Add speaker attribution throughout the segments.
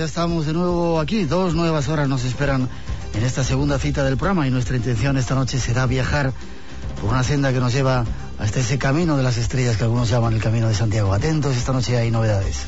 Speaker 1: Ya estamos de nuevo aquí. Dos nuevas horas nos esperan en esta segunda cita del programa y nuestra intención esta noche será viajar por una senda que nos lleva hasta ese camino de las estrellas que algunos llaman el camino de Santiago. Atentos, esta noche hay novedades.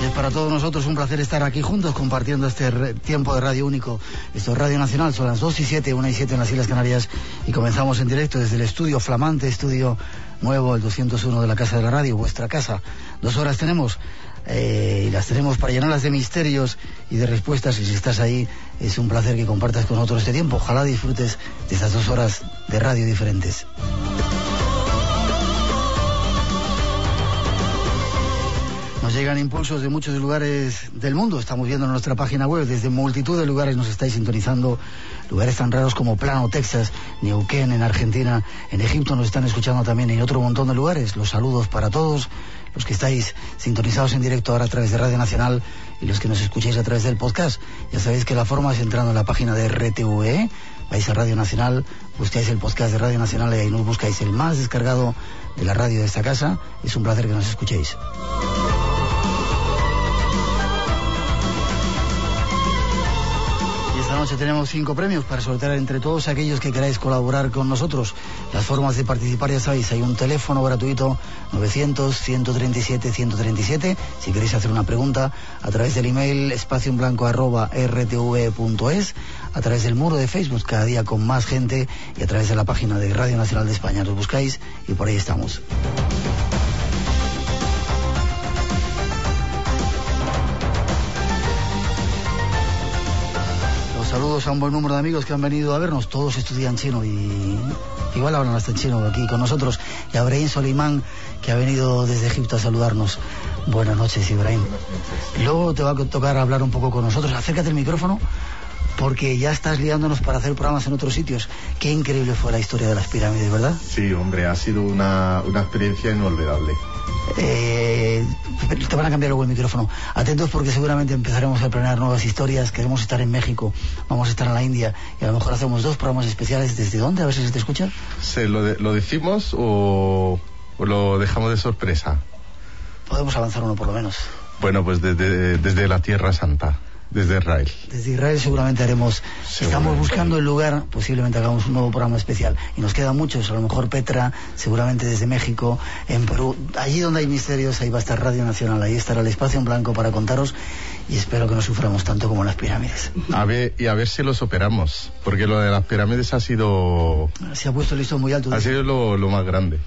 Speaker 1: Y es para todos nosotros un placer estar aquí juntos compartiendo este tiempo de radio único. Esto es Radio Nacional, son las 2 y 7, 1 y 7 en las Islas Canarias y comenzamos en directo desde el estudio flamante, estudio nuevo, el 201 de la Casa de la Radio, vuestra casa. Dos horas tenemos eh, y las tenemos para llenarlas de misterios y de respuestas y si estás ahí es un placer que compartas con nosotros este tiempo. Ojalá disfrutes de estas dos horas de radio diferentes. Nos llegan impulsos de muchos lugares del mundo. Estamos viendo en nuestra página web. Desde multitud de lugares nos estáis sintonizando. Lugares tan raros como Plano, Texas, Neuquén, en Argentina. En Egipto nos están escuchando también en otro montón de lugares. Los saludos para todos. Los que estáis sintonizados en directo ahora a través de Radio Nacional y los que nos escucháis a través del podcast. Ya sabéis que la forma es entrando en la página de RTVE. Vais a Radio Nacional, buscáis el podcast de Radio Nacional y ahí nos buscáis el más descargado de la radio de esta casa. Es un placer que nos escuchéis. Esta noche tenemos cinco premios para sortear entre todos aquellos que queráis colaborar con nosotros. Las formas de participar ya sabéis, hay un teléfono gratuito 900-137-137. Si queréis hacer una pregunta, a través del email espacio en blanco arroba rtv.es, a través del muro de Facebook, cada día con más gente, y a través de la página de Radio Nacional de España. Los buscáis y por ahí estamos. Saludos a un buen número de amigos que han venido a vernos. Todos estudian chino y igual hablan hasta en chino aquí con nosotros. Y a Ibrahim Solimán, que ha venido desde Egipto a saludarnos. Buenas noches, Ibrahim. Luego te va a tocar hablar un poco con nosotros. Acércate el micrófono porque ya estás liándonos para hacer programas en otros sitios. Qué increíble fue la historia de las pirámides, ¿verdad?
Speaker 2: Sí, hombre, ha sido una, una experiencia inolvidable.
Speaker 1: Eh, te van a cambiar luego el micrófono. Atentos porque seguramente empezaremos a planear nuevas historias. Queremos estar en México, vamos a estar en la India y a lo mejor hacemos dos programas especiales. ¿Desde dónde? A ver si se te escucha.
Speaker 2: ¿Se lo, de- lo decimos o, o lo dejamos de sorpresa?
Speaker 1: Podemos avanzar uno por lo menos.
Speaker 2: Bueno, pues desde, desde la Tierra Santa, desde Israel.
Speaker 1: Desde Israel seguramente haremos. Estamos buscando el lugar, posiblemente hagamos un nuevo programa especial. Y nos quedan muchos, a lo mejor Petra, seguramente desde México, en Perú. Allí donde hay misterios, ahí va a estar Radio Nacional, ahí estará el espacio en blanco para contaros. Y espero que no suframos tanto como las pirámides.
Speaker 2: A ver, y a ver si lo superamos, porque lo de las pirámides ha sido,
Speaker 1: Se ha puesto el listón muy alto.
Speaker 2: ha sido lo, lo más grande.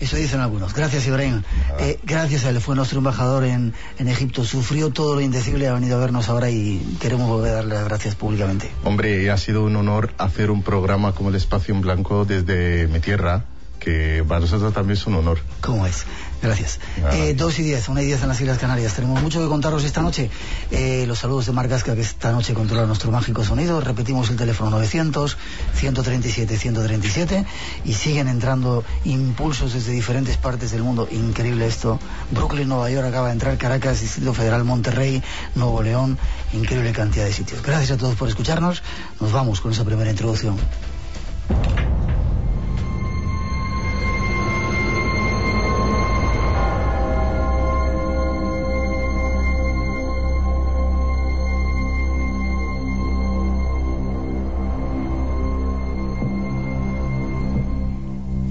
Speaker 1: Eso dicen algunos. Gracias, Ibrahim. Eh, gracias a él, fue nuestro embajador en, en Egipto. Sufrió todo lo indecible, ha venido a vernos ahora y queremos volver a darle las gracias públicamente.
Speaker 2: Hombre, ha sido un honor hacer un programa como el Espacio en Blanco desde mi tierra, que para nosotros también es un honor.
Speaker 1: ¿Cómo es? Gracias. Eh, dos y diez, una y diez en las Islas Canarias. Tenemos mucho que contaros esta noche. Eh, los saludos de Marc Gasca, que esta noche controla nuestro mágico sonido. Repetimos el teléfono 900 137 137 y siguen entrando impulsos desde diferentes partes del mundo. Increíble esto. Brooklyn, Nueva York acaba de entrar, Caracas, Distrito Federal, Monterrey, Nuevo León. Increíble cantidad de sitios. Gracias a todos por escucharnos. Nos vamos con esa primera introducción.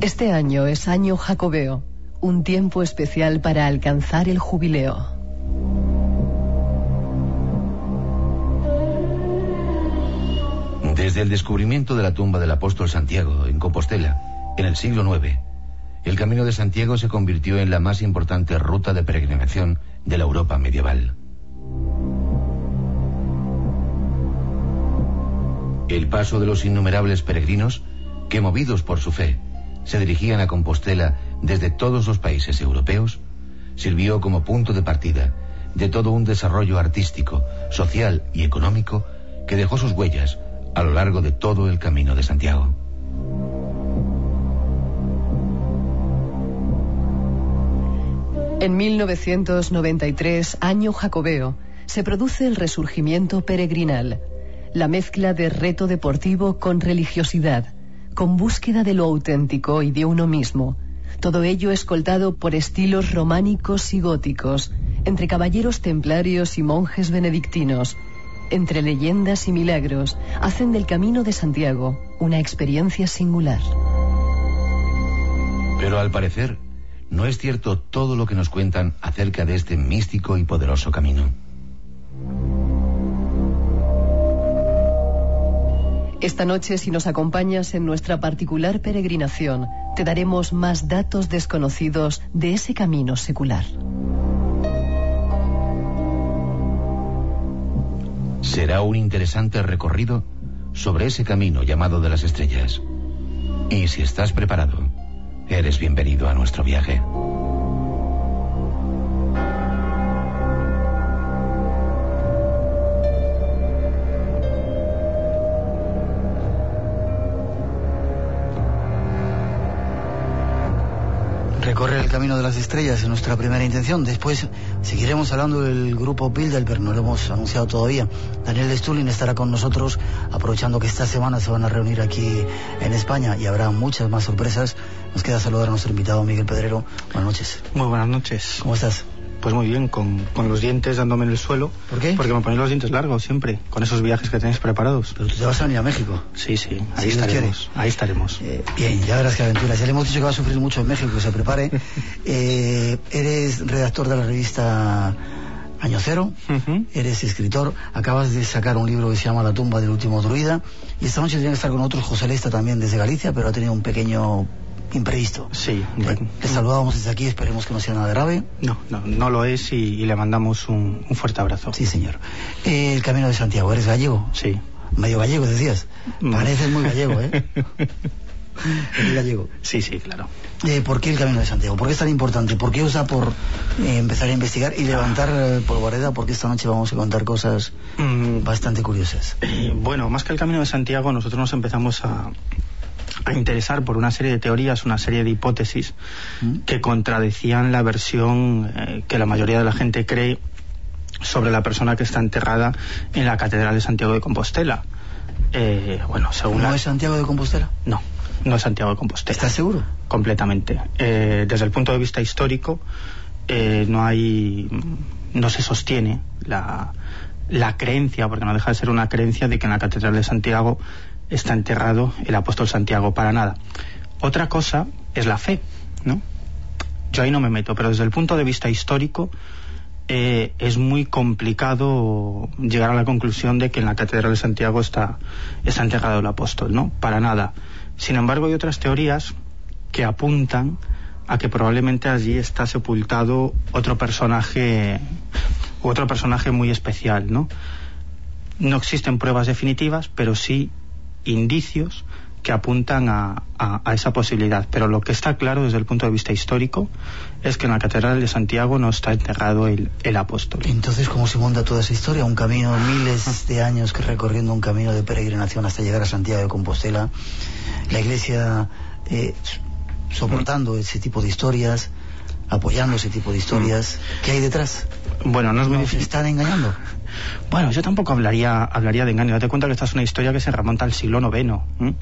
Speaker 3: Este año es año jacobeo, un tiempo especial para alcanzar el jubileo. Desde el descubrimiento de la tumba del apóstol Santiago en Compostela, en el siglo IX, el Camino de Santiago se convirtió en la más importante ruta de peregrinación de la Europa medieval. El paso de los innumerables peregrinos que, movidos por su fe, se dirigían a Compostela desde todos los países europeos, sirvió como punto de partida de todo un desarrollo artístico, social y económico que dejó sus huellas a lo largo de todo el camino de Santiago.
Speaker 4: En 1993, año jacobeo, se produce el resurgimiento peregrinal, la mezcla de reto deportivo con religiosidad, con búsqueda de lo auténtico y de uno mismo. Todo ello escoltado por estilos románicos y góticos, entre caballeros templarios y monjes benedictinos, entre leyendas y milagros, hacen del Camino de Santiago una experiencia singular.
Speaker 3: Pero al parecer, no es cierto todo lo que nos cuentan acerca de este místico y poderoso camino.
Speaker 4: Esta noche, si nos acompañas en nuestra particular peregrinación, te daremos más datos desconocidos de ese camino secular.
Speaker 3: Será un interesante recorrido sobre ese camino llamado de las estrellas. Y si estás preparado, eres bienvenido a nuestro viaje.
Speaker 1: Recorrer el camino de las estrellas es nuestra primera intención. Después seguiremos hablando del grupo Bilderberg, no lo hemos anunciado todavía. Daniel Stulin estará con nosotros, aprovechando que esta semana se van a reunir aquí en España y habrá muchas más sorpresas. Nos queda saludar a nuestro invitado Miguel Pedrero. Buenas noches.
Speaker 5: Muy buenas noches.
Speaker 1: ¿Cómo estás?
Speaker 5: Pues muy bien, con, con, los dientes dándome en el suelo.
Speaker 1: ¿Por qué?
Speaker 5: Porque me ponéis los dientes largos siempre, con esos viajes que tenéis preparados.
Speaker 1: Pero tú te vas a venir a México.
Speaker 5: Sí, sí, ahí sí, estaremos. Ahí estaremos.
Speaker 1: Eh, bien, ya verás qué aventuras. Ya le hemos dicho que va a sufrir mucho en México, que se prepare. eh, eres redactor de la revista Año Cero, uh -huh. eres escritor, acabas de sacar un libro que se llama La tumba del último druida, y esta noche tenía que estar con otros José Lesta también desde Galicia, pero ha tenido un pequeño imprevisto.
Speaker 5: Sí.
Speaker 1: Le, le saludábamos desde aquí, esperemos que no sea nada grave.
Speaker 5: No, no, no lo es y, y le mandamos un, un, fuerte abrazo.
Speaker 1: Sí, señor. Eh, el Camino de Santiago, ¿eres gallego?
Speaker 5: Sí.
Speaker 1: Medio gallego, decías.
Speaker 5: Mm.
Speaker 1: Pareces muy gallego, ¿eh? el gallego.
Speaker 5: Sí, sí, claro.
Speaker 1: Eh, ¿Por qué el Camino de Santiago? ¿Por qué es tan importante? ¿Por qué os da por eh, empezar a investigar y levantar eh, polvareda? Porque esta noche vamos a contar cosas mm. bastante curiosas.
Speaker 5: Eh, bueno, más que el Camino de Santiago, nosotros nos empezamos a, a interesar por una serie de teorías, una serie de hipótesis ¿Mm? que contradecían la versión eh, que la mayoría de la gente cree sobre la persona que está enterrada en la Catedral de Santiago de Compostela. Eh, bueno, según
Speaker 1: ¿No
Speaker 5: la...
Speaker 1: es Santiago de Compostela?
Speaker 5: No, no es Santiago de Compostela.
Speaker 1: ¿Estás seguro?
Speaker 5: Completamente. Eh, desde el punto de vista histórico, eh, no hay, no se sostiene la, la creencia, porque no deja de ser una creencia de que en la Catedral de Santiago está enterrado el apóstol Santiago para nada. Otra cosa es la fe, ¿no? Yo ahí no me meto, pero desde el punto de vista histórico eh, es muy complicado llegar a la conclusión de que en la Catedral de Santiago está, está enterrado el apóstol, ¿no? Para nada. Sin embargo, hay otras teorías que apuntan a que probablemente allí está sepultado otro personaje, otro personaje muy especial, ¿no? No existen pruebas definitivas, pero sí indicios que apuntan a, a, a, esa posibilidad. Pero lo que está claro desde el punto de vista histórico es que en la Catedral de Santiago no está enterrado el, el apóstol.
Speaker 1: Entonces, ¿cómo se monta toda esa historia? Un camino, miles de años que recorriendo un camino de peregrinación hasta llegar a Santiago de Compostela. La iglesia eh, soportando ese tipo de historias, apoyando ese tipo de historias. ¿Qué hay detrás?
Speaker 5: Bueno, no es muy
Speaker 1: ¿Nos
Speaker 5: difícil.
Speaker 1: están engañando?
Speaker 5: Bueno, yo tampoco hablaría, hablaría de engaño. Date cuenta que esta es una historia que se remonta al siglo IX. ¿eh?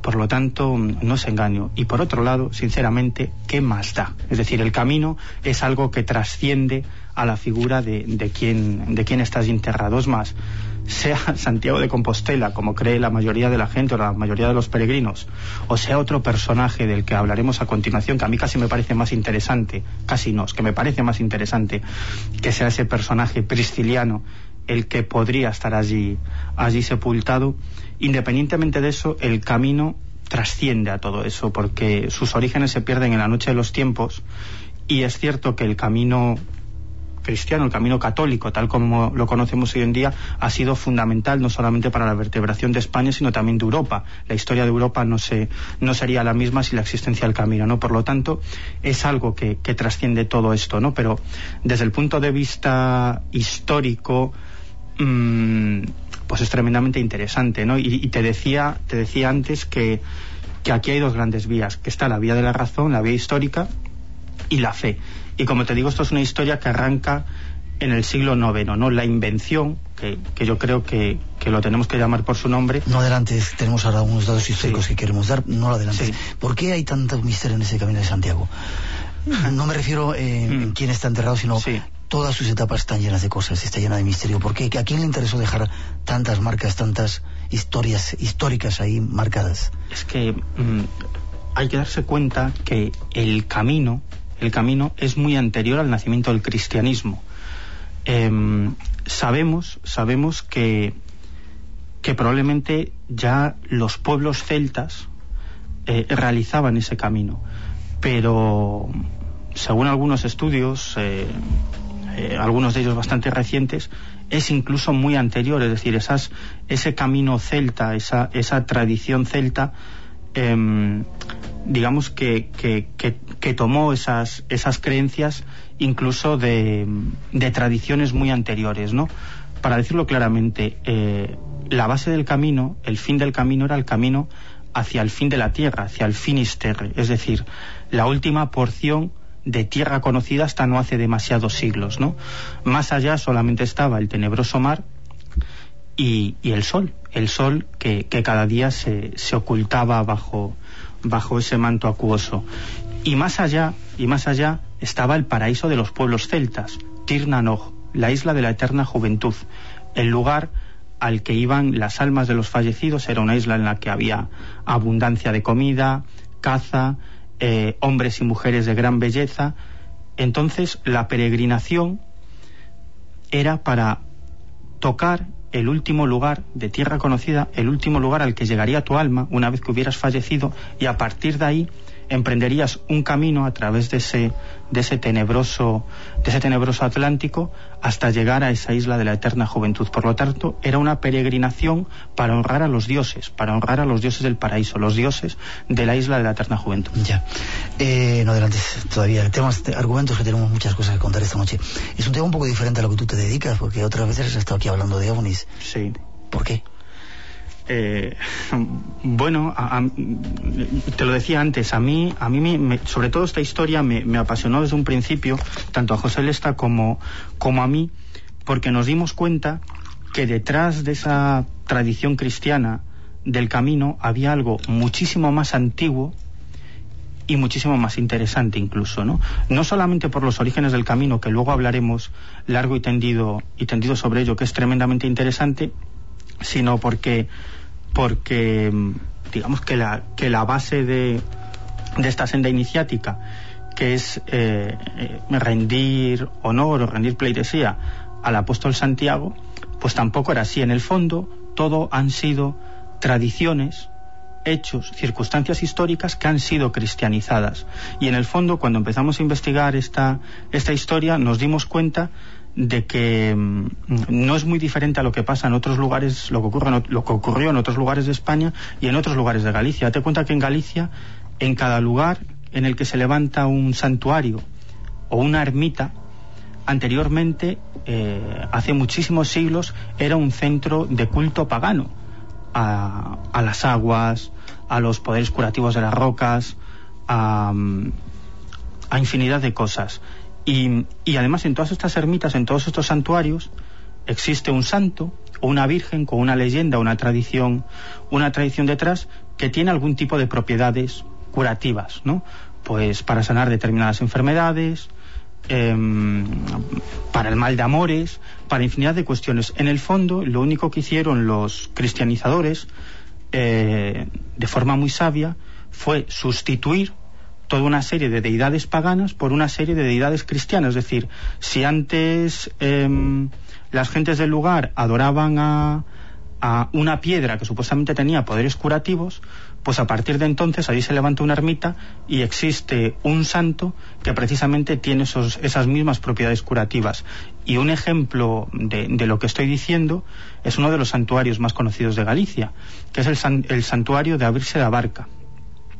Speaker 5: Por lo tanto, no es engaño. Y por otro lado, sinceramente, ¿qué más da? Es decir, el camino es algo que trasciende a la figura de, de, quien, de quien estás enterrado. Es más, sea Santiago de Compostela, como cree la mayoría de la gente o la mayoría de los peregrinos, o sea otro personaje del que hablaremos a continuación, que a mí casi me parece más interesante, casi no, es que me parece más interesante que sea ese personaje prisciliano el que podría estar allí, allí sepultado. Independientemente de eso, el camino trasciende a todo eso, porque sus orígenes se pierden en la noche de los tiempos, y es cierto que el camino cristiano, el camino católico, tal como lo conocemos hoy en día, ha sido fundamental no solamente para la vertebración de España, sino también de Europa. La historia de Europa no, se, no sería la misma sin la existencia del camino, ¿no? Por lo tanto, es algo que, que trasciende todo esto, ¿no? Pero desde el punto de vista histórico, mmm, pues es tremendamente interesante, ¿no? Y, y, te decía, te decía antes que, que aquí hay dos grandes vías, que está la vía de la razón, la vía histórica, y la fe. Y como te digo, esto es una historia que arranca en el siglo IX, ¿no? La invención, que, que yo creo que, que, lo tenemos que llamar por su nombre.
Speaker 1: No adelantes, tenemos ahora unos datos históricos sí. que queremos dar, no lo adelantes. Sí. ¿Por qué hay tanto misterio en ese camino de Santiago? No me refiero eh, mm. en quién está enterrado, sino sí. todas sus etapas están llenas de cosas, está llena de misterio. ¿Por qué? ¿A quién le interesó dejar tantas marcas, tantas historias históricas ahí marcadas?
Speaker 5: Es que mm, hay que darse cuenta que el camino el camino es muy anterior al nacimiento del cristianismo. Eh, sabemos, sabemos que, que probablemente ya los pueblos celtas eh, realizaban ese camino, pero según algunos estudios, eh, algunos de ellos bastante recientes, es incluso muy anterior, es decir, esas, ese camino celta, esa, esa tradición celta, eh, digamos que, que, tomó esas, esas creencias incluso de, de, tradiciones muy anteriores, ¿no? Para decirlo claramente, eh, la base del camino, el fin del camino era el camino hacia el fin de la tierra, hacia el finisterre, es decir, la última porción de tierra conocida hasta no hace demasiados siglos, ¿no? Más allá solamente estaba el tenebroso mar y, y el sol, el sol que, que cada día se, se, ocultaba bajo, bajo ese manto acuoso. Y más allá, y más allá estaba el paraíso de los pueblos celtas, Tirnanog, la isla de la eterna juventud, el lugar al que iban las almas de los fallecidos, era una isla en la que había abundancia de comida, caza, eh, hombres y mujeres de gran belleza. Entonces la peregrinación era para tocar el último lugar de tierra conocida, el último lugar al que llegaría tu alma una vez que hubieras fallecido y a partir de ahí emprenderías un camino a través de ese, de ese tenebroso de ese tenebroso Atlántico hasta llegar a esa isla de la eterna juventud. Por lo tanto, era una peregrinación para honrar a los dioses, para honrar a los dioses del paraíso, los dioses de la isla de la eterna juventud.
Speaker 1: Ya. Eh, no adelantes todavía. Temas, argumentos que tenemos muchas cosas que contar esta noche. Es un tema un poco diferente a lo que tú te dedicas, porque otras veces has estado aquí hablando de ovnis.
Speaker 5: Sí.
Speaker 1: ¿Por qué?
Speaker 5: Eh, bueno, te lo decía antes, a mí, a mí me, sobre todo esta historia me, me, apasionó desde un principio, tanto a José Lesta como, como a mí, porque nos dimos cuenta que detrás de esa tradición cristiana del camino había algo muchísimo más antiguo y muchísimo más interesante incluso, ¿no? No solamente por los orígenes del camino, que luego hablaremos largo y tendido, y tendido sobre ello, que es tremendamente interesante, sino porque, porque digamos que la, que la base de, de esta senda iniciática, que es eh, rendir honor o rendir pleitesía al apóstol Santiago, pues tampoco era así. En el fondo, todo han sido tradiciones, hechos, circunstancias históricas que han sido cristianizadas. Y en el fondo, cuando empezamos a investigar esta, esta historia, nos dimos cuenta de que mmm, no es muy diferente a lo que pasa en otros lugares, lo que, ocurre, lo que ocurrió en otros lugares de España y en otros lugares de Galicia. Date cuenta que en Galicia, en cada lugar en el que se levanta un santuario o una ermita, anteriormente, eh, hace muchísimos siglos, era un centro de culto pagano a, a las aguas, a los poderes curativos de las rocas, a, a infinidad de cosas. Y, además en todas estas ermitas, en todos estos santuarios, existe un santo o una virgen con una leyenda, una tradición, una tradición detrás que tiene algún tipo de propiedades curativas, ¿no? Pues para sanar determinadas enfermedades, eh, para el mal de amores, para infinidad de cuestiones. En el fondo, lo único que hicieron los cristianizadores, eh, de forma muy sabia, fue sustituir toda una serie de deidades paganas por una serie de deidades cristianas. Es decir, si antes eh, las gentes del lugar adoraban a, a una piedra que supuestamente tenía poderes curativos, pues a partir de entonces allí se levanta una ermita y existe un santo que precisamente tiene esos, esas mismas propiedades curativas. Y un ejemplo de, de, lo que estoy diciendo es uno de los santuarios más conocidos de Galicia, que es el, san, el santuario de Abrirse la Barca.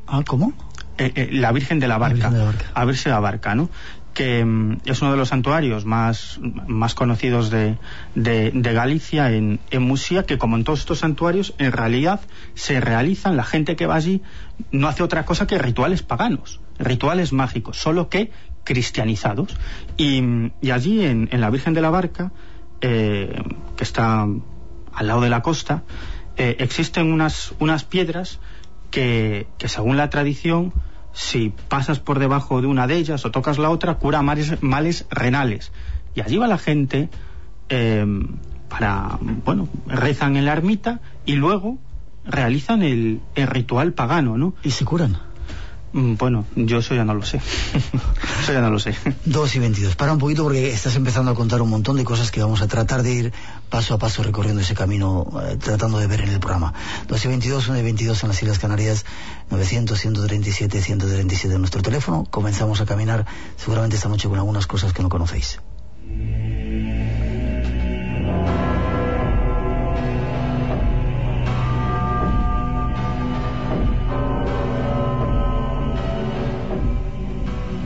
Speaker 1: Ah, ¿cómo?
Speaker 5: Eh, eh, la Virgen de la Barca,
Speaker 1: de la Barca.
Speaker 5: Abrirse la Barca, ¿no? que mm, es uno de los santuarios más, más conocidos de, de, de Galicia en, en, Musía, que como en todos estos santuarios, en realidad se realizan, la gente que va allí no hace otra cosa que rituales paganos, rituales mágicos, solo que cristianizados. Y, y allí en, en, la Virgen de la Barca, eh, que está al lado de la costa, eh, existen unas, unas piedras que, según la tradición, si pasas por debajo de una de ellas o tocas la otra, cura males, males renales. Y allí va la gente eh, para, bueno, rezan en la ermita y luego realizan el, el ritual pagano, ¿no?
Speaker 1: ¿Y se curan?
Speaker 5: Mm, Bueno, yo eso ya no lo sé. eso ya no lo sé.
Speaker 1: 2 y 22. Para un poquito porque estás empezando a contar un montón de cosas que vamos a tratar de ir paso a paso recorriendo ese camino, eh, tratando de ver en el programa. 2 y 22, 1 y 22 en las Islas Canarias, 900, 137, 137 en nuestro teléfono. Comenzamos a caminar seguramente esta noche con algunas cosas que no conocéis.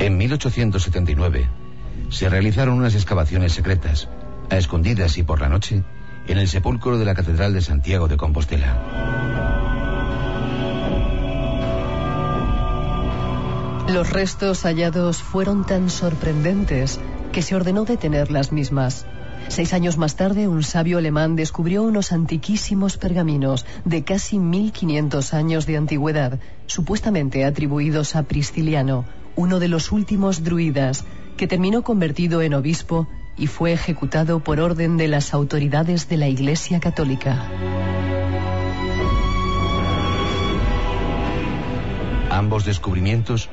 Speaker 3: En 1879 se realizaron unas excavaciones secretas, a escondidas y por la noche, en el sepulcro de la Catedral de Santiago de Compostela.
Speaker 4: Los restos hallados fueron tan sorprendentes que se ordenó detener las mismas. Seis años más tarde, un sabio alemán descubrió unos antiquísimos pergaminos de casi 1500 años de antigüedad, supuestamente atribuidos a Prisciliano, uno de los últimos druidas, que terminó convertido en obispo y fue ejecutado por orden de las autoridades de la Iglesia Católica.
Speaker 3: Ambos descubrimientos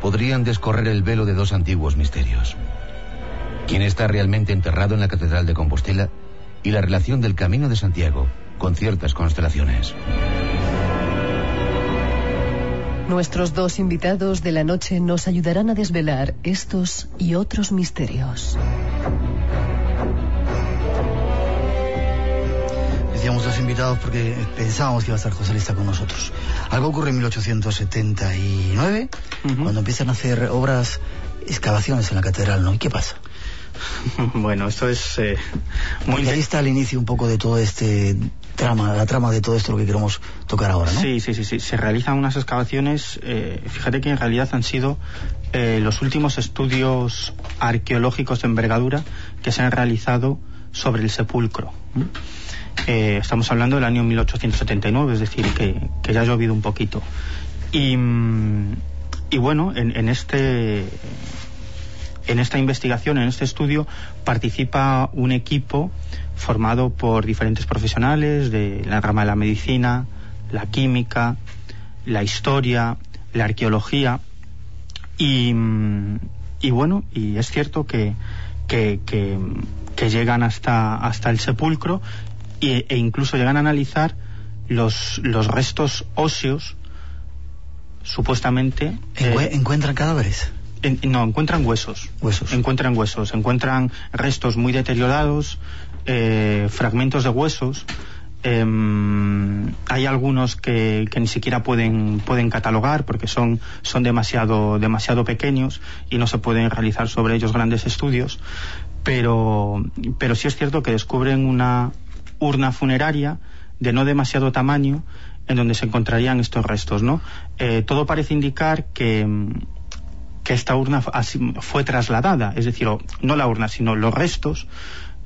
Speaker 3: podrían descorrer el velo de dos antiguos misterios. ¿Quién está realmente enterrado en la Catedral de Compostela? Y la relación del Camino de Santiago con ciertas constelaciones.
Speaker 4: Nuestros dos invitados de la noche nos ayudarán a desvelar estos y otros misterios.
Speaker 1: Decíamos dos invitados porque pensábamos que iba a estar José Lista con nosotros. Algo ocurre en 1879, uh -huh. cuando empiezan a hacer obras, excavaciones en la catedral, ¿no? ¿Y qué pasa?
Speaker 5: Bueno, esto es eh, muy...
Speaker 1: Porque ahí está el inicio un poco de todo este trama, la trama de todo esto lo que queremos tocar ahora, ¿no?
Speaker 5: Sí, sí, sí, sí. Se realizan unas excavaciones, eh, fíjate que en realidad han sido eh, los últimos estudios arqueológicos de envergadura que se han realizado sobre el sepulcro. Eh, estamos hablando del año 1879, es decir, que, que ya ha llovido un poquito. Y, y bueno, en, en este en esta investigación, en este estudio, participa un equipo formado por diferentes profesionales de la rama de la medicina, la química, la historia, la arqueología. Y, y bueno, y es cierto que, que, que, que llegan hasta, hasta el sepulcro e, e, incluso llegan a analizar los, los restos óseos, supuestamente.
Speaker 1: Eh, ¿Encuentran cadáveres?
Speaker 5: En, no, encuentran huesos.
Speaker 1: Huesos.
Speaker 5: Encuentran huesos. Encuentran restos muy deteriorados, eh, fragmentos de huesos. Eh, hay algunos que, que, ni siquiera pueden, pueden catalogar porque son, son demasiado, demasiado pequeños y no se pueden realizar sobre ellos grandes estudios. Pero, pero sí es cierto que descubren una urna funeraria de no demasiado tamaño en donde se encontrarían estos restos, ¿no? Eh, todo parece indicar que, que esta urna fue trasladada, es decir, no la urna, sino los restos,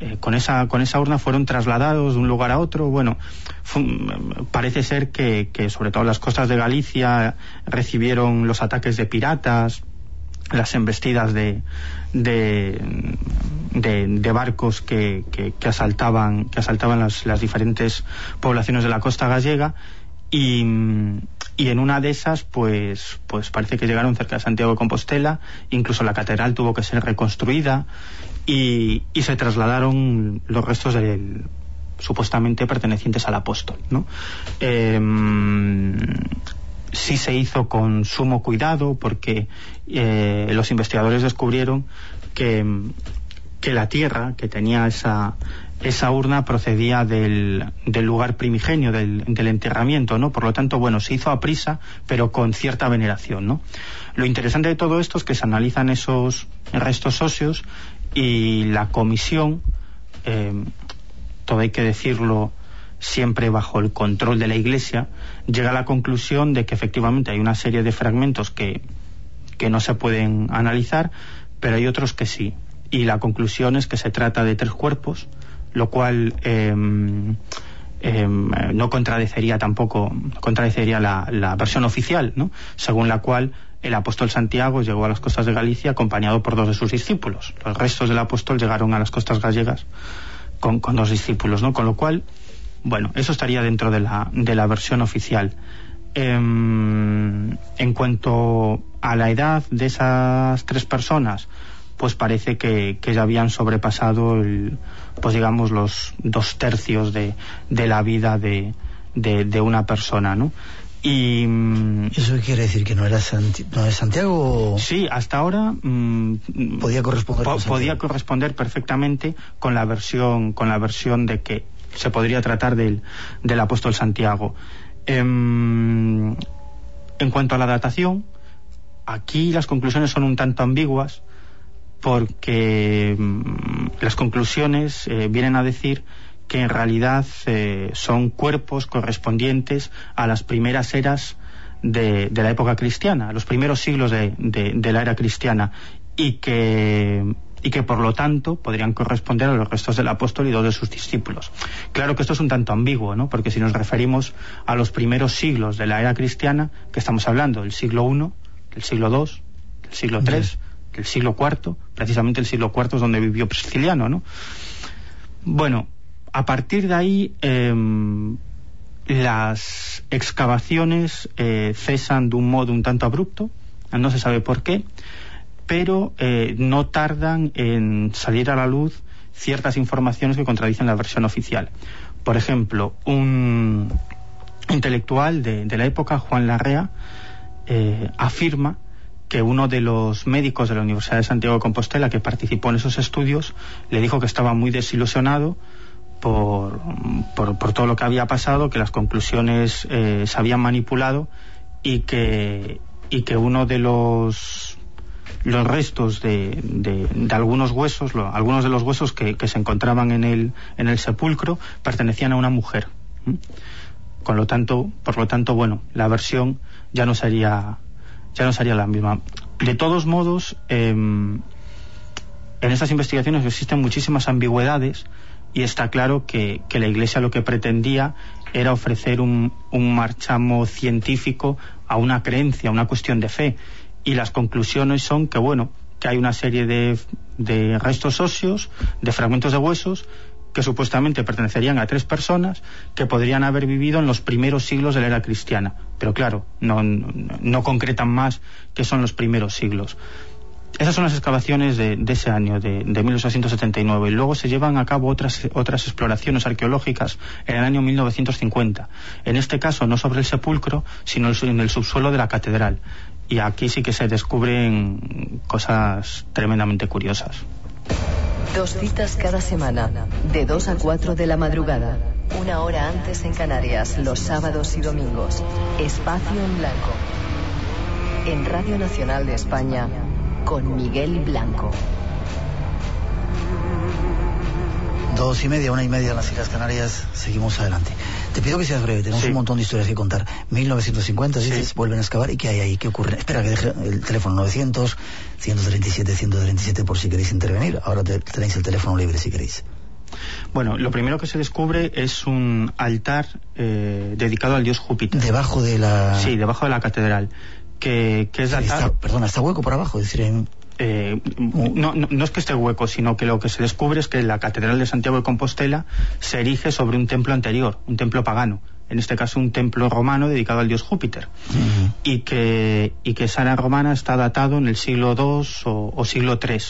Speaker 5: eh, con, esa, con esa urna fueron trasladados de un lugar a otro. Bueno, parece ser que, que, sobre todo las costas de Galicia, recibieron los ataques de piratas, las embestidas de, de, de, de barcos que, que, asaltaban, que asaltaban las, las diferentes poblaciones de la costa gallega y, y en una de esas pues pues parece que llegaron cerca de Santiago de Compostela incluso la catedral tuvo que ser reconstruida y, y se trasladaron los restos del supuestamente pertenecientes al apóstol ¿no? Eh, sí se hizo con sumo cuidado porque eh, los investigadores descubrieron que, que la tierra que tenía esa, esa urna procedía del, lugar primigenio, del, del, enterramiento, ¿no? Por lo tanto, bueno, se hizo a prisa, pero con cierta veneración, ¿no? Lo interesante de todo esto es que se analizan esos restos óseos y la comisión, eh, todo hay que decirlo siempre bajo el control de la Iglesia, llega a la conclusión de que efectivamente hay una serie de fragmentos que, que no se pueden analizar, pero hay otros que sí. Y la conclusión es que se trata de tres cuerpos, lo cual eh, eh, no contradecería tampoco contradecería la, la, versión oficial, ¿no? según la cual el apóstol Santiago llegó a las costas de Galicia acompañado por dos de sus discípulos. Los restos del apóstol llegaron a las costas gallegas con, con dos discípulos, ¿no? Con lo cual, bueno, eso estaría dentro de la, de la versión oficial. Eh, en cuanto a la edad de esas tres personas, pues parece que, que ya habían sobrepasado el, pues digamos los dos tercios de, de la vida de, de, de, una persona, ¿no? Y
Speaker 1: eso quiere decir que no era Santi no es Santiago.
Speaker 5: Sí, hasta ahora mmm,
Speaker 1: podía corresponder.
Speaker 5: Po podía corresponder perfectamente con la versión con la versión de que se podría tratar del, del apóstol Santiago. Eh, en cuanto a la datación, aquí las conclusiones son un tanto ambiguas porque mmm, las conclusiones eh, vienen a decir que en realidad eh, son cuerpos correspondientes a las primeras eras de, la época cristiana, los primeros siglos de, de, de, la era cristiana, y que, y que por lo tanto podrían corresponder a los restos del apóstol y dos de sus discípulos. Claro que esto es un tanto ambiguo, ¿no? porque si nos referimos a los primeros siglos de la era cristiana, que estamos hablando del siglo I, del siglo II, del siglo III, del siglo IV, precisamente el siglo IV es donde vivió Prisciliano, ¿no? Bueno, a partir de ahí eh, las excavaciones eh, cesan de un modo un tanto abrupto, no se sabe por qué, pero eh, no tardan en salir a la luz ciertas informaciones que contradicen la versión oficial. Por ejemplo, un intelectual de, de la época, Juan Larrea, afirma que uno de los médicos de la Universidad de Santiago de Compostela que participó en esos estudios le dijo que estaba muy desilusionado por, por, por, todo lo que había pasado, que las conclusiones eh, se habían manipulado y que, y que uno de los los restos de, de, de algunos huesos, lo, algunos de los huesos que, que, se encontraban en el, en el sepulcro pertenecían a una mujer. ¿Mm? Con lo tanto, por lo tanto, bueno, la versión ya no sería, ya no sería la misma. De todos modos, eh, en estas investigaciones existen muchísimas ambigüedades y está claro que, que, la Iglesia lo que pretendía era ofrecer un, un, marchamo científico a una creencia, a una cuestión de fe. Y las conclusiones son que, bueno, que hay una serie de, de restos óseos, de fragmentos de huesos, que supuestamente pertenecerían a tres personas que podrían haber vivido en los primeros siglos de la era cristiana. Pero claro, no, no, concretan más que son los primeros siglos. Esas son las excavaciones de, de ese año, de, de, 1879. Y luego se llevan a cabo otras, otras exploraciones arqueológicas en el año 1950. En este caso, no sobre el sepulcro, sino en el subsuelo de la catedral. Y aquí sí que se descubren cosas tremendamente curiosas.
Speaker 4: Dos citas cada semana, de 2 a 4 de la madrugada. Una hora antes en Canarias, los sábados y domingos. Espacio en Blanco. En Radio Nacional de España, con Miguel Blanco.
Speaker 1: Dos y media, una y media en las Islas Canarias, seguimos adelante. Te pido que seas breve, tenemos sí. un montón de historias que contar. 1950, sí. dices, vuelven a excavar, ¿y qué hay ahí? ¿Qué ocurre? Espera, que deje el teléfono 900, 137, 137 por si queréis intervenir. Ahora te, tenéis el teléfono libre si queréis.
Speaker 5: Bueno, lo primero que se descubre es un altar eh, dedicado al dios Júpiter.
Speaker 1: Debajo de la...
Speaker 5: Sí, debajo de la catedral. Que, que es
Speaker 1: sí,
Speaker 5: altar...
Speaker 1: Está, perdona, está hueco por abajo, es decir, en...
Speaker 5: Eh, no, no, no, es que esté hueco, sino que lo que se descubre es que la Catedral de Santiago de Compostela se erige sobre un templo anterior, un templo pagano, en este caso un templo romano dedicado al dios Júpiter, y, que, y que esa romana está datado en el siglo II o, siglo III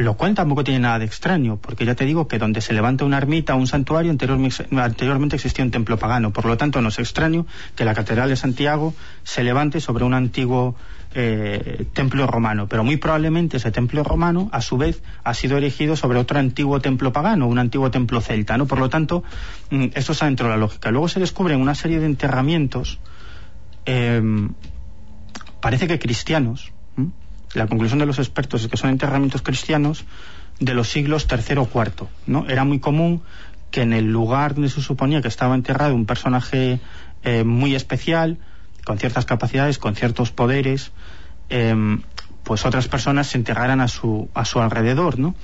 Speaker 5: lo cual tampoco tiene nada de extraño, porque ya te digo que donde se levanta una ermita o un santuario, anteriormente existía un templo pagano. Por lo tanto, no es extraño que la Catedral de Santiago se levante sobre un antiguo eh, templo romano. Pero muy probablemente ese templo romano, a su vez, ha sido erigido sobre otro antiguo templo pagano, un antiguo templo celta. ¿no? Por lo tanto, mm, esto está dentro de la lógica. Luego se descubren una serie de enterramientos, em, parece que cristianos, la conclusión de los expertos es que son enterramientos cristianos de los siglos III o IV. ¿no? Era muy común que en el lugar donde se suponía que estaba enterrado un personaje eh, muy especial, con ciertas capacidades, con ciertos poderes, em, pues otras personas se enterraran a su, a su alrededor. ¿no?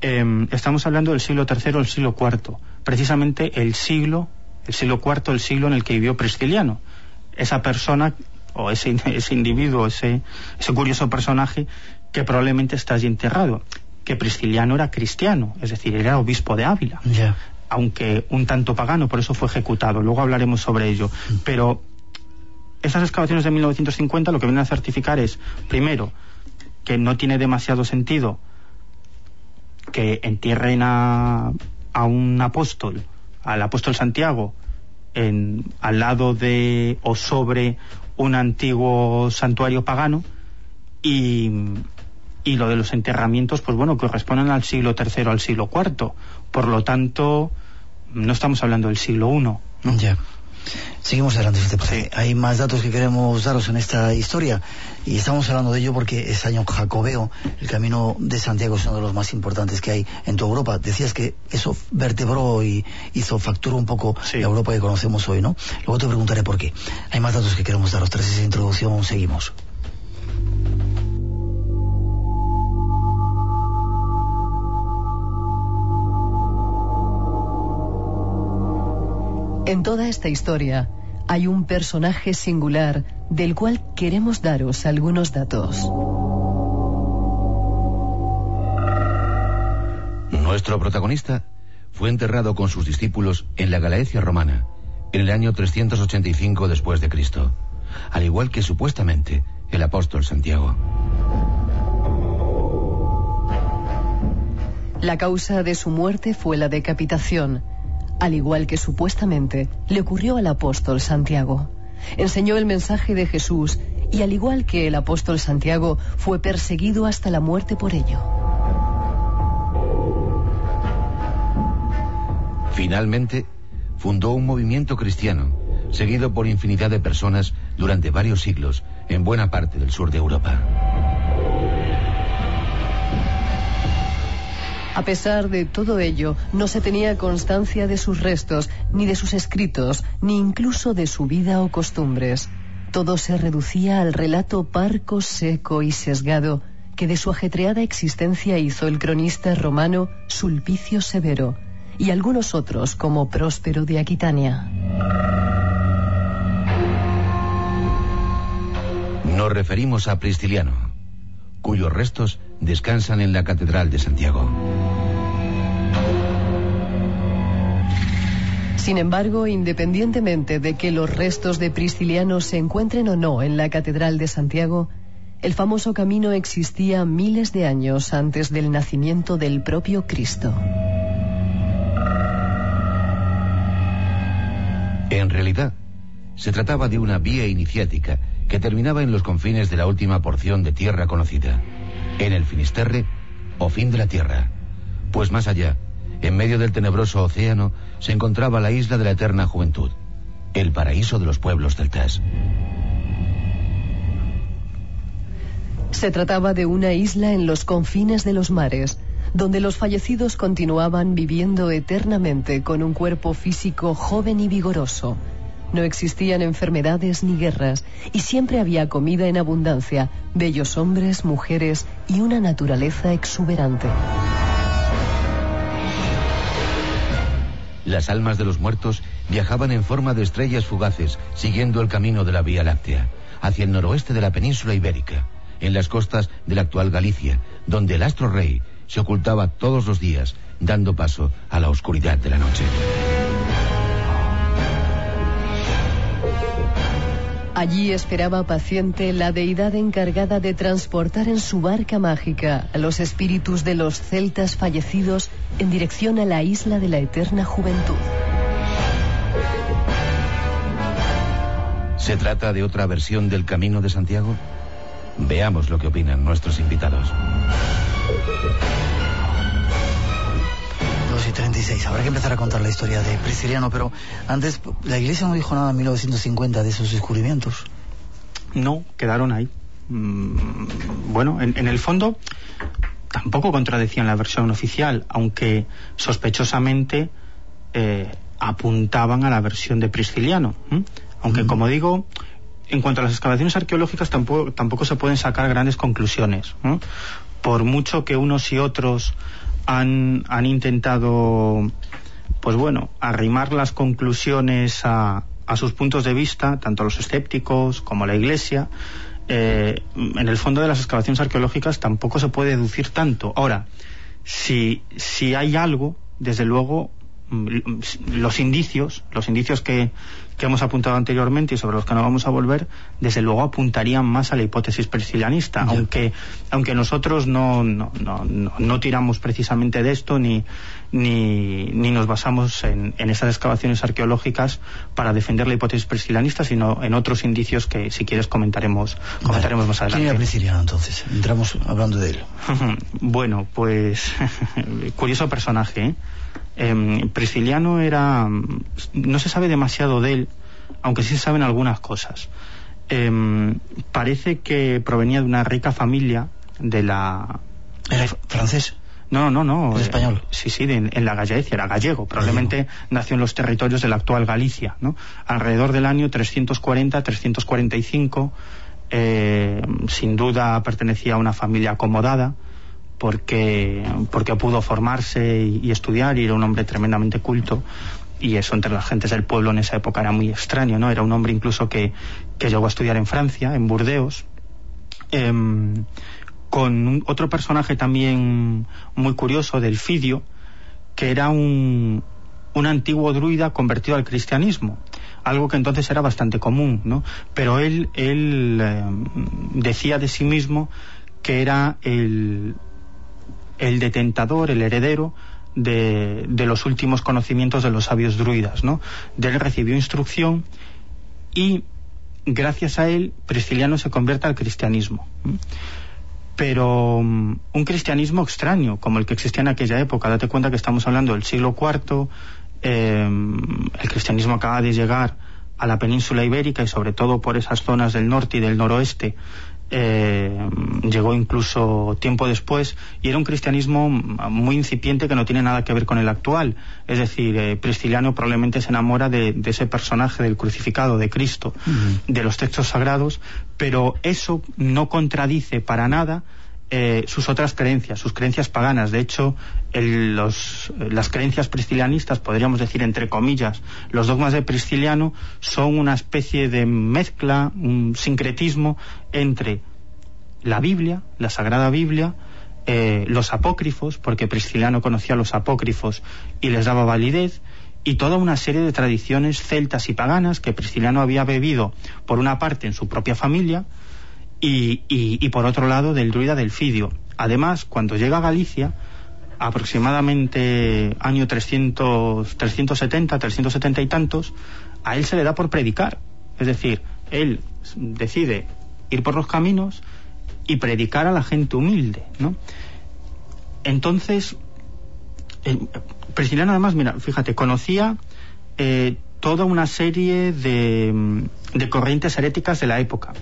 Speaker 5: Em, estamos hablando del siglo III o el siglo IV, precisamente el siglo, el siglo IV, el siglo en el que vivió Prisciliano. Esa persona o ese, ese individuo, ese, ese curioso personaje que probablemente está allí enterrado. Que Prisciliano era cristiano, es decir, era obispo de Ávila. Aunque un tanto pagano, por eso fue ejecutado. Luego hablaremos sobre ello. Pero esas excavaciones de 1950 lo que vienen a certificar es, primero, que no tiene demasiado sentido que entierren a, a un apóstol, al apóstol Santiago, en, al lado de o sobre un antiguo santuario pagano y, lo de los enterramientos, pues bueno, corresponden al siglo III, al siglo IV. Por lo tanto, no estamos hablando del siglo I.
Speaker 1: Ya. Seguimos adelante, si Hay más datos que queremos daros en esta historia y estamos hablando de ello porque es año jacobeo. El camino de Santiago es uno de los más importantes que hay en toda Europa. Decías que eso vertebró y hizo factura un poco la Europa que conocemos hoy, ¿no? Luego te preguntaré por qué. Hay más datos que queremos daros. Tras esa introducción, seguimos.
Speaker 4: En toda esta historia hay un personaje singular del cual queremos daros algunos datos.
Speaker 3: Nuestro protagonista fue enterrado con sus discípulos en la Galaecia romana en el año 385 después de Cristo, al igual que supuestamente el apóstol Santiago.
Speaker 4: La causa de su muerte fue la decapitación, al igual que supuestamente le ocurrió al apóstol Santiago. Enseñó el mensaje de Jesús y al igual que el apóstol Santiago fue perseguido hasta la muerte por ello.
Speaker 3: Finalmente, fundó un movimiento cristiano, seguido por infinidad de personas durante varios siglos en buena parte del sur de Europa.
Speaker 4: A pesar de todo ello, no se tenía constancia de sus restos, ni de sus escritos, ni incluso de su vida o costumbres. Todo se reducía al relato parco, seco y sesgado que de su ajetreada existencia hizo el cronista romano Sulpicio Severo y algunos otros como Próspero de Aquitania.
Speaker 3: Nos referimos a Pristiliano cuyos restos descansan en la Catedral de Santiago.
Speaker 4: Sin embargo, independientemente de que los restos de Prisciliano se encuentren o no en la Catedral de Santiago, el famoso camino existía miles de años antes del nacimiento del propio Cristo.
Speaker 3: En realidad, se trataba de una vía iniciática que terminaba en los confines de la última porción de tierra conocida, en el Finisterre o fin de la tierra, pues más allá, en medio del tenebroso océano, se encontraba la isla de la eterna juventud, el paraíso de los pueblos celtas.
Speaker 4: Se trataba de una isla en los confines de los mares, donde los fallecidos continuaban viviendo eternamente con un cuerpo físico joven y vigoroso, no existían enfermedades ni guerras y siempre había comida en abundancia, bellos hombres, mujeres y una naturaleza exuberante.
Speaker 3: Las almas de los muertos viajaban en forma de estrellas fugaces, siguiendo el camino de la Vía Láctea, hacia el noroeste de la península ibérica, en las costas de la actual Galicia, donde el astro rey se ocultaba todos los días, dando paso a la oscuridad de la noche.
Speaker 4: Allí esperaba paciente la deidad encargada de transportar en su barca mágica a los espíritus de los celtas fallecidos en dirección a la isla de la eterna juventud.
Speaker 3: ¿Se trata de otra versión del Camino de Santiago? Veamos lo que opinan nuestros invitados.
Speaker 1: 2 y 36. Habrá que empezar a contar la historia de Prisciliano, pero antes la iglesia no dijo nada en 1950 de esos descubrimientos.
Speaker 5: No, quedaron ahí. Mm, bueno, en, en el fondo tampoco contradecían la versión oficial, aunque sospechosamente eh, apuntaban a la versión de Prisciliano. Aunque, como digo, en cuanto a las excavaciones arqueológicas tampoco, tampoco se pueden sacar grandes conclusiones. ¿no? Por mucho que unos y otros han, han intentado, pues bueno, arrimar las conclusiones a, a sus puntos de vista, tanto los escépticos como la Iglesia, eh, en el fondo de las excavaciones arqueológicas tampoco se puede deducir tanto. Ahora, si, si hay algo, desde luego, mm, los indicios, los indicios que, que hemos apuntado anteriormente y sobre los que no vamos a volver, desde luego apuntarían más a la hipótesis priscilianista, aunque, aunque nosotros no, no, no, no, tiramos precisamente de esto ni, ni, ni nos basamos en, en estas excavaciones arqueológicas para defender la hipótesis priscilianista, sino en otros indicios que si quieres comentaremos, comentaremos más
Speaker 1: ¿Quién era
Speaker 5: adelante.
Speaker 1: Prisciliano entonces? Entramos hablando de él.
Speaker 5: bueno, pues curioso personaje. ¿eh? Em, Prisciliano era... No se sabe demasiado de él, aunque sí se saben algunas cosas. Em, parece que provenía de una rica familia de la...
Speaker 1: ¿Era francés?
Speaker 5: No, no, no.
Speaker 1: ¿Es
Speaker 5: eh,
Speaker 1: español?
Speaker 5: Sí, sí, de- en la Gallaecia, era gallego. Probablemente nació en los territorios de la actual Galicia, ¿no? Alrededor del año 340-345, eh, sin duda pertenecía a una familia acomodada, porque, porque pudo formarse y, estudiar y era un hombre tremendamente culto. Y eso entre las gentes del pueblo en esa época era muy extraño, ¿no? Era un hombre incluso que, que llegó a estudiar en Francia, en Burdeos. Em, con otro personaje también muy curioso, Delfidio, que era un, un antiguo druida convertido al cristianismo, algo que entonces era bastante común, ¿no? Pero él, él eh, decía de sí mismo que era el, el detentador, el heredero de, de los últimos conocimientos de los sabios druidas, ¿no? De él recibió instrucción y gracias a él Prisciliano se convierte al cristianismo. Pero mm, un cristianismo extraño, como el que existía en aquella época. Date cuenta que estamos hablando del siglo IV, eh, el cristianismo acaba de llegar a la península ibérica y sobre todo por esas zonas del norte y del noroeste. Eh, llegó incluso tiempo después y era un cristianismo muy incipiente que no tiene nada que ver con el actual. Es decir, eh, Prisciliano probablemente se enamora de, de ese personaje del crucificado, de Cristo, de los textos sagrados, pero eso no contradice para nada eh, sus otras creencias, sus creencias paganas. De hecho, el- los- las creencias priscilianistas, podríamos decir entre comillas, los dogmas de Prisciliano son una especie de mezcla, un sincretismo entre la Biblia, la Sagrada Biblia, eh, los apócrifos, porque Prisciliano conocía los apócrifos y les daba validez, y toda una serie de tradiciones celtas y paganas que Prisciliano había bebido, por una parte, en su propia familia, y, y- por otro lado del druida Delfidio. Además, cuando llega a Galicia, aproximadamente año 300, 370, 370 y tantos, a él se le da por predicar. Es decir, él decide ir por los caminos y predicar a la gente humilde, ¿no? Entonces, el, Prisciliano además, mira, fíjate, conocía eh, toda una serie de, mm, de corrientes heréticas de la época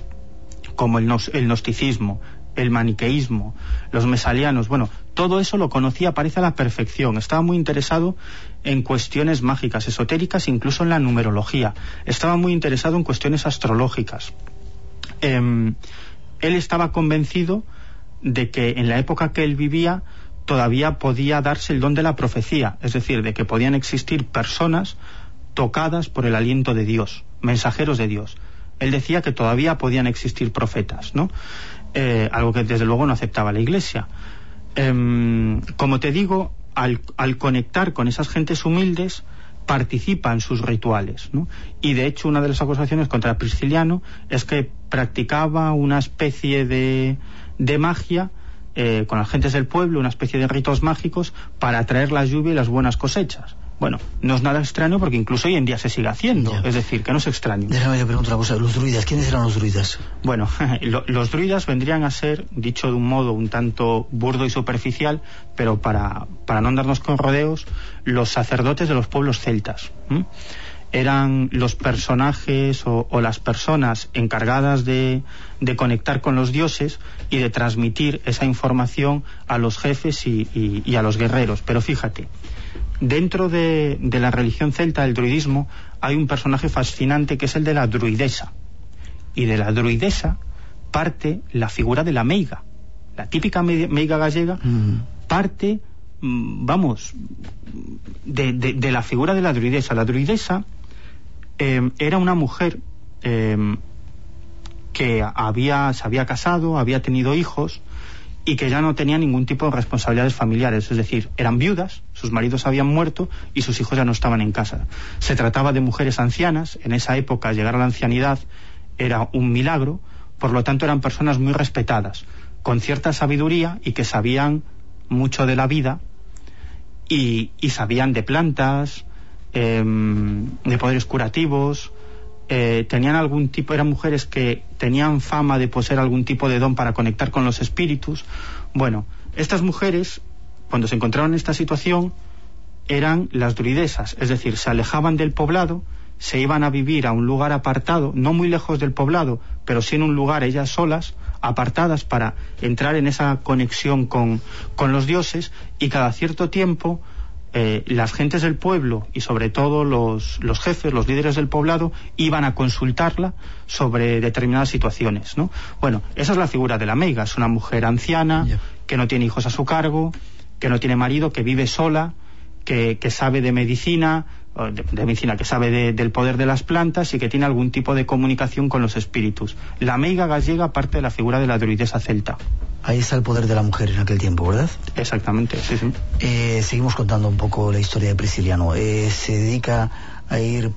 Speaker 5: como el, nos- el gnosticismo, el maniqueísmo, los mesalianos, bueno, todo eso lo conocía, parece a la perfección. Estaba muy interesado en cuestiones mágicas, esotéricas, incluso en la numerología. Estaba muy interesado en cuestiones astrológicas. Em, él estaba convencido de que en la época que él vivía todavía podía darse el don de la profecía, es decir, de que podían existir personas tocadas por el aliento de Dios, mensajeros de Dios. Él decía que todavía podían existir profetas, ¿no? Eh, algo que desde luego no aceptaba la Iglesia. Em, como te digo, al, conectar con esas gentes humildes, participa en sus rituales. Y de hecho una de las acusaciones contra Prisciliano es que practicaba una especie de, de magia eh, con las gentes del pueblo, una especie de ritos mágicos para atraer la lluvia y las buenas cosechas. Bueno, no es nada extraño porque incluso hoy en día se sigue haciendo, es decir, que no es extraño.
Speaker 1: Déjame le pregunto una cosa. Los druidas, ¿quiénes eran los druidas?
Speaker 5: Bueno, lo- los druidas vendrían a ser, dicho de un modo un tanto burdo y superficial, pero para, para no andarnos con rodeos, los sacerdotes de los pueblos celtas. Eran los personajes o, o las personas encargadas de, de conectar con los dioses y de transmitir esa información a los jefes y, y- y a los guerreros. Pero fíjate, dentro de, de la religión celta, del druidismo, hay un personaje fascinante que es el de la druidesa y de la druidesa parte la figura de la meiga. La típica me- meiga gallega
Speaker 1: Mm.
Speaker 5: parte, mm, vamos, de, de- de la figura de la druidesa. La druidesa eh, era una mujer eh, que había, se había casado, había tenido hijos y que ya no tenía ningún tipo de responsabilidades familiares, es decir, eran viudas, sus maridos habían muerto y sus hijos ya no estaban en casa. Se trataba de mujeres ancianas, en esa época llegar a la ancianidad era un milagro, por lo tanto eran personas muy respetadas, con cierta sabiduría y que sabían mucho de la vida y, y sabían de plantas, em, de poderes curativos, eh, tenían algún tipo, eran mujeres que tenían fama de poseer algún tipo de don para conectar con los espíritus. Bueno, estas mujeres, cuando se encontraban en esta situación, eran las druidesas, es decir, se alejaban del poblado, se iban a vivir a un lugar apartado, no muy lejos del poblado, pero sí en un lugar ellas solas, apartadas para entrar en esa conexión con, con los dioses y cada cierto tiempo eh, las gentes del pueblo y sobre todo los, los jefes, los líderes del poblado iban a consultarla sobre determinadas situaciones. ¿no? Bueno, esa es la figura de la meiga, es una mujer anciana que no tiene hijos a su cargo, que no tiene marido, que vive sola, que, que sabe de medicina, de, de medicina, que sabe de- del poder de las plantas y que tiene algún tipo de comunicación con los espíritus. La meiga gallega parte de la figura de la druidesa celta.
Speaker 1: Ahí está el poder de la mujer en aquel tiempo, ¿verdad?
Speaker 5: Exactamente, sí, sí.
Speaker 1: Eh, seguimos contando un poco la historia de Prisciliano. Eh, se dedica a ir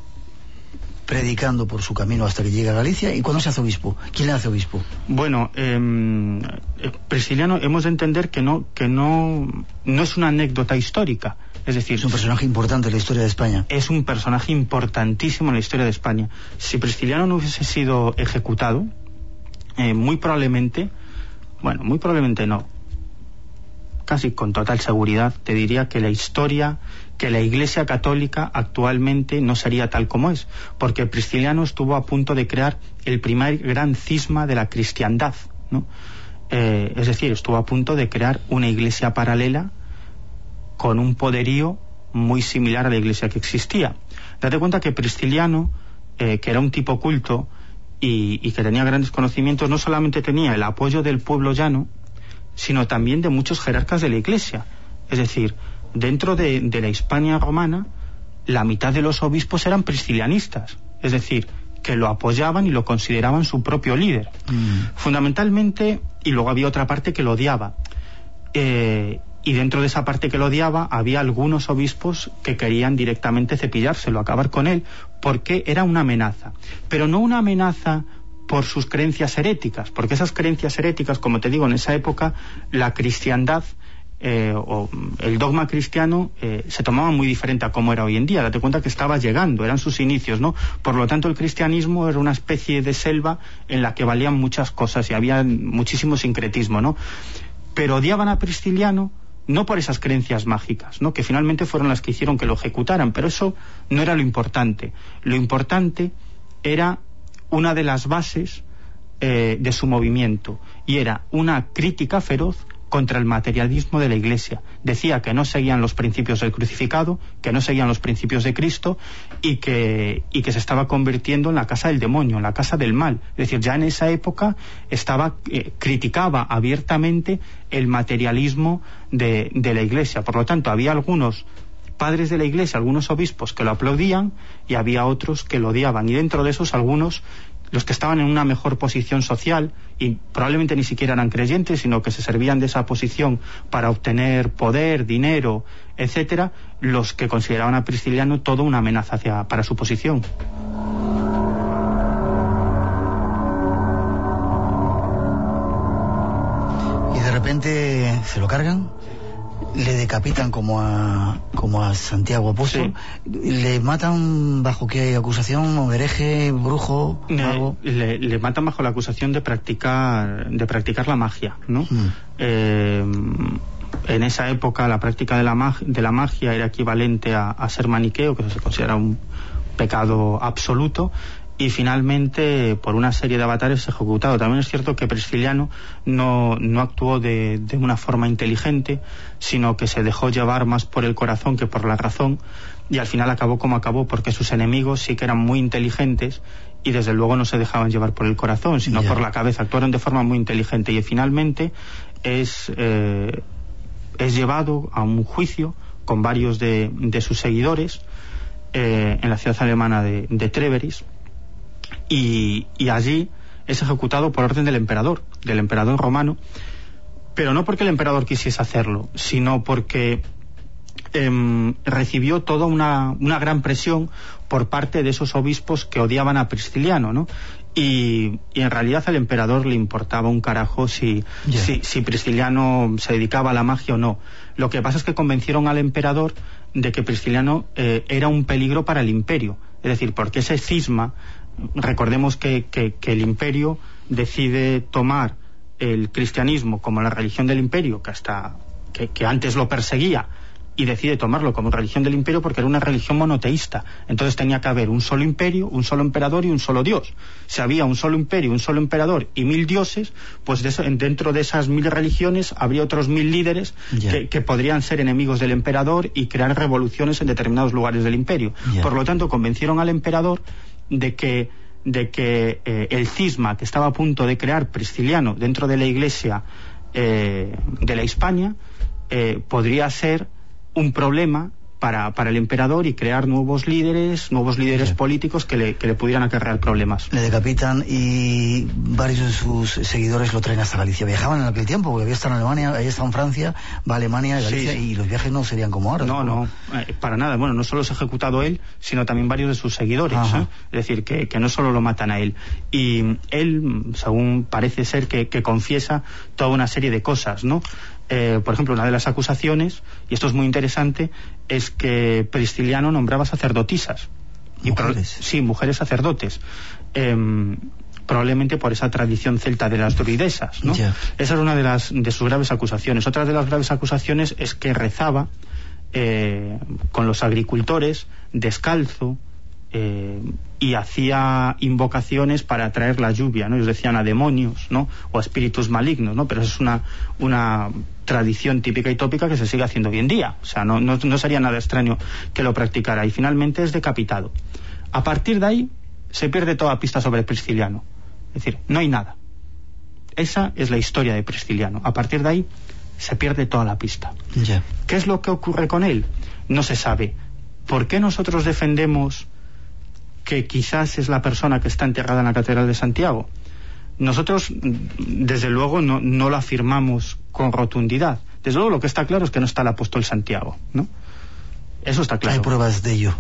Speaker 1: predicando por su camino hasta que llega a Galicia. ¿Y cuándo se hace obispo? ¿Quién le hace obispo?
Speaker 5: Bueno, em, eh, Prisciliano hemos de entender que no, que no, no es una anécdota histórica. Es decir,
Speaker 1: Es un personaje importante en la historia de España.
Speaker 5: es un personaje importantísimo en la historia de España. Si Prisciliano no hubiese sido ejecutado, eh, muy probablemente, bueno, muy probablemente no, casi con total seguridad, te diría que la historia, que la Iglesia Católica actualmente no sería tal como es, porque Prisciliano estuvo a punto de crear el primer gran cisma de la cristiandad, ¿no? Eh, es decir, estuvo a punto de crear una iglesia paralela con un poderío muy similar a la iglesia que existía. Date cuenta que Prisciliano, eh, que era un tipo culto y, y que tenía grandes conocimientos, no solamente tenía el apoyo del pueblo llano, sino también de muchos jerarcas de la iglesia. Es decir, dentro de, de la Hispania romana, la mitad de los obispos eran priscilianistas, es decir, que lo apoyaban y lo consideraban su propio líder.
Speaker 1: Mm.
Speaker 5: Fundamentalmente, y luego había otra parte que lo odiaba. Eh, y dentro de esa parte que lo odiaba había algunos obispos que querían directamente cepillárselo, acabar con él, porque era una amenaza. Pero no una amenaza por sus creencias heréticas, porque esas creencias heréticas, como te digo, en esa época la cristiandad eh, o mm, el dogma cristiano eh, se tomaba muy diferente a como era hoy en día. Date cuenta que estaba llegando, eran sus inicios, ¿no? Por lo tanto, el cristianismo era una especie de selva en la que valían muchas cosas y había muchísimo sincretismo, ¿no? Pero odiaban a Prisciliano no por esas creencias mágicas, ¿no? Que finalmente fueron las que hicieron que lo ejecutaran, pero eso no era lo importante. Lo importante era una de las bases eh, de su movimiento y era una crítica feroz contra el materialismo de la Iglesia. Decía que no seguían los principios del crucificado, que no seguían los principios de Cristo y que, y que se estaba convirtiendo en la casa del demonio, en la casa del mal. Es decir, ya en esa época estaba, eh, criticaba abiertamente el materialismo de, de la Iglesia. Por lo tanto, había algunos padres de la Iglesia, algunos obispos que lo aplaudían y había otros que lo odiaban. Y dentro de esos algunos los que estaban en una mejor posición social y probablemente ni siquiera eran creyentes, sino que se servían de esa posición para obtener poder, dinero, etcétera, los que consideraban a Prisciliano todo una amenaza hacia, para su posición.
Speaker 1: Y de repente se lo cargan, le decapitan como a como a Santiago Apóstol, le matan bajo qué acusación, hereje, brujo, algo.
Speaker 5: le, le matan bajo la acusación de practicar de practicar la magia, ¿no?
Speaker 1: Mm.
Speaker 5: Eh, en esa época la práctica de la, mag- de la magia era equivalente a, a ser maniqueo, que se considera un pecado absoluto, y finalmente por una serie de avatares es ejecutado. También es cierto que Prisciliano no, no actuó de, de una forma inteligente, sino que se dejó llevar más por el corazón que por la razón, y al final acabó como acabó, porque sus enemigos sí que eran muy inteligentes y desde luego no se dejaban llevar por el corazón, sino por la cabeza. Actuaron de forma muy inteligente y finalmente es, eh, es llevado a un juicio con varios de, de sus seguidores eh, en la ciudad alemana de, de Treveris y, y allí es ejecutado por orden del emperador, del emperador romano, pero no porque el emperador quisiese hacerlo, sino porque em, recibió toda una, una gran presión por parte de esos obispos que odiaban a Prisciliano, ¿no? Y, y en realidad al emperador le importaba un carajo si, si Prisciliano se dedicaba a la magia o no. Lo que pasa es que convencieron al emperador de que Prisciliano eh, era un peligro para el imperio. Es decir, porque ese cisma, recordemos que, que- que el imperio decide tomar el cristianismo como la religión del imperio, que hasta que, que antes lo perseguía, y decide tomarlo como religión del imperio porque era una religión monoteísta. Entonces tenía que haber un solo imperio, un solo emperador y un solo dios. Si había un solo imperio, un solo emperador y mil dioses, pues de eso- dentro de esas mil religiones habría otros mil líderes que, que podrían ser enemigos del emperador y crear revoluciones en determinados lugares del imperio. Por lo tanto, convencieron al emperador de que de que eh, el cisma que estaba a punto de crear Prisciliano dentro de la iglesia eh, de la Hispania eh, podría ser un problema para, para el emperador y crear nuevos líderes, nuevos líderes políticos que le, que le pudieran acarrear problemas.
Speaker 1: Le decapitan y varios de sus seguidores lo traen hasta Galicia. Viajaban en aquel tiempo, porque había estado en Alemania, había estado en Francia, va a Alemania, Galicia,
Speaker 5: Sí.
Speaker 1: y los viajes no serían como ahora.
Speaker 5: No, no, eh, para nada. Bueno, no solo es ejecutado él, sino también varios de sus seguidores. ¿eh? Es decir, que, que no solo lo matan a él. Y él, según parece ser, que, que confiesa toda una serie de cosas, ¿no? Eh, por ejemplo, una de las acusaciones, y esto es muy interesante, es que Prisciliano nombraba sacerdotisas. pro-
Speaker 1: Mujeres.
Speaker 5: sí, mujeres sacerdotes. Em, probablemente por esa tradición celta de las druidesas, ¿no? Esa es una de las de sus graves acusaciones. Otra de las graves acusaciones es que rezaba eh, con los agricultores descalzo eh, y hacía invocaciones para atraer la lluvia, ¿no? Ellos decían a demonios, ¿no? O a espíritus malignos, ¿no? Pero eso es una, una tradición típica y tópica que se sigue haciendo hoy en día. O sea, no, no, no sería nada extraño que lo practicara. Y finalmente es decapitado. A partir de ahí se pierde toda pista sobre Prisciliano. Es decir, no hay nada. Esa es la historia de Prisciliano. A partir de ahí se pierde toda la pista. ¿Qué es lo que ocurre con él? No se sabe. ¿Por qué nosotros defendemos que quizás es la persona que está enterrada en la Catedral de Santiago? Nosotros, mm, desde luego, no, no lo afirmamos con rotundidad. Desde luego, lo que está claro es que no está el apóstol Santiago, ¿no? Eso está claro.
Speaker 1: Hay pruebas de ello.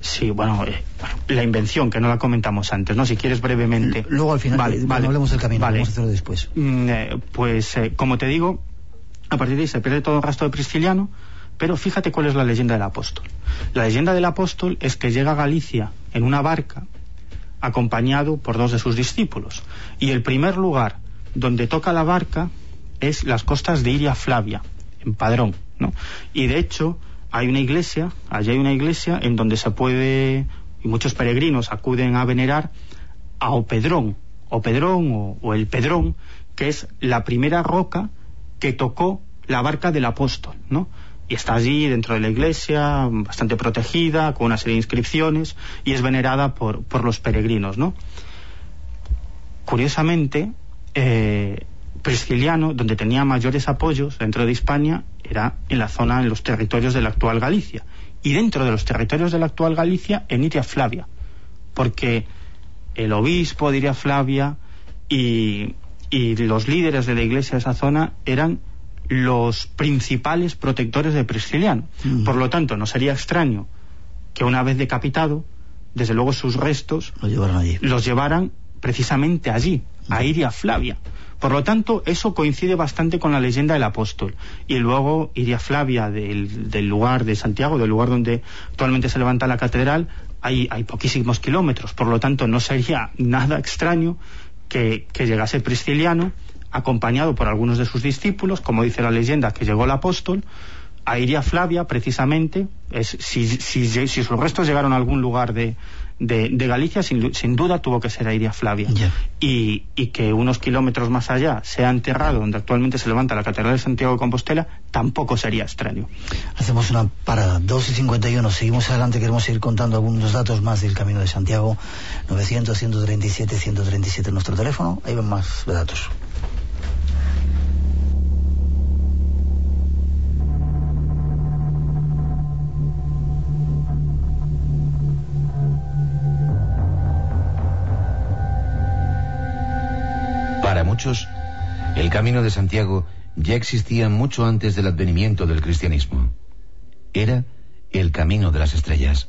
Speaker 5: Sí, bueno, eh, la invención, que no la comentamos antes, ¿no? Si quieres brevemente.
Speaker 1: Luego al final,
Speaker 5: Vale,
Speaker 1: eh,
Speaker 5: vale,
Speaker 1: hablemos del camino,
Speaker 5: vale.
Speaker 1: vamos a hacerlo después.
Speaker 5: Mm, eh, pues, eh, como te digo, a partir de ahí se pierde todo el rastro de Prisciliano, pero fíjate cuál es la leyenda del apóstol. La leyenda del apóstol es que llega a Galicia en una barca acompañado por dos de sus discípulos. Y el primer lugar donde toca la barca es las costas de Iria Flavia, en Padrón, ¿no? Y de hecho, hay una iglesia, allí hay una iglesia en donde se puede, y muchos peregrinos acuden a venerar a Opedrón, Opedrón o, o el Pedrón, que es la primera roca que tocó la barca del apóstol, ¿no? Y está allí dentro de la iglesia, bastante protegida, con una serie de inscripciones, y es venerada por, por los peregrinos, ¿no? Curiosamente, eh, Prisciliano, donde tenía mayores apoyos dentro de España, era en la zona, en los territorios de la actual Galicia. Y dentro de los territorios de la actual Galicia, en Iria Flavia. Porque el obispo de Iria Flavia y, y los líderes de la iglesia de esa zona eran los principales protectores de Prisciliano.
Speaker 1: Mm.
Speaker 5: Por lo tanto, no sería extraño que una vez decapitado, desde luego sus restos
Speaker 1: Lo llevaron allí.
Speaker 5: los llevaran precisamente allí, a Iria Flavia. Por lo tanto, eso coincide bastante con la leyenda del apóstol. Y luego Iria Flavia, del, lugar de Santiago, del lugar donde actualmente se levanta la catedral, hay, poquísimos kilómetros. Por lo tanto, no sería nada extraño que, llegase Prisciliano, acompañado por algunos de sus discípulos, como dice la leyenda, que llegó el apóstol, a Iria Flavia, precisamente, si, si sus restos llegaron a algún lugar de, de, de Galicia, sin, sin duda tuvo que ser a Iria Flavia. Y, y que unos kilómetros más allá sea enterrado donde actualmente se levanta la Catedral de Santiago de Compostela, tampoco sería extraño.
Speaker 1: Hacemos una parada, 2 y 51. Seguimos adelante, queremos ir contando algunos datos más del Camino de Santiago. 900, 137, 137 nuestro teléfono. Ahí van más datos.
Speaker 3: Muchos, el camino de Santiago ya existía mucho antes del advenimiento del cristianismo. Era el camino de las estrellas.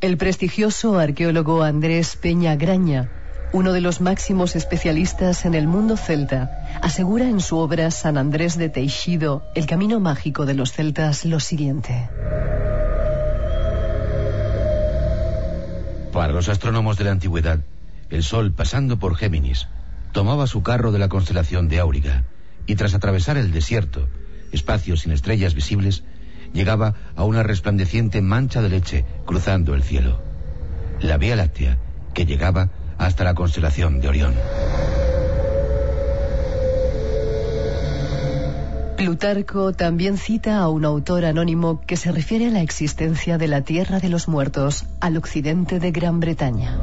Speaker 4: El prestigioso arqueólogo Andrés Peña Graña, uno de los máximos especialistas en el mundo celta, asegura en su obra San Andrés de Teixido, el camino mágico de los celtas, lo siguiente.
Speaker 3: Para los astrónomos de la antigüedad, el Sol, pasando por Géminis, tomaba su carro de la constelación de Áuriga y tras atravesar el desierto, espacio sin estrellas visibles, llegaba a una resplandeciente mancha de leche cruzando el cielo. La Vía Láctea, que llegaba hasta la constelación de Orión.
Speaker 4: Plutarco también cita a un autor anónimo que se refiere a la existencia de la Tierra de los Muertos al occidente de Gran Bretaña.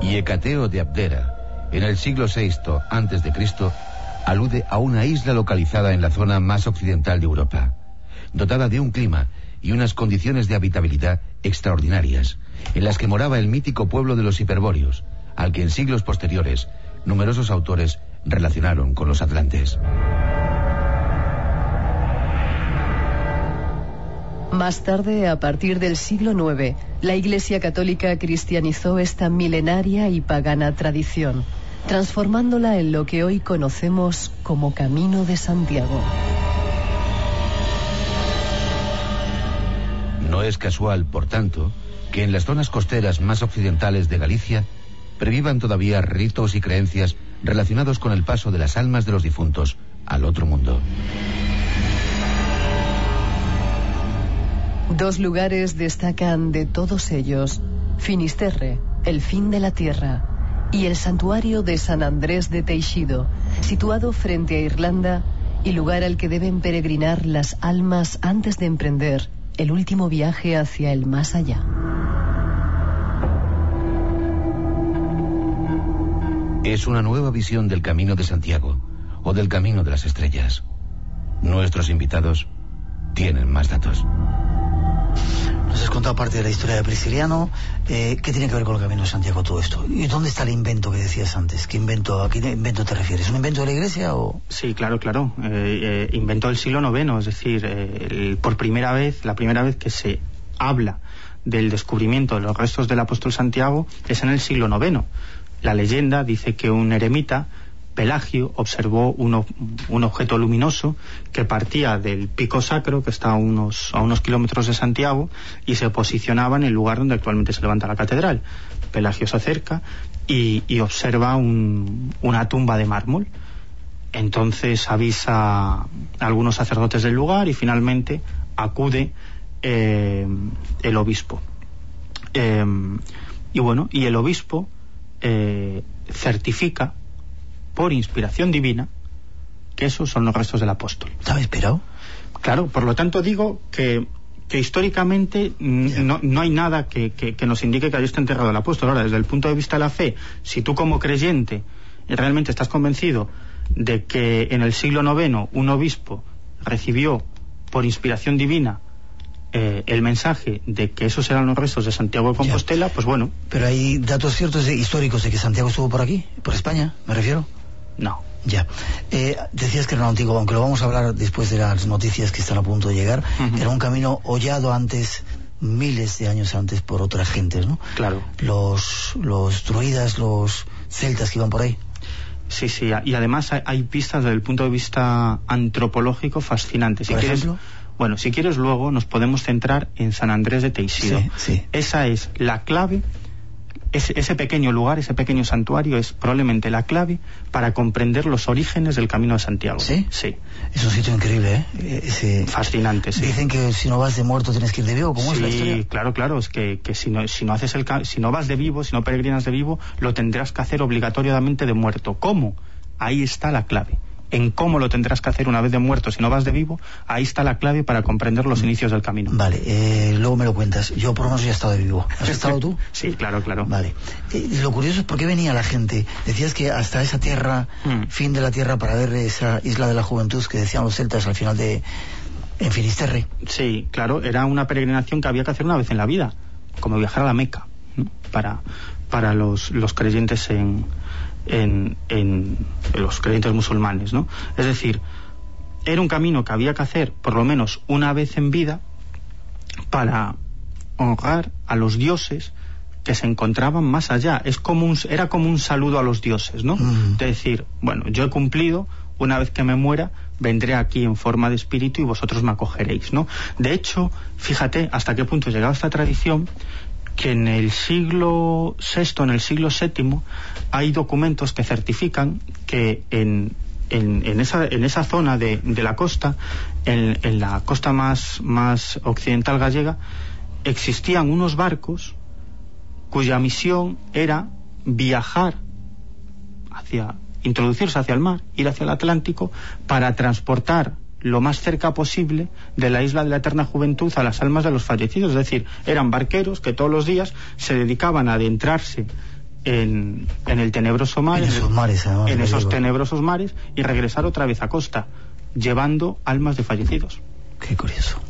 Speaker 3: Y Hecateo de Abdera, en el siglo VI a.C., alude a una isla localizada en la zona más occidental de Europa, dotada de un clima y unas condiciones de habitabilidad extraordinarias, en las que moraba el mítico pueblo de los hiperbóreos, al que en siglos posteriores numerosos autores relacionaron con los atlantes.
Speaker 4: Más tarde, a partir del siglo IX, la Iglesia Católica cristianizó esta milenaria y pagana tradición, transformándola en lo que hoy conocemos como Camino de Santiago.
Speaker 3: No es casual, por tanto, que en las zonas costeras más occidentales de Galicia previvan todavía ritos y creencias relacionados con el paso de las almas de los difuntos al otro mundo.
Speaker 4: Dos lugares destacan de todos ellos, Finisterre, el fin de la tierra, y el santuario de San Andrés de Teixido, situado frente a Irlanda y lugar al que deben peregrinar las almas antes de emprender el último viaje hacia el más allá.
Speaker 3: Es una nueva visión del Camino de Santiago o del Camino de las Estrellas. Nuestros invitados tienen más datos.
Speaker 1: Nos has contado parte de la historia de Prisciliano. Eh, ¿Qué tiene que ver con el Camino de Santiago todo esto? ¿Y dónde está el invento que decías antes? ¿Qué invento, ¿A qué invento te refieres? ¿Un invento de la Iglesia o...?
Speaker 5: Sí, claro, claro. Eh, eh, inventó el siglo IX, es decir, eh, el- por primera vez, la primera vez que se habla del descubrimiento de los restos del apóstol Santiago es en el siglo IX. La leyenda dice que un eremita, Pelagio, observó un objeto luminoso que partía del pico sacro, que está a unos, a unos kilómetros de Santiago, y se posicionaba en el lugar donde actualmente se levanta la catedral. Pelagio se acerca y, observa un- una tumba de mármol. Entonces avisa a algunos sacerdotes del lugar y finalmente acude eh, el obispo. Eh, y bueno, y el obispo eh, certifica por inspiración divina que esos son los restos del apóstol.
Speaker 1: ¿Estaba inspirado?
Speaker 5: Claro, por lo tanto digo que, que históricamente no, no hay nada que, que- que nos indique que ahí está enterrado el apóstol. Ahora, desde el punto de vista de la fe, si tú como creyente realmente estás convencido de que en el siglo IX un obispo recibió por inspiración divina eh, el mensaje de que esos eran los restos de Santiago de Compostela, pues bueno.
Speaker 1: Pero hay datos ciertos históricos de que Santiago estuvo por aquí, por España, me refiero.
Speaker 5: No.
Speaker 1: Ya. Eh, decías que era un antiguo, aunque lo vamos a hablar después de las noticias que están a punto de llegar. Era un camino hollado antes, miles de años antes, por otras gentes, ¿no?
Speaker 5: Claro.
Speaker 1: Los, los druidas, los celtas que iban por ahí.
Speaker 5: Sí, sí, y además hay, pistas desde el punto de vista antropológico fascinantes.
Speaker 1: Si ¿Por ejemplo?
Speaker 5: Bueno, si quieres luego nos podemos centrar en San Andrés de Teixido.
Speaker 1: Sí,
Speaker 5: Esa es la clave ese, pequeño lugar, ese pequeño santuario es probablemente la clave para comprender los orígenes del Camino de Santiago.
Speaker 1: ¿Sí?
Speaker 5: Sí.
Speaker 1: Es un sitio increíble, ¿eh?
Speaker 5: Fascinante, sí.
Speaker 1: Dicen que si no vas de muerto tienes que ir de vivo, ¿cómo es la historia?
Speaker 5: Sí, claro, claro, es que, que si, no, si, no haces el, si no vas de vivo, si no peregrinas de vivo, lo tendrás que hacer obligatoriamente de muerto. ¿Cómo? Ahí está la clave en cómo lo tendrás que hacer una vez de muerto si no vas de vivo, ahí está la clave para comprender los inicios del camino.
Speaker 1: Vale, eh, luego me lo cuentas. Yo por lo menos ya he estado de vivo. ¿Has estado tú?
Speaker 5: sí, claro, claro.
Speaker 1: Vale. Eh, lo curioso es por qué venía la gente. Decías que hasta esa tierra, mm. fin de la tierra, para ver esa isla de la juventud que decían los celtas al final de... En Finisterre.
Speaker 5: Sí, claro, era una peregrinación que había que hacer una vez en la vida, como viajar a la Meca, para, para los, los creyentes en, en, los creyentes musulmanes, ¿no? Es decir, era un camino que había que hacer por lo menos una vez en vida para honrar a los dioses que se encontraban más allá. Es como un, era como un saludo a los dioses, ¿no? De decir, bueno, yo he cumplido, una vez que me muera, vendré aquí en forma de espíritu y vosotros me acogeréis, ¿no? De hecho, fíjate hasta qué punto llegado esta tradición que en el siglo VI, en el siglo VII, hay documentos que certifican que en, en, esa, en esa zona de, la costa, en, en, la costa más, más occidental gallega, existían unos barcos cuya misión era viajar hacia, introducirse hacia el mar, ir hacia el Atlántico, para transportar lo más cerca posible de la isla de la eterna juventud a las almas de los fallecidos. Es decir, eran barqueros que todos los días se dedicaban a adentrarse en, el tenebroso mar,
Speaker 1: en esos, mares,
Speaker 5: en esos tenebrosos mares y regresar otra vez a costa, llevando almas de fallecidos.
Speaker 1: Qué curioso.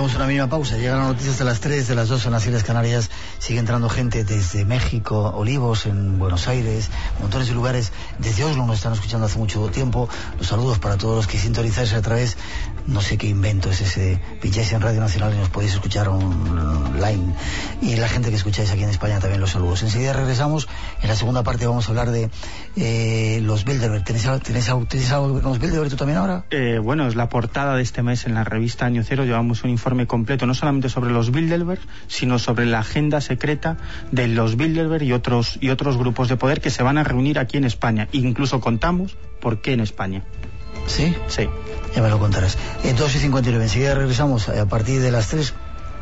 Speaker 1: Hacemos una mínima pausa. Llegan las noticias de las 3, de las 2 en las Islas Canarias. Sigue entrando gente desde México, Olivos, en Buenos Aires, montones de lugares. Desde Oslo nos están escuchando hace mucho tiempo. Los saludos para todos los que sintonizáis a través, no sé qué invento es ese, pincháis en Radio Nacional y nos podéis escuchar online. Y la gente que escucháis aquí en España también los saludos. Enseguida regresamos. En la segunda parte vamos a hablar de eh, los Bilderberg. ¿Tenéis, algo que ver con los Bilderberg tú también ahora?
Speaker 5: Eh, bueno, es la portada de este mes en la revista Año Cero. Llevamos un informe completo, no solamente sobre los Bilderberg, sino sobre la agenda secreta de los Bilderberg y otros, y otros grupos de poder que se van a reunir aquí en España. incluso contamos por qué en España.
Speaker 1: ¿Sí?
Speaker 5: Sí.
Speaker 1: Ya me lo contarás. En 2 y 59, enseguida regresamos a partir de las 3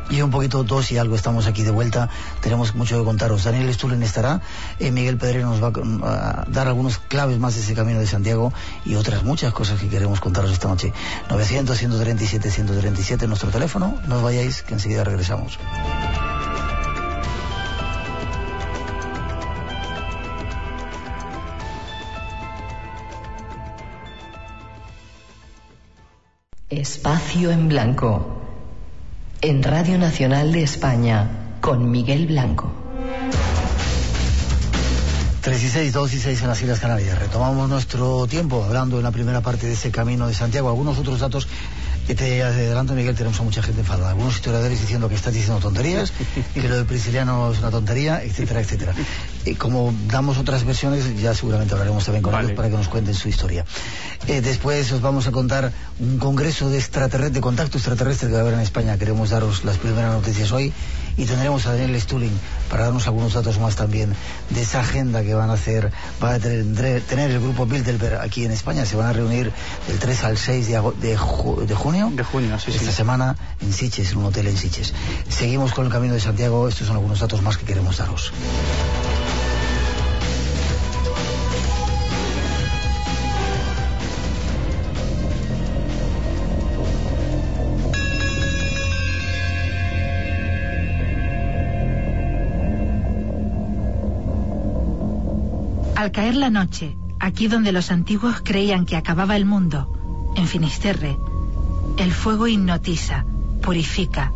Speaker 1: y un poquito dos y algo estamos aquí de vuelta. Tenemos mucho que contaros. Daniel Stulen estará. Eh, Miguel Pedrero nos va a, dar algunos claves más de ese camino de Santiago y otras muchas cosas que queremos contaros esta noche. 900 137 137 nuestro teléfono. No os vayáis, que enseguida regresamos.
Speaker 4: Espacio en blanco en Radio Nacional de España con Miguel Blanco.
Speaker 1: 3 y 6, 2 y 6 en las Islas Canarias. Retomamos nuestro tiempo hablando en la primera parte de ese camino de Santiago. Algunos otros datos que te adelanto, Miguel, tenemos a mucha gente enfadada. Algunos historiadores diciendo que estás diciendo tonterías, que lo del prisciliano es una tontería, etcétera, etcétera. Y como damos otras versiones, ya seguramente hablaremos también con ellos para que nos cuenten su historia. Eh, después os vamos a contar un congreso de extraterrestre, de contacto extraterrestre que va a haber en España. Queremos daros las primeras noticias hoy y tendremos a Daniel Stulin para darnos algunos datos más también de esa agenda que van a hacer, va a tener, el grupo Bilderberg aquí en España. Se van a reunir del 3 al 6 de, de, junio.
Speaker 5: De junio, sí,
Speaker 1: Esta semana en Siches, en un hotel en Siches. Seguimos con el Camino de Santiago. Estos son algunos datos más que queremos daros.
Speaker 6: Al caer la noche, aquí donde los antiguos creían que acababa el mundo, en Finisterre, el fuego hipnotiza, purifica,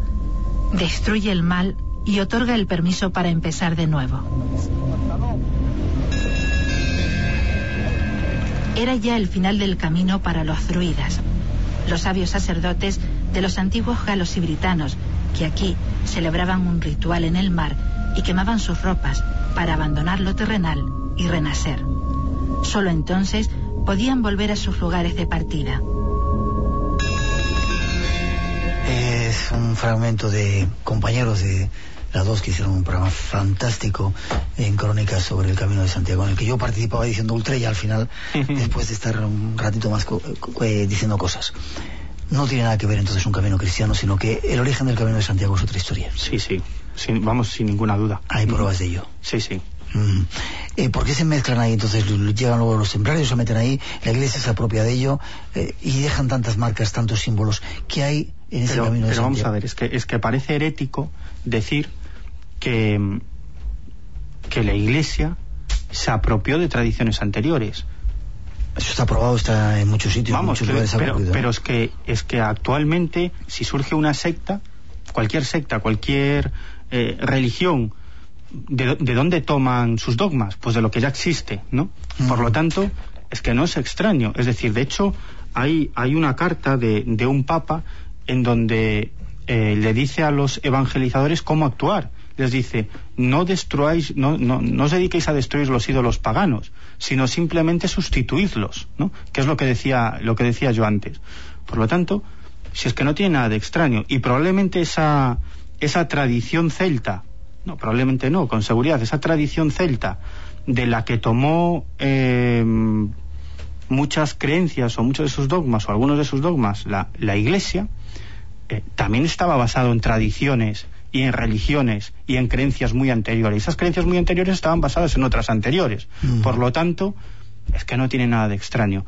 Speaker 6: destruye el mal y otorga el permiso para empezar de nuevo. Era ya el final del camino para los druidas, los sabios sacerdotes de los antiguos galos y britanos, que aquí celebraban un ritual en el mar y quemaban sus ropas para abandonar lo terrenal y renacer. Solo entonces podían volver a sus lugares de partida.
Speaker 1: Es un fragmento de compañeros de las dos que hicieron un programa fantástico en crónicas sobre el Camino de Santiago, en el que yo participaba diciendo ultra y al final, después de estar un ratito más eh, diciendo cosas. No tiene nada que ver entonces un camino cristiano, sino que el origen del Camino de Santiago es otra historia.
Speaker 5: Sí, sí, vamos sin ninguna duda.
Speaker 1: Hay pruebas de ello.
Speaker 5: Sí, sí.
Speaker 1: Mm. Eh, ¿Por qué se mezclan ahí? Entonces llegan luego los templarios, se meten ahí, la iglesia se apropia de ello eh, y dejan tantas marcas, tantos símbolos. ¿Qué hay en ese camino de
Speaker 5: Pero vamos a ver, es que, es que parece herético decir que, que la iglesia se apropió de tradiciones anteriores.
Speaker 1: Eso está probado, está en muchos sitios.
Speaker 5: Vamos,
Speaker 1: muchos
Speaker 5: pero, pero, es que es que actualmente si surge una secta, cualquier secta, cualquier eh, religión ¿de, dónde toman sus dogmas? Pues de lo que ya existe, ¿no? Por lo tanto, es que no es extraño. Es decir, de hecho, hay, hay una carta de, de un papa en donde eh, le dice a los evangelizadores cómo actuar. Les dice, no destruáis, no, no, no os dediquéis a destruir los ídolos paganos, sino simplemente sustituidlos, ¿no? Que es lo que decía, lo que decía yo antes. Por lo tanto, si es que no tiene nada de extraño, y probablemente esa, esa tradición celta no, probablemente no, con seguridad. Esa tradición celta de la que tomó eh, muchas creencias o muchos de sus dogmas o algunos de sus dogmas la, la Iglesia, eh, también estaba basado en tradiciones y en religiones y en creencias muy anteriores. Esas creencias muy anteriores estaban basadas en otras anteriores. Mm. Por lo tanto, es que no tiene nada de extraño.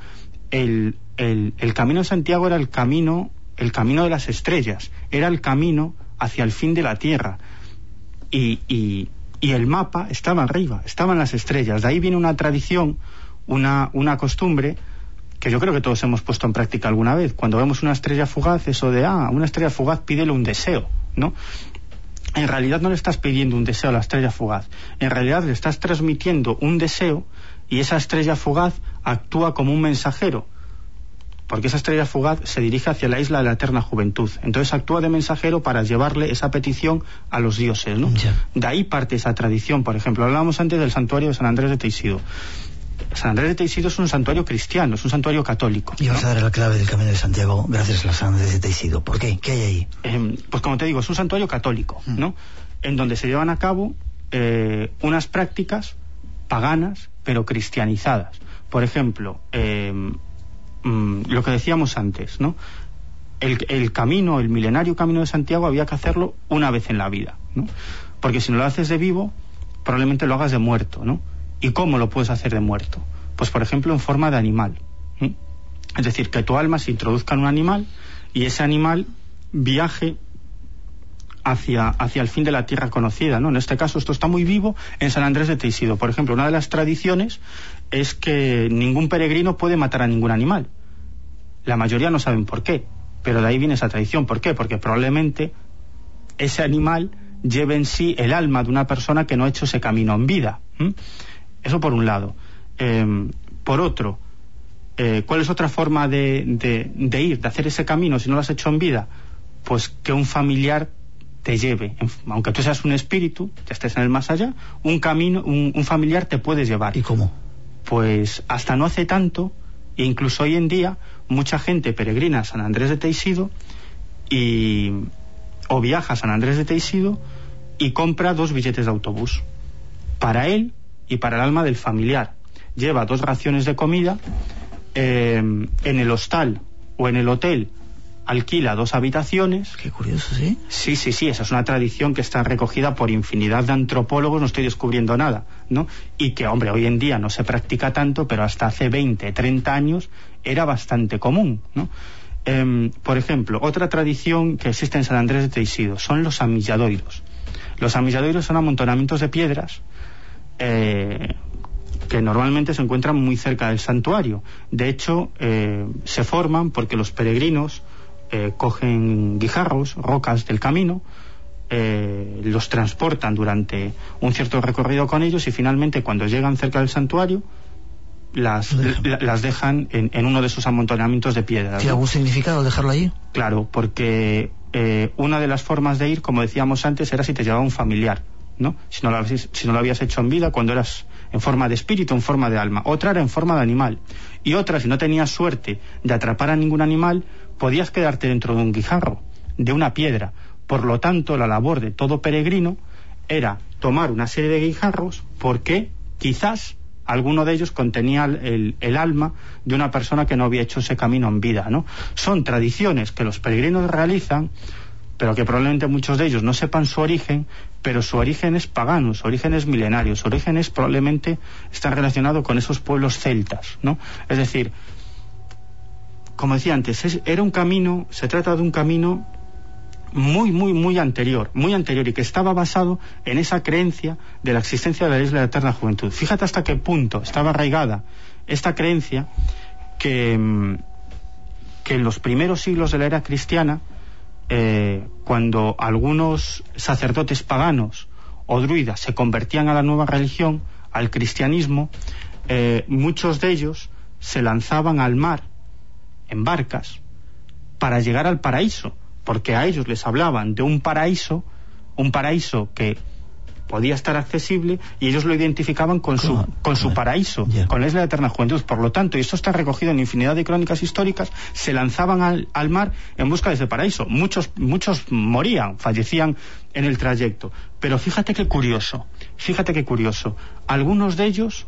Speaker 5: El, el, el camino de Santiago era el camino, el camino de las estrellas, era el camino hacia el fin de la tierra y, y, el mapa estaba arriba, estaban las estrellas. De ahí viene una tradición, una, una costumbre que yo creo que todos hemos puesto en práctica alguna vez. Cuando vemos una estrella fugaz, eso de, ah, una estrella fugaz, pídele un deseo, ¿no? En realidad no le estás pidiendo un deseo a la estrella fugaz. En realidad le estás transmitiendo un deseo y esa estrella fugaz actúa como un mensajero porque esa estrella fugaz se dirige hacia la isla de la eterna juventud. Entonces actúa de mensajero para llevarle esa petición a los dioses. ¿no? De ahí parte esa tradición. Por ejemplo, hablábamos antes del santuario de San Andrés de Teixido. San Andrés de Teixido es un santuario cristiano, es un santuario católico.
Speaker 1: Y vas a dar la clave del Camino de Santiago gracias a San Andrés de Teixido. ¿Por qué? ¿Qué hay ahí?
Speaker 5: Em, pues como te digo, es un santuario católico, mm. ¿no? En donde se llevan a cabo eh, unas prácticas paganas, pero cristianizadas. Por ejemplo, eh, Mm, lo que decíamos antes, ¿no? El, camino, el milenario camino de Santiago había que hacerlo una vez en la vida, ¿no? Porque si no lo haces de vivo, probablemente lo hagas de muerto, ¿no? ¿Y cómo lo puedes hacer de muerto? Pues por ejemplo en forma de animal. Es decir, que tu alma se introduzca en un animal y ese animal viaje hacia, hacia el fin de la tierra conocida, ¿no? En este caso esto está muy vivo en San Andrés de Teixido. Por ejemplo, una de las tradiciones es que ningún peregrino puede matar a ningún animal. La mayoría no saben por qué, pero de ahí viene esa tradición. ¿Por qué? Porque probablemente ese animal lleve en sí el alma de una persona que no ha hecho ese camino en vida. Eso por un lado. Em, por otro, eh, ¿cuál es otra forma de, ir, de hacer ese camino si no lo has hecho en vida? Pues que un familiar te lleve, aunque tú seas un espíritu, te estés en el más allá, un camino, un, familiar te puede llevar.
Speaker 1: ¿Y cómo?
Speaker 5: Pues hasta no hace tanto, e incluso hoy en día, mucha gente peregrina a San Andrés de Teixido y o viaja a San Andrés de Teixido y compra dos billetes de autobús para él y para el alma del familiar. Lleva dos raciones de comida eh, en el hostal o en el hotel alquila dos habitaciones.
Speaker 1: Qué curioso, ¿sí?
Speaker 5: Sí, sí, sí, esa es una tradición que está recogida por infinidad de antropólogos, no estoy descubriendo nada, ¿no? Y que, hombre, hoy en día no se practica tanto, pero hasta hace 20, 30 años era bastante común, ¿no? Em, por ejemplo, otra tradición que existe en San Andrés de Teixido son los amilladoiros. Los amilladoiros son amontonamientos de piedras eh, que normalmente se encuentran muy cerca del santuario. De hecho, eh, se forman porque los peregrinos eh, cogen guijarros, rocas del camino, eh, los transportan durante un cierto recorrido con ellos y finalmente cuando llegan cerca del santuario las, la- las dejan en, en uno de esos amontonamientos de piedras.
Speaker 1: ¿Tiene algún significado dejarlo allí?
Speaker 5: Claro, porque eh, una de las formas de ir, como decíamos antes, era si te llevaba un familiar, ¿no? Si no, lo habías, si no lo habías hecho en vida, cuando eras en forma de espíritu, en forma de alma. Otra era en forma de animal. Y otra, si no tenías suerte de atrapar a ningún animal, podías quedarte dentro de un guijarro, de una piedra. Por lo tanto, la labor de todo peregrino era tomar una serie de guijarros porque quizás alguno de ellos contenía el, alma de una persona que no había hecho ese camino en vida, ¿no? Son tradiciones que los peregrinos realizan, pero que probablemente muchos de ellos no sepan su origen, pero su origen es pagano, su origen es milenario, su origen es probablemente está relacionado con esos pueblos celtas, ¿no? Es decir, como decía antes, es- era un camino, se trata de un camino muy, muy, muy anterior, muy anterior y que estaba basado en esa creencia de la existencia de la isla de la eterna juventud. Fíjate hasta qué punto estaba arraigada esta creencia que, mm, que en los primeros siglos de la era cristiana, eh, cuando algunos sacerdotes paganos o druidas se convertían a la nueva religión, al cristianismo, eh, muchos de ellos se lanzaban al mar en barcas para llegar al paraíso, porque a ellos les hablaban de un paraíso, un paraíso que podía estar accesible y ellos lo identificaban con su,
Speaker 1: Con-
Speaker 5: su paraíso, con la isla de eterna juventud. Por lo tanto, y esto está recogido en infinidad de crónicas históricas, se lanzaban al, al mar en busca de ese paraíso. Muchos, muchos morían, fallecían en el trayecto. Pero fíjate qué curioso, fíjate qué curioso. Algunos de ellos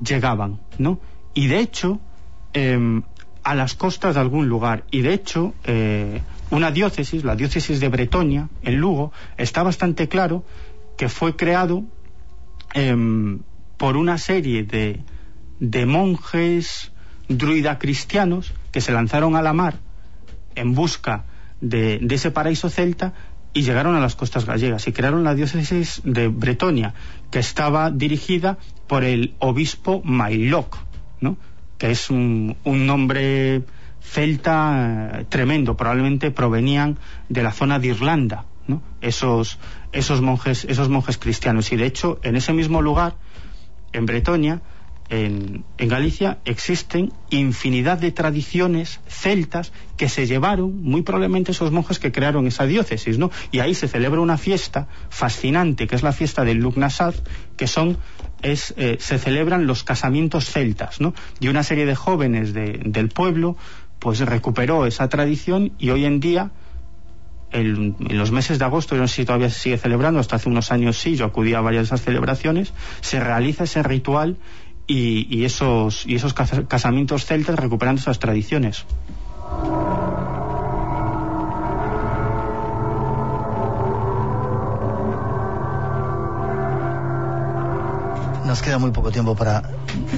Speaker 5: llegaban, ¿no? Y de hecho, em, a las costas de algún lugar. Y de hecho, eh, una diócesis, la diócesis de Bretonia, en Lugo, está bastante claro que fue creado em, por una serie de, de monjes druida cristianos que se lanzaron a la mar en busca de, ese paraíso celta y llegaron a las costas gallegas y crearon la diócesis de Bretonia, que estaba dirigida por el obispo Mailok, ¿no? Que es un, un nombre celta eh, tremendo, probablemente provenían de la zona de Irlanda, ¿no? esos, esos, monjes, esos monjes cristianos. Y de hecho, en ese mismo lugar, en Bretonia, en, en Galicia, existen infinidad de tradiciones celtas que se llevaron, muy probablemente esos monjes que crearon esa diócesis, ¿no? Y ahí se celebra una fiesta fascinante, que es la fiesta del Lugnasad, que son, eh, se celebran los casamientos celtas, ¿no? Y una serie de jóvenes de- del pueblo, pues recuperó esa tradición y hoy en día, en los meses de agosto, yo no sé si todavía se sigue celebrando, hasta hace unos años sí, yo acudí a varias de esas celebraciones, se realiza ese ritual y, esos, y esos casa- casamientos celtas recuperando esas tradiciones.
Speaker 1: Nos queda muy poco tiempo para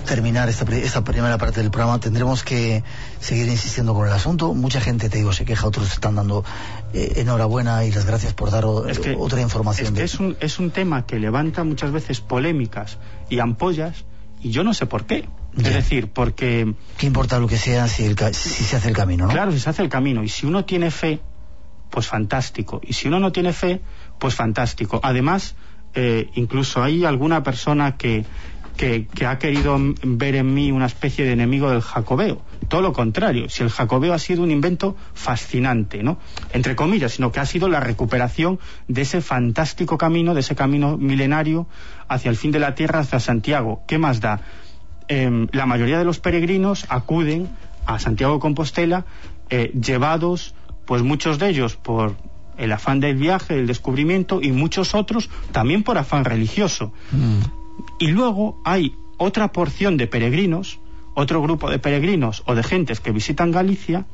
Speaker 1: terminar esta, esta primera parte del programa. Tendremos que seguir insistiendo con el asunto. Mucha gente, te digo, se queja, otros están dando eh, enhorabuena y las gracias por dar o-
Speaker 5: Es que-
Speaker 1: otra información.
Speaker 5: Es que
Speaker 1: de-
Speaker 5: es un, es un tema que levanta muchas veces polémicas y ampollas y yo no sé por qué. Es decir, porque
Speaker 1: ¿Qué importa lo que sea si, el si se hace el camino, no?
Speaker 5: Claro, si se hace el camino. Y si uno tiene fe, pues fantástico. Y si uno no tiene fe, pues fantástico. Además, eh, incluso hay alguna persona que, que, ha querido ver en mí una especie de enemigo del jacobeo. Todo lo contrario. Si el jacobeo ha sido un invento fascinante, ¿no? Entre comillas, sino que ha sido la recuperación de ese fantástico camino, de ese camino milenario hacia el fin de la tierra, hacia Santiago. ¿Qué más da? em, la mayoría de los peregrinos acuden a Santiago de Compostela eh, llevados, pues muchos de ellos por el afán del viaje, del descubrimiento y muchos otros también por afán religioso.
Speaker 1: Mm.
Speaker 5: Y luego hay otra porción de peregrinos, otro grupo de peregrinos o de gentes que visitan Galicia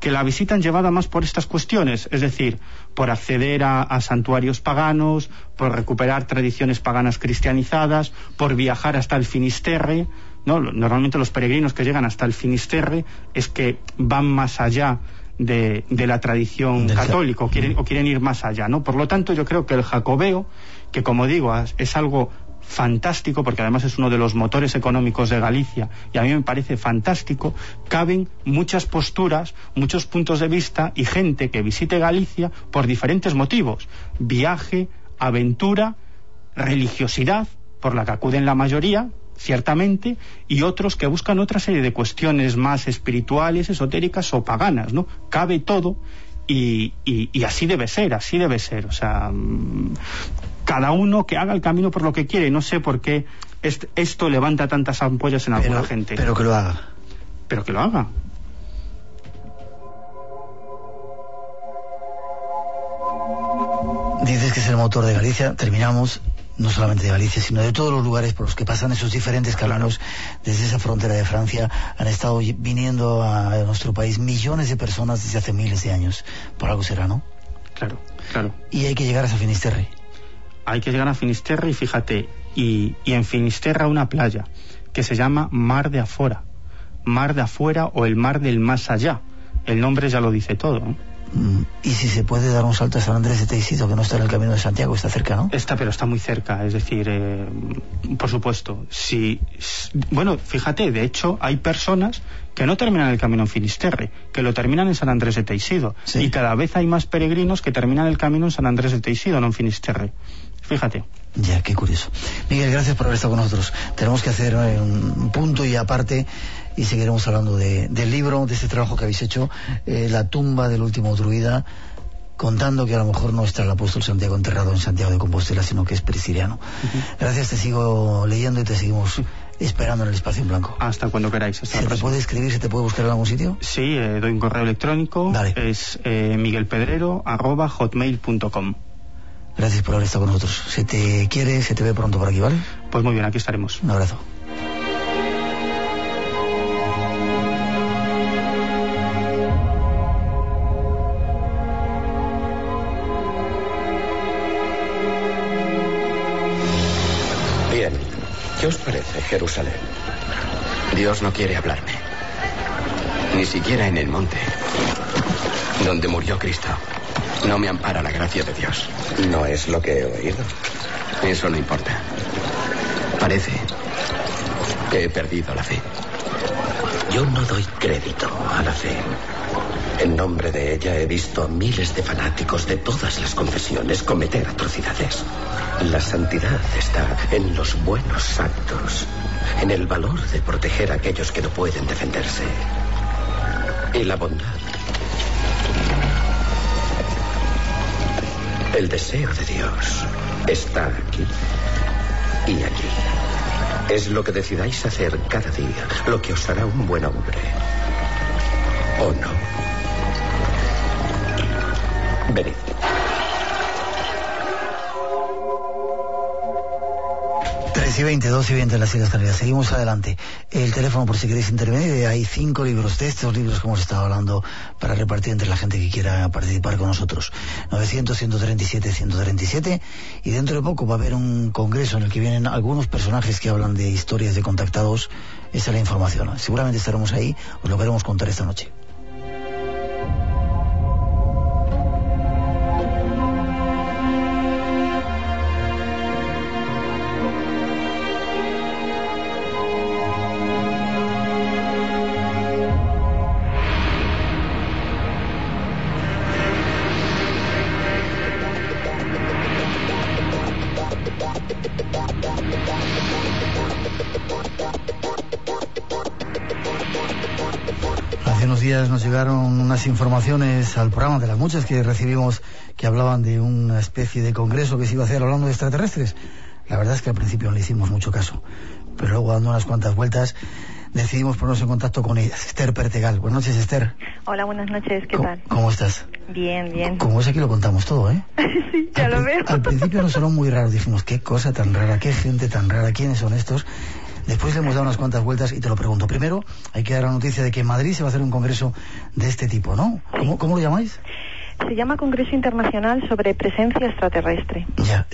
Speaker 5: que la visitan llevada más por estas cuestiones, es decir, por acceder a, a santuarios paganos, por recuperar tradiciones paganas cristianizadas, por viajar hasta el Finisterre. ¿no? Normalmente los peregrinos que llegan hasta el Finisterre es que van más allá de, de la tradición
Speaker 1: Del ca-
Speaker 5: católica o quieren, o quieren ir más allá. ¿no? Por lo tanto, yo creo que el jacobeo, que como digo, es- es algo fantástico, porque además es uno de los motores económicos de Galicia, y a mí me parece fantástico, caben muchas posturas, muchos puntos de vista y gente que visite Galicia por diferentes motivos. Viaje, aventura, religiosidad, por la que acuden la mayoría, ciertamente, y otros que buscan otra serie de cuestiones más espirituales, esotéricas o paganas, ¿no? Cabe todo y, y, y así debe ser, así debe ser. O sea, mm, cada uno que haga el camino por lo que quiere. No sé por qué est- esto levanta tantas ampollas en alguna gente.
Speaker 1: pero que lo haga.
Speaker 5: pero que lo haga.
Speaker 1: Dices que es el motor de Galicia. Terminamos, no solamente de Galicia, sino de todos los lugares por los que pasan esos diferentes caminos desde esa frontera de Francia. Han estado viniendo a nuestro país millones de personas desde hace miles de años. Por algo será, ¿no?
Speaker 5: Claro, claro.
Speaker 1: Y hay que llegar a esa Finisterre.
Speaker 5: Hay que llegar a Finisterre y fíjate, y, y en Finisterre una playa que se llama Mar de Afora. Mar de Afuera o el Mar del Más Allá. El nombre ya lo dice todo. ¿no?
Speaker 1: Y si se puede dar un salto a San Andrés de Teixido, que no está en el camino de Santiago, está cerca, ¿no?
Speaker 5: Está, pero está muy cerca, es decir, eh, por supuesto, si, bueno, fíjate, de hecho, hay personas que no terminan el camino en Finisterre, que lo terminan en San Andrés de Teixido,
Speaker 1: Sí.
Speaker 5: y cada vez hay más peregrinos que terminan el camino en San Andrés de Teixido, no en Finisterre. Fíjate.
Speaker 1: Ya, qué curioso. Miguel, gracias por haber estado con nosotros. Tenemos que hacer eh, un punto y aparte y seguiremos hablando de- del libro, de este trabajo que habéis hecho, eh, La tumba del último druida, contando que a lo mejor no está el apóstol Santiago enterrado en Santiago de Compostela, sino que es presiriano. Gracias, te sigo leyendo y te seguimos esperando en el espacio en blanco.
Speaker 5: Hasta cuando queráis. Hasta
Speaker 1: ¿Se
Speaker 5: la
Speaker 1: te
Speaker 5: próxima.
Speaker 1: puede escribir, se te puede buscar en algún sitio?
Speaker 5: Sí, eh, doy un correo electrónico,
Speaker 1: Dale.
Speaker 5: es eh, miguelpedrero arroba hotmail.com.
Speaker 1: Gracias por haber estado con nosotros. Se te quiere, se te ve pronto por aquí, ¿vale?
Speaker 5: Pues muy bien, aquí estaremos.
Speaker 1: Un abrazo.
Speaker 7: Bien, ¿qué os parece Jerusalén? Dios no quiere hablarme. Ni siquiera en el monte, donde murió Cristo. No me ampara la gracia de Dios.
Speaker 8: No es lo que he oído.
Speaker 7: Eso no importa. Parece que he perdido la fe.
Speaker 8: Yo no doy crédito a la fe. En nombre de ella he visto a miles de fanáticos de todas las confesiones cometer atrocidades. La santidad está en los buenos actos, en el valor de proteger a aquellos que no pueden defenderse. Y la bondad. El deseo de Dios está aquí y allí. Es lo que decidáis hacer cada día, lo que os hará un buen hombre. ¿O no? Venid.
Speaker 1: Y 20, 2 y 20 en las Islas Canarias. Seguimos adelante. El teléfono por si queréis intervenir. Hay cinco libros de estos libros que hemos estado hablando para repartir entre la gente que quiera participar con nosotros. 900, 137, 137. Y dentro de poco va a haber un congreso en el que vienen algunos personajes que hablan de historias de contactados. Esa es la información. Seguramente estaremos ahí. Os lo queremos contar esta noche. Unas informaciones al programa de las muchas que recibimos que hablaban de una especie de congreso que se iba a hacer hablando de extraterrestres. La verdad es que al principio no le hicimos mucho caso, pero luego dando unas cuantas vueltas decidimos ponernos en contacto con Esther Pertegal. Buenas noches, Esther.
Speaker 9: Hola, buenas noches, ¿qué
Speaker 1: ¿Cómo,
Speaker 9: tal?
Speaker 1: cómo estás?
Speaker 9: Bien, bien.
Speaker 1: Como es aquí lo contamos todo, ¿eh?
Speaker 9: sí, ya
Speaker 1: al,
Speaker 9: lo veo.
Speaker 1: al principio nos sonó muy raro, dijimos, qué cosa tan rara, qué gente tan rara, quiénes son estos. Después le hemos dado unas cuantas vueltas y te lo pregunto. Primero, hay que dar la noticia de que en Madrid se va a hacer un congreso de este tipo, ¿no? ¿Cómo, cómo lo llamáis?
Speaker 9: Se llama Congreso Internacional sobre Presencia Extraterrestre.
Speaker 1: Ya,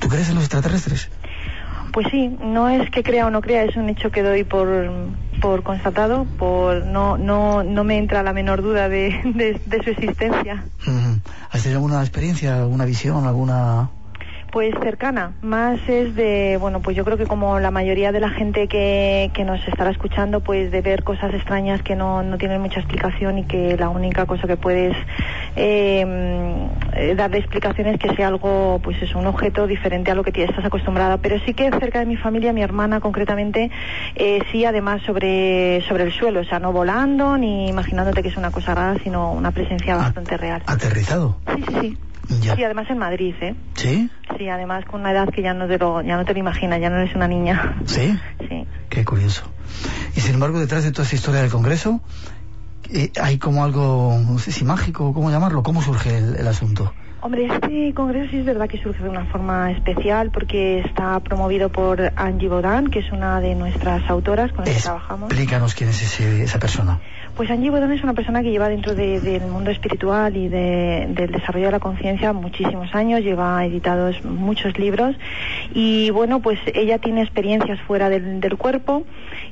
Speaker 1: ¿tú crees en los extraterrestres?
Speaker 9: Pues sí, no es que crea o no crea, es un hecho que doy por, por constatado, por no, no, no me entra la menor duda de, de, de su existencia.
Speaker 1: ¿Has tenido alguna experiencia, alguna visión, alguna...?
Speaker 9: Pues cercana, más es de, bueno, pues yo creo que como la mayoría de la gente que, que nos estará escuchando, pues de ver cosas extrañas que no, no tienen mucha explicación y que la única cosa que puedes eh, eh, darle explicación es que sea algo, pues es un objeto diferente a lo que estás acostumbrada. Pero sí que cerca de mi familia, mi hermana concretamente, eh, sí además sobre, sobre el suelo, o sea, no volando ni imaginándote que es una cosa rara, sino una presencia bastante real.
Speaker 1: ¿Aterrizado?
Speaker 9: Sí, sí, sí.
Speaker 1: Ya.
Speaker 9: Sí, además en Madrid, ¿eh?
Speaker 1: ¿Sí?
Speaker 9: Sí, además con una edad que ya no te lo, ya no te lo imaginas, ya no eres una niña.
Speaker 1: ¿Sí?
Speaker 9: Sí.
Speaker 1: Qué curioso. Y sin embargo, detrás de toda esta historia del Congreso, eh, hay como algo, no sé si mágico, ¿cómo llamarlo? ¿Cómo surge el, el asunto?
Speaker 9: Hombre, este congreso sí es verdad que surge de una forma especial porque está promovido por Angie Bodan, que es una de nuestras autoras con las que trabajamos.
Speaker 1: Explícanos quién es ese- esa persona.
Speaker 9: Pues Angie Bodan es una persona que lleva dentro de- del mundo espiritual y de- del desarrollo de la conciencia muchísimos años, lleva editados muchos libros y bueno, pues ella tiene experiencias fuera del, del cuerpo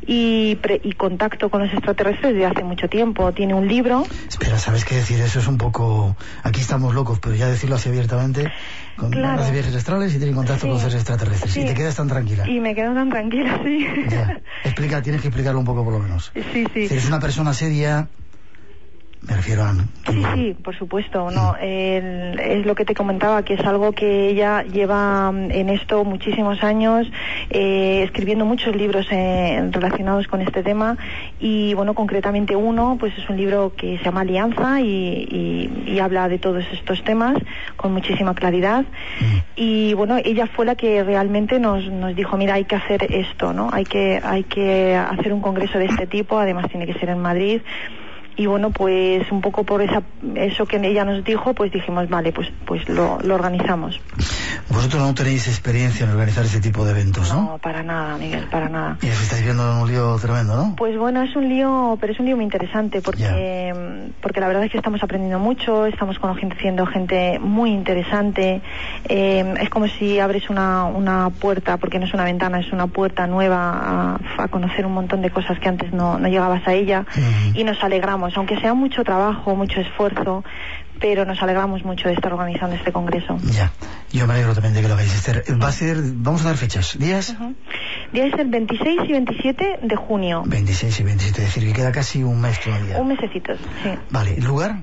Speaker 9: y, pre- y contacto con los extraterrestres desde hace mucho tiempo. Tiene un libro
Speaker 1: Espera, ¿sabes qué decir? Eso es un poco... Aquí estamos locos, pero ya decirlo así abiertamente, con
Speaker 9: Claro.
Speaker 1: hace viajes astrales y tiene contacto
Speaker 9: Sí.
Speaker 1: con seres extraterrestres.
Speaker 9: Sí.
Speaker 1: Y te quedas tan tranquila.
Speaker 9: y me quedo tan tranquila, sí.
Speaker 1: Ya. Explica, tienes que explicarlo un poco por lo menos.
Speaker 9: Sí, sí.
Speaker 1: Si eres una persona seria, me refiero a...
Speaker 9: Sí, sí, por supuesto. No, el- es lo que te comentaba, que es algo que ella lleva mm, en esto muchísimos años, eh, escribiendo muchos libros eh, relacionados con este tema y, bueno, concretamente uno, pues es un libro que se llama Alianza y, y- y habla de todos estos temas con muchísima claridad. Y, bueno, ella fue la que realmente nos, nos dijo, mira, hay que hacer esto, ¿no? Hay que, hay que hacer un congreso de este tipo, además tiene que ser en Madrid y bueno pues un poco por esa eso que ella nos dijo pues dijimos vale pues pues lo, lo organizamos
Speaker 1: Vosotros no tenéis experiencia en organizar ese tipo de eventos, ¿no?
Speaker 9: no para nada Miguel para nada.
Speaker 1: Y os estáis viendo en un lío tremendo, ¿no?
Speaker 9: pues bueno es un lío pero es un lío muy interesante porque mm, porque la verdad es que estamos aprendiendo mucho estamos conociendo gente muy interesante. Eh, es como si abres una una puerta porque no es una ventana es una puerta nueva a, a conocer un montón de cosas que antes no, no llegabas a ella y nos alegramos, aunque sea mucho trabajo, mucho esfuerzo, pero nos alegramos mucho de estar organizando este congreso.
Speaker 1: Ya. Yo me alegro también de que lo hagáis, Esther. Va a ser, vamos a dar fechas, días,
Speaker 9: Día es el 26 y 27 de junio.
Speaker 1: 26 y 27, es decir, que queda casi un mes todavía.
Speaker 9: Un mesecito, sí.
Speaker 1: Vale, lugar,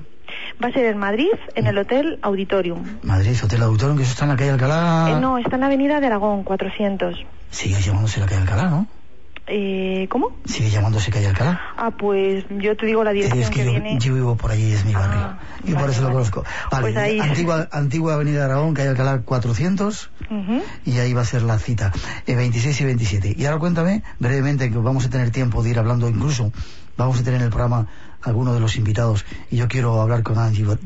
Speaker 9: Va a ser en Madrid, en el Hotel Auditorium.
Speaker 1: Madrid, Hotel Auditorium, que eso está en la calle Alcalá.
Speaker 9: Eh, no, está en la Avenida de Aragón, 400.
Speaker 1: Sigue llamándose la calle Alcalá, ¿no?
Speaker 9: Eh, ¿Cómo?
Speaker 1: Sigue llamándose calle Alcalá.
Speaker 9: Ah, pues yo te digo la dirección
Speaker 1: Es que
Speaker 9: que
Speaker 1: yo,
Speaker 9: viene.
Speaker 1: yo vivo por allí, es mi barrio.
Speaker 9: Ah,
Speaker 1: y por
Speaker 9: vale,
Speaker 1: eso lo conozco. Vale,
Speaker 9: Pues ahí.
Speaker 1: antigua, antigua Avenida Aragón, calle Alcalá 400.
Speaker 9: Ujú.
Speaker 1: y ahí va a ser la cita, eh, 26 y 27. Y ahora cuéntame brevemente, que vamos a tener tiempo de ir hablando, incluso vamos a tener en el programa alguno de los invitados, y yo quiero hablar con Angie Bo-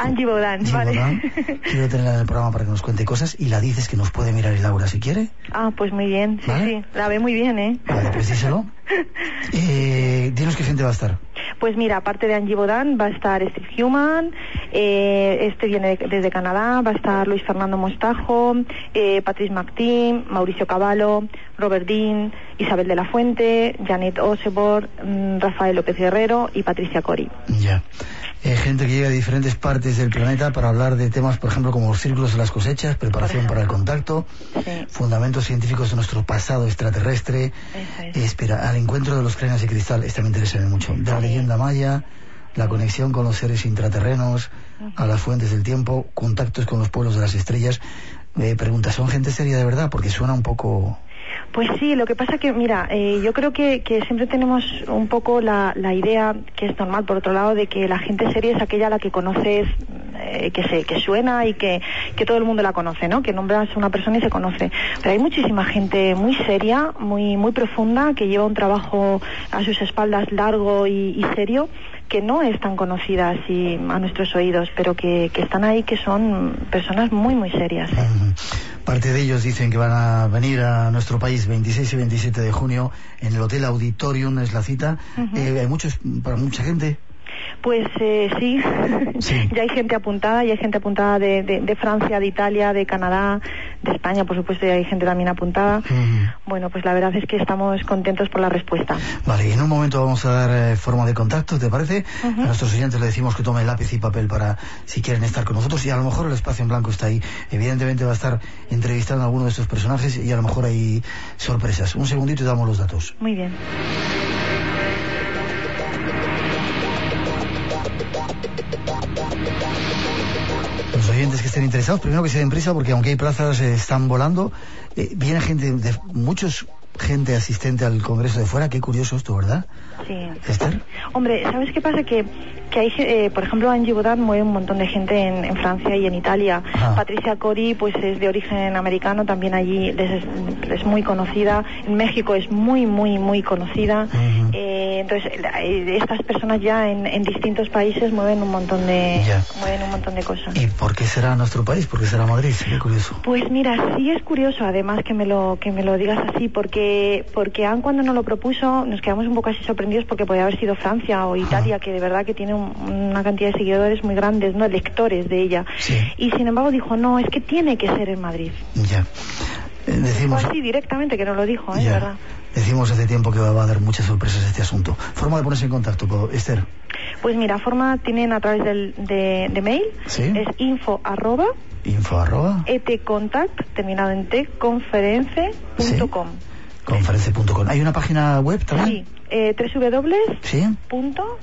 Speaker 9: Angie Bodan,
Speaker 1: Gibo-
Speaker 9: vale.
Speaker 1: Quiero tenerla en el programa para que nos cuente cosas, y la dices que nos puede mirar el aura si quiere.
Speaker 9: ah, pues muy bien, sí,
Speaker 1: Vale.
Speaker 9: sí. La ve muy bien, ¿eh?
Speaker 1: Vale, pues díselo. Eh, dinos qué gente va a estar.
Speaker 9: Pues mira, aparte de Angie Bodan, va a estar Steve Human, eh, este viene de- desde Canadá, va a estar Luis Fernando Mostajo, eh, Patrice Martín, Mauricio Cavallo, Robert Dean, Isabel de la Fuente, Janet Osebor, mm, Rafael López Guerrero y Patricia Cori.
Speaker 1: Ya. Eh, gente que llega de diferentes partes del planeta para hablar de temas, por ejemplo, como los círculos de las cosechas, preparación para el contacto,
Speaker 9: Sí,
Speaker 1: fundamentos científicos de nuestro pasado extraterrestre,
Speaker 9: es.
Speaker 1: Eh, espera, al encuentro de los cráneos de cristal, esta me interesa mucho, de la leyenda maya, la conexión con los seres intraterrenos, a las fuentes del tiempo, contactos con los pueblos de las estrellas. Eh, pregunta, ¿son gente seria de verdad? Porque suena un poco...
Speaker 9: Pues sí, lo que pasa que, mira, eh, yo creo que, que siempre tenemos un poco la, idea, que es normal por otro lado, de que la gente seria es aquella a la que conoces, eh, que se que suena y que, que todo el mundo la conoce, ¿no? Que nombras a una persona y se conoce. Pero hay muchísima gente muy seria, muy muy profunda, que lleva un trabajo a sus espaldas largo y, serio, que no es tan conocida a nuestros oídos, pero que, que están ahí, que son personas muy, muy serias. ¿eh?
Speaker 1: Parte de ellos dicen que van a venir a nuestro país 26 y 27 de junio en el Hotel Auditorium, es la cita. Eh, hay muchos, para mucha gente.
Speaker 9: Pues eh, sí, ya hay gente apuntada, ya hay gente apuntada de, de, de, Francia, de Italia, de Canadá, de España, por supuesto, y hay gente también apuntada. Bueno, pues la verdad es que estamos contentos por la respuesta.
Speaker 1: Vale, y en un momento vamos a dar eh, forma de contacto, ¿te parece? A nuestros oyentes le decimos que tomen lápiz y papel para si quieren estar con nosotros y a lo mejor el espacio en blanco está ahí. Evidentemente va a estar entrevistando a alguno de estos personajes y a lo mejor hay sorpresas. Un segundito y damos los datos.
Speaker 9: Muy bien.
Speaker 1: Oyentes que estén interesados, primero que se den prisa porque aunque hay plazas eh, están volando, eh, viene gente de muchos gente asistente al Congreso de fuera, qué curioso esto, ¿verdad?
Speaker 9: Sí.
Speaker 1: Esther.
Speaker 9: Hombre, ¿sabes qué pasa? Que, que hay, eh, por ejemplo, Angie Bodat mueve un montón de gente en, en Francia y en Italia.
Speaker 1: Ah.
Speaker 9: Patricia Cori, pues es de origen americano, también allí les es, es, muy conocida. En México es muy, muy, muy conocida.
Speaker 1: Uh -huh.
Speaker 9: eh, entonces, eh, estas personas ya en, en, distintos países mueven un montón de,
Speaker 1: Ya.
Speaker 9: mueven un montón de cosas.
Speaker 1: ¿Y por qué será nuestro país? ¿Por qué será Madrid? Qué curioso.
Speaker 9: Pues mira, sí es curioso, además que me lo que me lo digas así, porque porque cuando nos lo propuso nos quedamos un poco así sorprendidos porque podía haber sido Francia o Italia, que de verdad que tiene un- una cantidad de seguidores muy grandes, no lectores de ella.
Speaker 1: Sí.
Speaker 9: Y sin embargo dijo no, es que tiene que ser en Madrid.
Speaker 1: Ya. Eh, decimos,
Speaker 9: así directamente que nos lo dijo, ¿eh? verdad.
Speaker 1: decimos hace tiempo que va a haber muchas sorpresas este asunto. Forma de ponerse en contacto con Esther.
Speaker 9: Pues mira, forma tienen a través del, de, de mail,
Speaker 1: Sí.
Speaker 9: es info arroba
Speaker 1: Info arroba
Speaker 9: etcontact, terminado en t, conference.com.
Speaker 1: conference.com. ¿Hay una página web
Speaker 9: Sí,
Speaker 1: también?
Speaker 9: eh.
Speaker 1: Sí.
Speaker 9: punto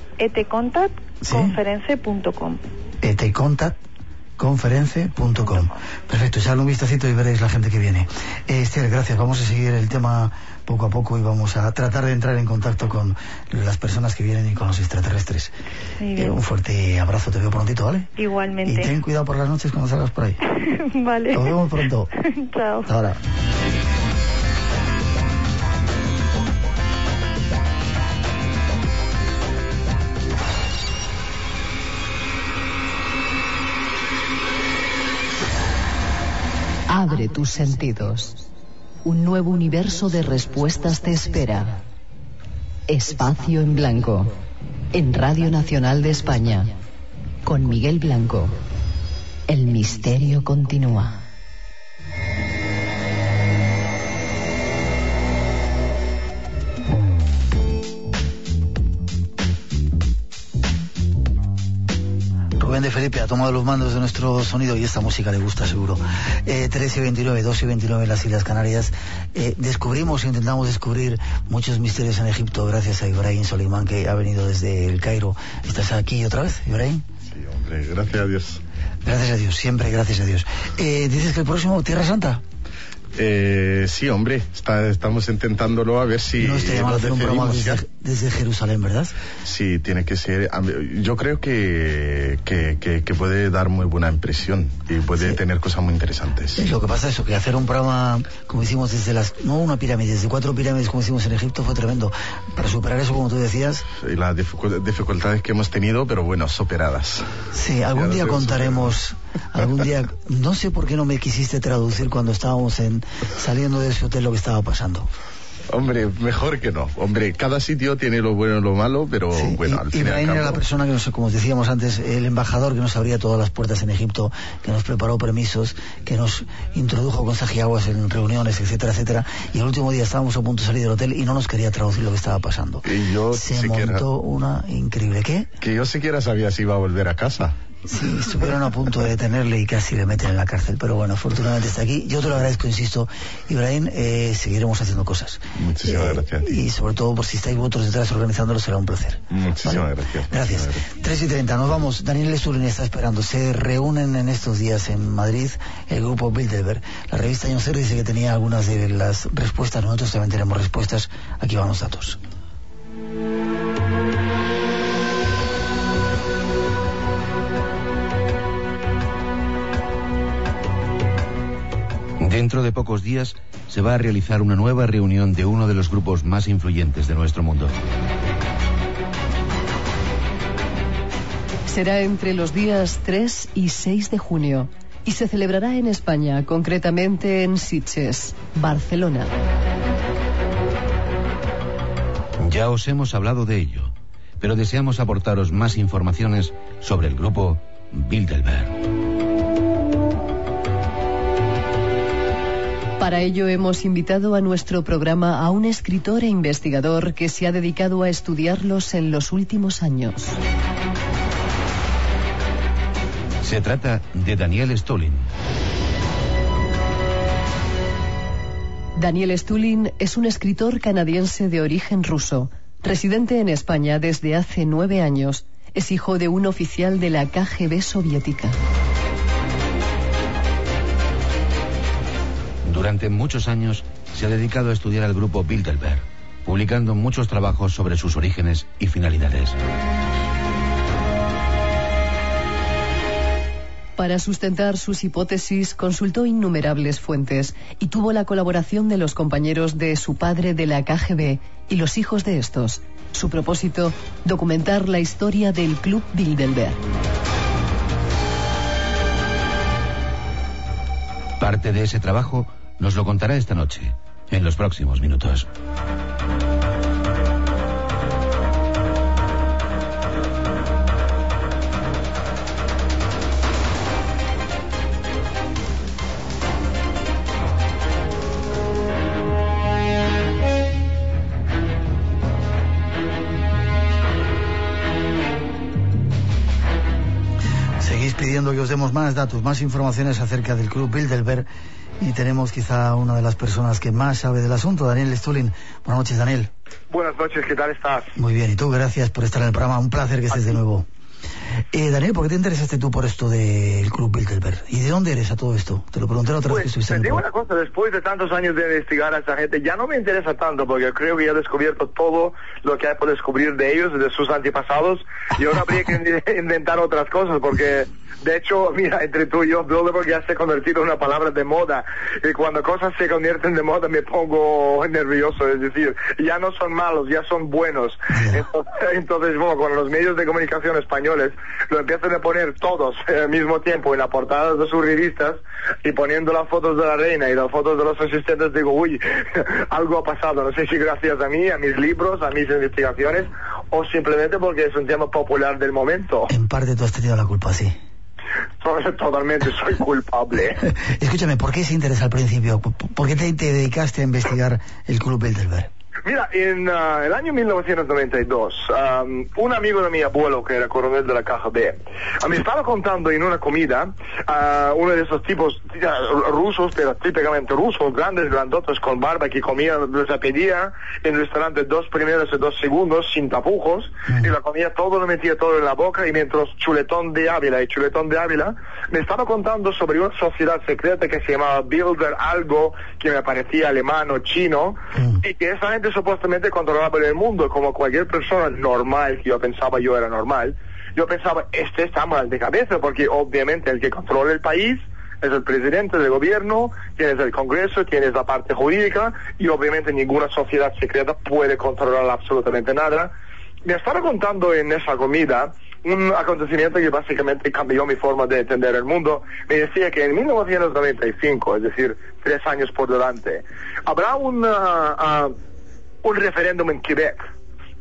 Speaker 1: Sí.
Speaker 9: etcontactconference.com
Speaker 1: etcontactconference.com. Perfecto, echadle un vistacito y veréis la gente que viene. Eh, Esther, gracias. Vamos a seguir el tema poco a poco y vamos a tratar de entrar en contacto con las personas que vienen y con los extraterrestres. Eh, un fuerte abrazo, te veo prontito, ¿vale? Y
Speaker 9: Igualmente.
Speaker 1: ten cuidado por las noches cuando salgas por ahí.
Speaker 9: vale.
Speaker 1: Nos vemos pronto.
Speaker 9: Chao.
Speaker 1: Hasta ahora.
Speaker 4: Abre tus sentidos. Un nuevo universo de respuestas te espera. Espacio en Blanco. En Radio Nacional de España. Con Miguel Blanco. El misterio continúa.
Speaker 1: Rubén de Felipe ha tomado los mandos de nuestro sonido y esta música le gusta seguro. Eh, 13 y 29, 2 y 29 en las Islas Canarias. Eh, descubrimos, intentamos descubrir muchos misterios en Egipto gracias a Ibrahim Solimán que ha venido desde el Cairo. ¿Estás aquí otra vez, Ibrahim?
Speaker 2: Sí, hombre, gracias a Dios.
Speaker 1: Gracias a Dios, siempre gracias a Dios. Eh, dices que el próximo, Tierra Santa.
Speaker 2: Eh, sí, hombre, está- estamos intentándolo a ver si
Speaker 1: no estoy llamando hacer un programa desde, desde Jerusalén, ¿verdad?
Speaker 2: Sí, tiene que ser. Yo creo que, que, que- que puede dar muy buena impresión y puede
Speaker 1: Sí.
Speaker 2: tener cosas muy interesantes.
Speaker 1: Es lo que pasa eso, que hacer un programa como hicimos desde las, no una pirámide, desde cuatro pirámides como hicimos en Egipto fue tremendo. Para superar eso, como tú decías,
Speaker 2: Y las dificu- dificultades que hemos tenido, pero bueno, superadas.
Speaker 1: Sí, algún día contaremos, algún día, no sé por qué no me quisiste traducir cuando estábamos en saliendo de ese hotel lo que estaba pasando.
Speaker 2: Hombre, mejor que no. Hombre, cada sitio tiene lo bueno y lo malo, pero
Speaker 1: Sí,
Speaker 2: bueno, al y al
Speaker 1: Ibrahim era la persona que nos, como decíamos antes, el embajador que nos abría todas las puertas en Egipto, que nos preparó permisos, que nos introdujo con sajiaguas en reuniones, etcétera, etcétera. Y el último día estábamos a punto de salir del hotel y no nos quería traducir lo que estaba pasando.
Speaker 2: Y yo
Speaker 1: Se
Speaker 2: siquiera-
Speaker 1: montó una increíble. ¿Qué?
Speaker 2: Que yo siquiera sabía si iba a volver a casa.
Speaker 1: Sí, estuvieron a punto de detenerle y casi le meten en la cárcel, pero bueno, afortunadamente está aquí. Yo te lo agradezco, insisto, Ibrahim, eh, seguiremos haciendo cosas.
Speaker 2: Muchísimas
Speaker 1: Eh,
Speaker 2: gracias a ti.
Speaker 1: Y sobre todo, por si estáis vosotros detrás organizándolo, será un placer.
Speaker 2: Muchísimas
Speaker 1: ¿Vale?
Speaker 2: gracias.
Speaker 1: Gracias.
Speaker 2: Muchísimas gracias.
Speaker 1: 3 y 30, nos vamos. Daniel Esturin está esperando. Se reúnen en estos días en Madrid el grupo Bilderberg. La revista John Ser dice que tenía algunas de las respuestas. Nosotros también tenemos respuestas. Aquí van los datos.
Speaker 3: Dentro de pocos días se va a realizar una nueva reunión de uno de los grupos más influyentes de nuestro mundo.
Speaker 4: Será entre los días 3 y 6 de junio y se celebrará en España, concretamente en Sitges, Barcelona.
Speaker 3: Ya os hemos hablado de ello. pero deseamos aportaros más informaciones sobre el grupo Bilderberg.
Speaker 4: Para ello hemos invitado a nuestro programa a un escritor e investigador que se ha dedicado a estudiarlos en los últimos años.
Speaker 3: Se trata de Daniel Stulin.
Speaker 4: Daniel Stulin es un escritor canadiense de origen ruso, residente en España desde hace nueve años. Es hijo de un oficial de la KGB soviética.
Speaker 3: Durante muchos años se ha dedicado a estudiar al grupo Bilderberg, publicando muchos trabajos sobre sus orígenes y finalidades.
Speaker 4: Para sustentar sus hipótesis consultó innumerables fuentes y tuvo la colaboración de los compañeros de su padre de la KGB y los hijos de estos. Su propósito, documentar la historia del Club Bilderberg.
Speaker 3: Parte de ese trabajo nos lo contará esta noche, en los próximos minutos.
Speaker 1: Pidiendo que os demos más datos, más informaciones acerca del Club Bilderberg y tenemos quizá una de las personas que más sabe del asunto, Daniel Stulin. Buenas noches, Daniel.
Speaker 10: Buenas noches, ¿qué tal estás?
Speaker 1: Muy bien, y tú, gracias por estar en el programa. Un placer que estés de nuevo. Eh, Daniel, ¿por qué te interesaste tú por esto del Club Bilderberg? ¿Y de dónde eres a todo esto? Te lo pregunté la otra vez que
Speaker 10: Pues,
Speaker 1: estuviste
Speaker 10: te digo una cosa, después de tantos años de investigar a esa gente, ya no me interesa tanto porque creo que ya he descubierto todo lo que hay por descubrir de ellos, de sus antepasados, y ahora habría que in- inventar otras cosas porque, de hecho, mira, entre tú y yo, Bilderberg ya se ha convertido en una palabra de moda, y cuando cosas se convierten de moda me pongo nervioso, es decir, ya no son malos, ya son buenos. Entonces, entonces, bueno, con los medios de comunicación españoles lo empiezan a poner todos eh, al mismo tiempo en la portada de sus revistas y poniendo las fotos de la reina y las fotos de los asistentes digo, uy, algo ha pasado, no sé si gracias a mí, a mis libros, a mis investigaciones o simplemente porque es un tema popular del momento.
Speaker 1: En parte tú has tenido la culpa, sí.
Speaker 10: Totalmente soy culpable.
Speaker 1: Escúchame, ¿por qué ese interés al principio? ¿Por por qué te, te dedicaste a investigar el Club Bilderberg?
Speaker 10: Mira, en ah, el año 1992, am, un amigo de mi abuelo, que era coronel de la KGB, me estaba contando en una comida, ah, uno de esos tipos rusos, pero típicamente rusos, grandes, grandotes, con barba, que comía, les pedía en el restaurante dos primeros y dos segundos, sin tapujos, y lo comía todo, lo metía todo en la boca, y mientras Chuletón de Ávila y Chuletón de Ávila, me estaba contando sobre una sociedad secreta que se llamaba Bilder algo, que me parecía alemán o chino, y que esa gente supuestamente controlaba el mundo como cualquier persona normal que yo pensaba yo era normal yo pensaba este está mal de cabeza porque obviamente el que controla el país es el presidente del gobierno, tienes el Congreso, tienes la parte jurídica y obviamente ninguna sociedad secreta puede controlar absolutamente nada. Me estaba contando en esa comida un acontecimiento que básicamente cambió mi forma de entender el mundo. Me decía que en 1995, es decir, tres años por delante, habrá una, ah, un referéndum en Quebec.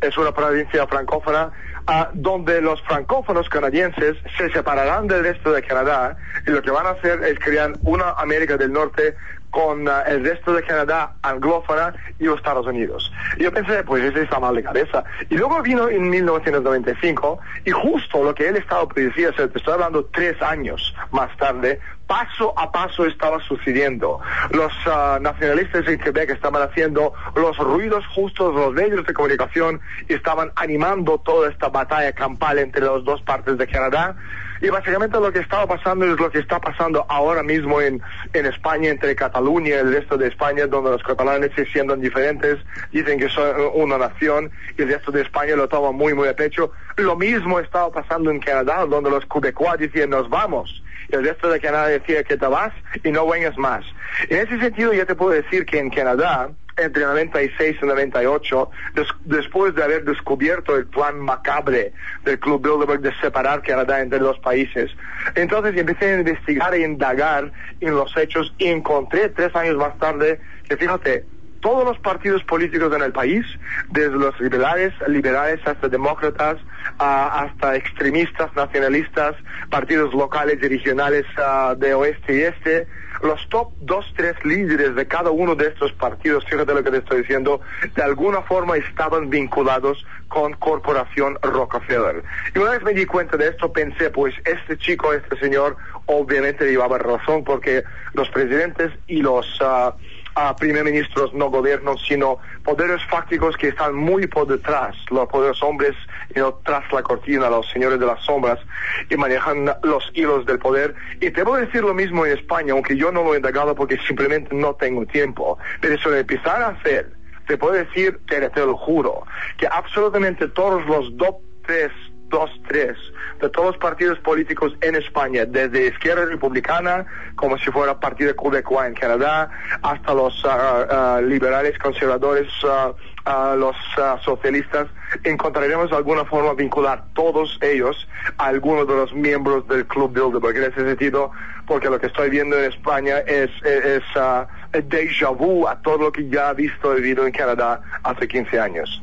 Speaker 10: Es una provincia francófona ah, donde los francófonos canadienses se separarán del resto de Canadá y lo que van a hacer es crear una América del Norte con ah, el resto de Canadá anglófona y los Estados Unidos. Yo pensé, pues ese está mal de cabeza. Y luego vino en 1995 y justo lo que él estaba prediciendo, sea, te estoy hablando tres años más tarde, paso a paso estaba sucediendo. Los ah, nacionalistas en Quebec estaban haciendo los ruidos justos, los medios de comunicación estaban animando toda esta batalla campal entre las dos partes de Canadá. Y básicamente lo que estaba pasando es lo que está pasando ahora mismo en, en España, entre Cataluña y el resto de España, donde los catalanes se sienten diferentes, dicen que son una nación y el resto de España lo toma muy, muy a pecho. Lo mismo estaba pasando en Canadá, donde los quebecois decían nos vamos y el resto de Canadá decía que te vas y no vengas más. En ese sentido yo te puedo decir que en Canadá, entre 96 y 98, des- después de haber descubierto el plan macabre del Club Bilderberg de separar Canadá entre los países, entonces empecé a investigar e indagar en los hechos y encontré tres años más tarde que fíjate, todos los partidos políticos en el país, desde los liberales, liberales hasta demócratas, ah, hasta extremistas, nacionalistas, partidos locales y regionales ah, de oeste y este, los top dos, tres líderes de cada uno de estos partidos, fíjate lo que te estoy diciendo, de alguna forma estaban vinculados con Corporación Rockefeller. Y una vez me di cuenta de esto, pensé, pues este chico, este señor, obviamente llevaba razón porque los presidentes y los... ah, a primer ministros, no gobiernos, sino poderes fácticos que están muy por detrás, los poderes hombres you know, tras la cortina, los señores de las sombras, y manejan los hilos del poder. Y te voy a decir lo mismo en España, aunque yo no lo he indagado porque simplemente no tengo tiempo. Pero eso de empezar a hacer, te puedo decir, te, te lo juro, que absolutamente todos los dos, tres, dos, tres de todos los partidos políticos en España, desde izquierda republicana, como si fuera partido Quebecois en Canadá, hasta los ah, ah, liberales conservadores, ah, los socialistas, encontraremos alguna forma vincular todos ellos a algunos de los miembros del Club Bilderberg. En ese sentido, porque lo que estoy viendo en España es, es, es, déjà vu a todo lo que ya he visto y vivido en Canadá hace 15 años.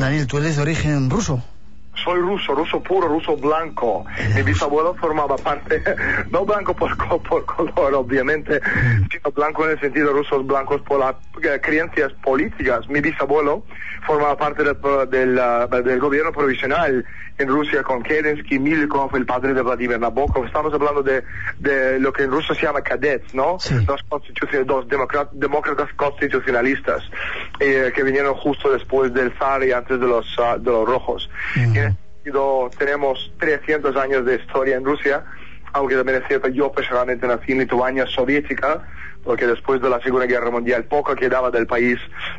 Speaker 1: Daniel, tú eres de origen ruso.
Speaker 10: Soy ruso, ruso puro, ruso blanco. Mi bisabuelo formaba parte, no blanco por, por color, obviamente, sino blanco en el sentido rusos blancos por las eh, creencias políticas. Mi bisabuelo formaba parte del, del, ah, del gobierno provisional en Rusia con Kerensky, Milkov, el padre de Vladimir Nabokov. Estamos hablando de, de lo que en ruso se llama cadets, ¿no? Dos, constituci- dos democrat- demócratas constitucionalistas eh, que vinieron justo después del zar y antes de los, de los rojos. Tenemos 300 años de historia en Rusia, aunque también es cierto, yo personalmente nací en Lituania soviética, porque después de la Segunda Guerra Mundial poco quedaba del país,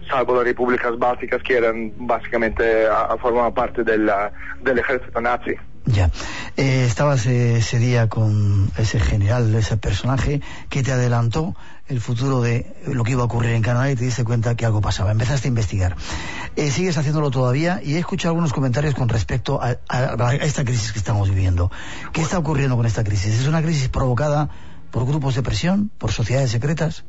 Speaker 10: salvo las repúblicas bálticas que eran básicamente, ah, formaban parte del, ah, del ejército nazi.
Speaker 1: Ya. Eh, estabas eh, ese día con ese general, ese personaje que te adelantó el futuro de lo que iba a ocurrir en Canadá y te diste cuenta que algo pasaba. Empezaste a investigar. Eh, sigues haciéndolo todavía y he escuchado algunos comentarios con respecto a, a- a esta crisis que estamos viviendo. ¿Qué está ocurriendo con esta crisis? ¿Es una crisis provocada por grupos de presión, por sociedades secretas?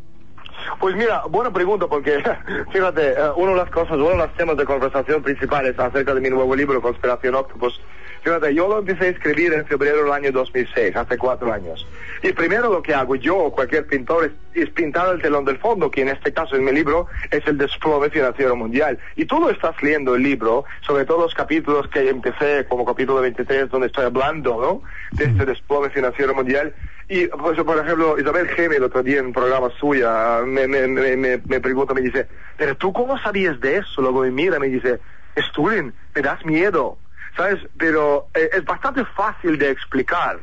Speaker 10: Pues mira, buena pregunta porque, fíjate, eh, una de las cosas, uno de los temas de conversación principales acerca de mi nuevo libro, Conspiración Octopus, fíjate, yo lo empecé a escribir en febrero del año 2006, hace cuatro años. Y primero lo que hago yo o cualquier pintor es, es pintar el telón del fondo, que en este caso en mi libro es el desplome financiero mundial. Y tú lo estás leyendo el libro, sobre todo los capítulos que empecé, como capítulo 23, donde estoy hablando, ¿no? De este desplome financiero mundial. Y, pues, por ejemplo, Isabel Geme el otro día en un programa suya me, me, me, me, pregunta, me dice, pero tú cómo sabías de eso? Luego me mira, me dice, Sturin, me das miedo, ¿sabes? Pero eh, es bastante fácil de explicar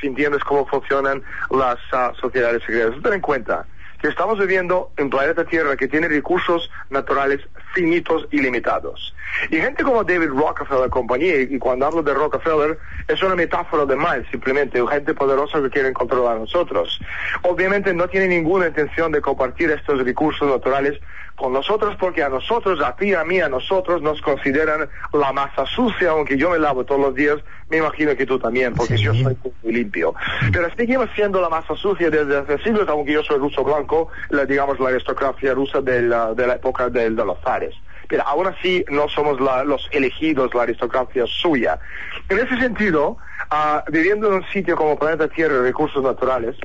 Speaker 10: si entiendes cómo funcionan las ah, sociedades secretas. Ten en cuenta que estamos viviendo en planeta Tierra que tiene recursos naturales finitos y limitados. Y gente como David Rockefeller compañía, y cuando hablo de Rockefeller, es una metáfora de mal, simplemente, gente poderosa que quieren controlar a nosotros. Obviamente no tiene ninguna intención de compartir estos recursos naturales con nosotros porque a nosotros, a ti, a mí, a nosotros nos consideran la masa sucia, aunque yo me lavo todos los días, me imagino que tú también, porque yo soy muy limpio. Pero seguimos siendo la masa sucia desde hace siglos, aunque yo soy ruso blanco, la, digamos la aristocracia rusa de la, de la época del- de los zares. Pero aún así no somos la- los elegidos, la aristocracia suya. En ese sentido, ah, viviendo en un sitio como planeta Tierra y recursos naturales,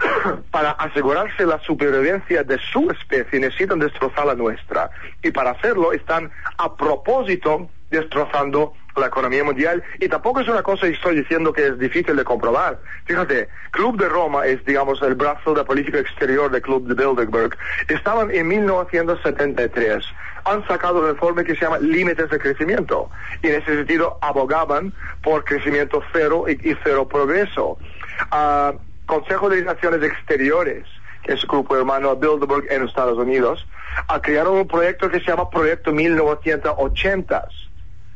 Speaker 10: para asegurarse la supervivencia de su especie necesitan destrozar la nuestra. Y para hacerlo están a propósito destrozando la economía mundial. Y tampoco es una cosa que estoy diciendo que es difícil de comprobar. Fíjate, Club de Roma es, digamos, el brazo de política exterior del Club de Bilderberg. Estaban en 1973. Han sacado un informe que se llama Límites de Crecimiento. Y en ese sentido abogaban por crecimiento cero y, y cero progreso. Ah, Consejo de Relaciones Exteriores, que es el grupo hermano Bilderberg en Estados Unidos, crearon un proyecto que se llama Proyecto 1980,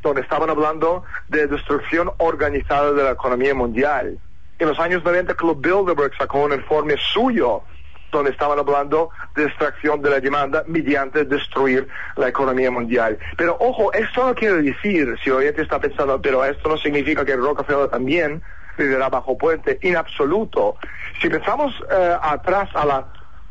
Speaker 10: donde estaban hablando de destrucción organizada de la economía mundial. En los años 90, Club Bilderberg sacó un informe suyo donde estaban hablando de extracción de la demanda mediante destruir la economía mundial. Pero ojo, esto no quiere decir, si oyente está pensando, pero esto no significa que Rockefeller también vivirá bajo puente, en absoluto. Si pensamos eh, atrás a la,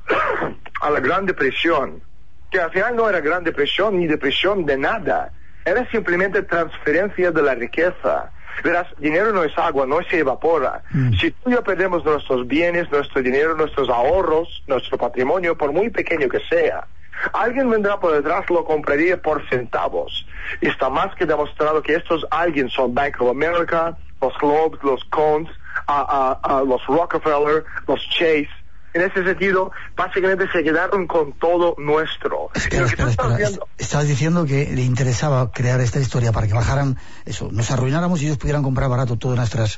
Speaker 10: a la Gran Depresión, que al final no era Gran Depresión ni depresión de nada, era simplemente transferencia de la riqueza. Verás, dinero no es agua, no se evapora.
Speaker 1: Mm.
Speaker 10: Si tú y yo perdemos nuestros bienes, nuestro dinero, nuestros ahorros, nuestro patrimonio, por muy pequeño que sea, alguien vendrá por detrás, lo compraría por centavos. Y está más que demostrado que estos alguien son Bank of America, los Globes, los Cones, a- a- a los Rockefeller, los Chase. En ese sentido, básicamente se quedaron con todo nuestro.
Speaker 1: Espera, espera, espera.
Speaker 10: viendo-
Speaker 1: Estabas diciendo que le interesaba crear esta historia para que bajaran eso, nos arruináramos y ellos pudieran comprar barato todas nuestras.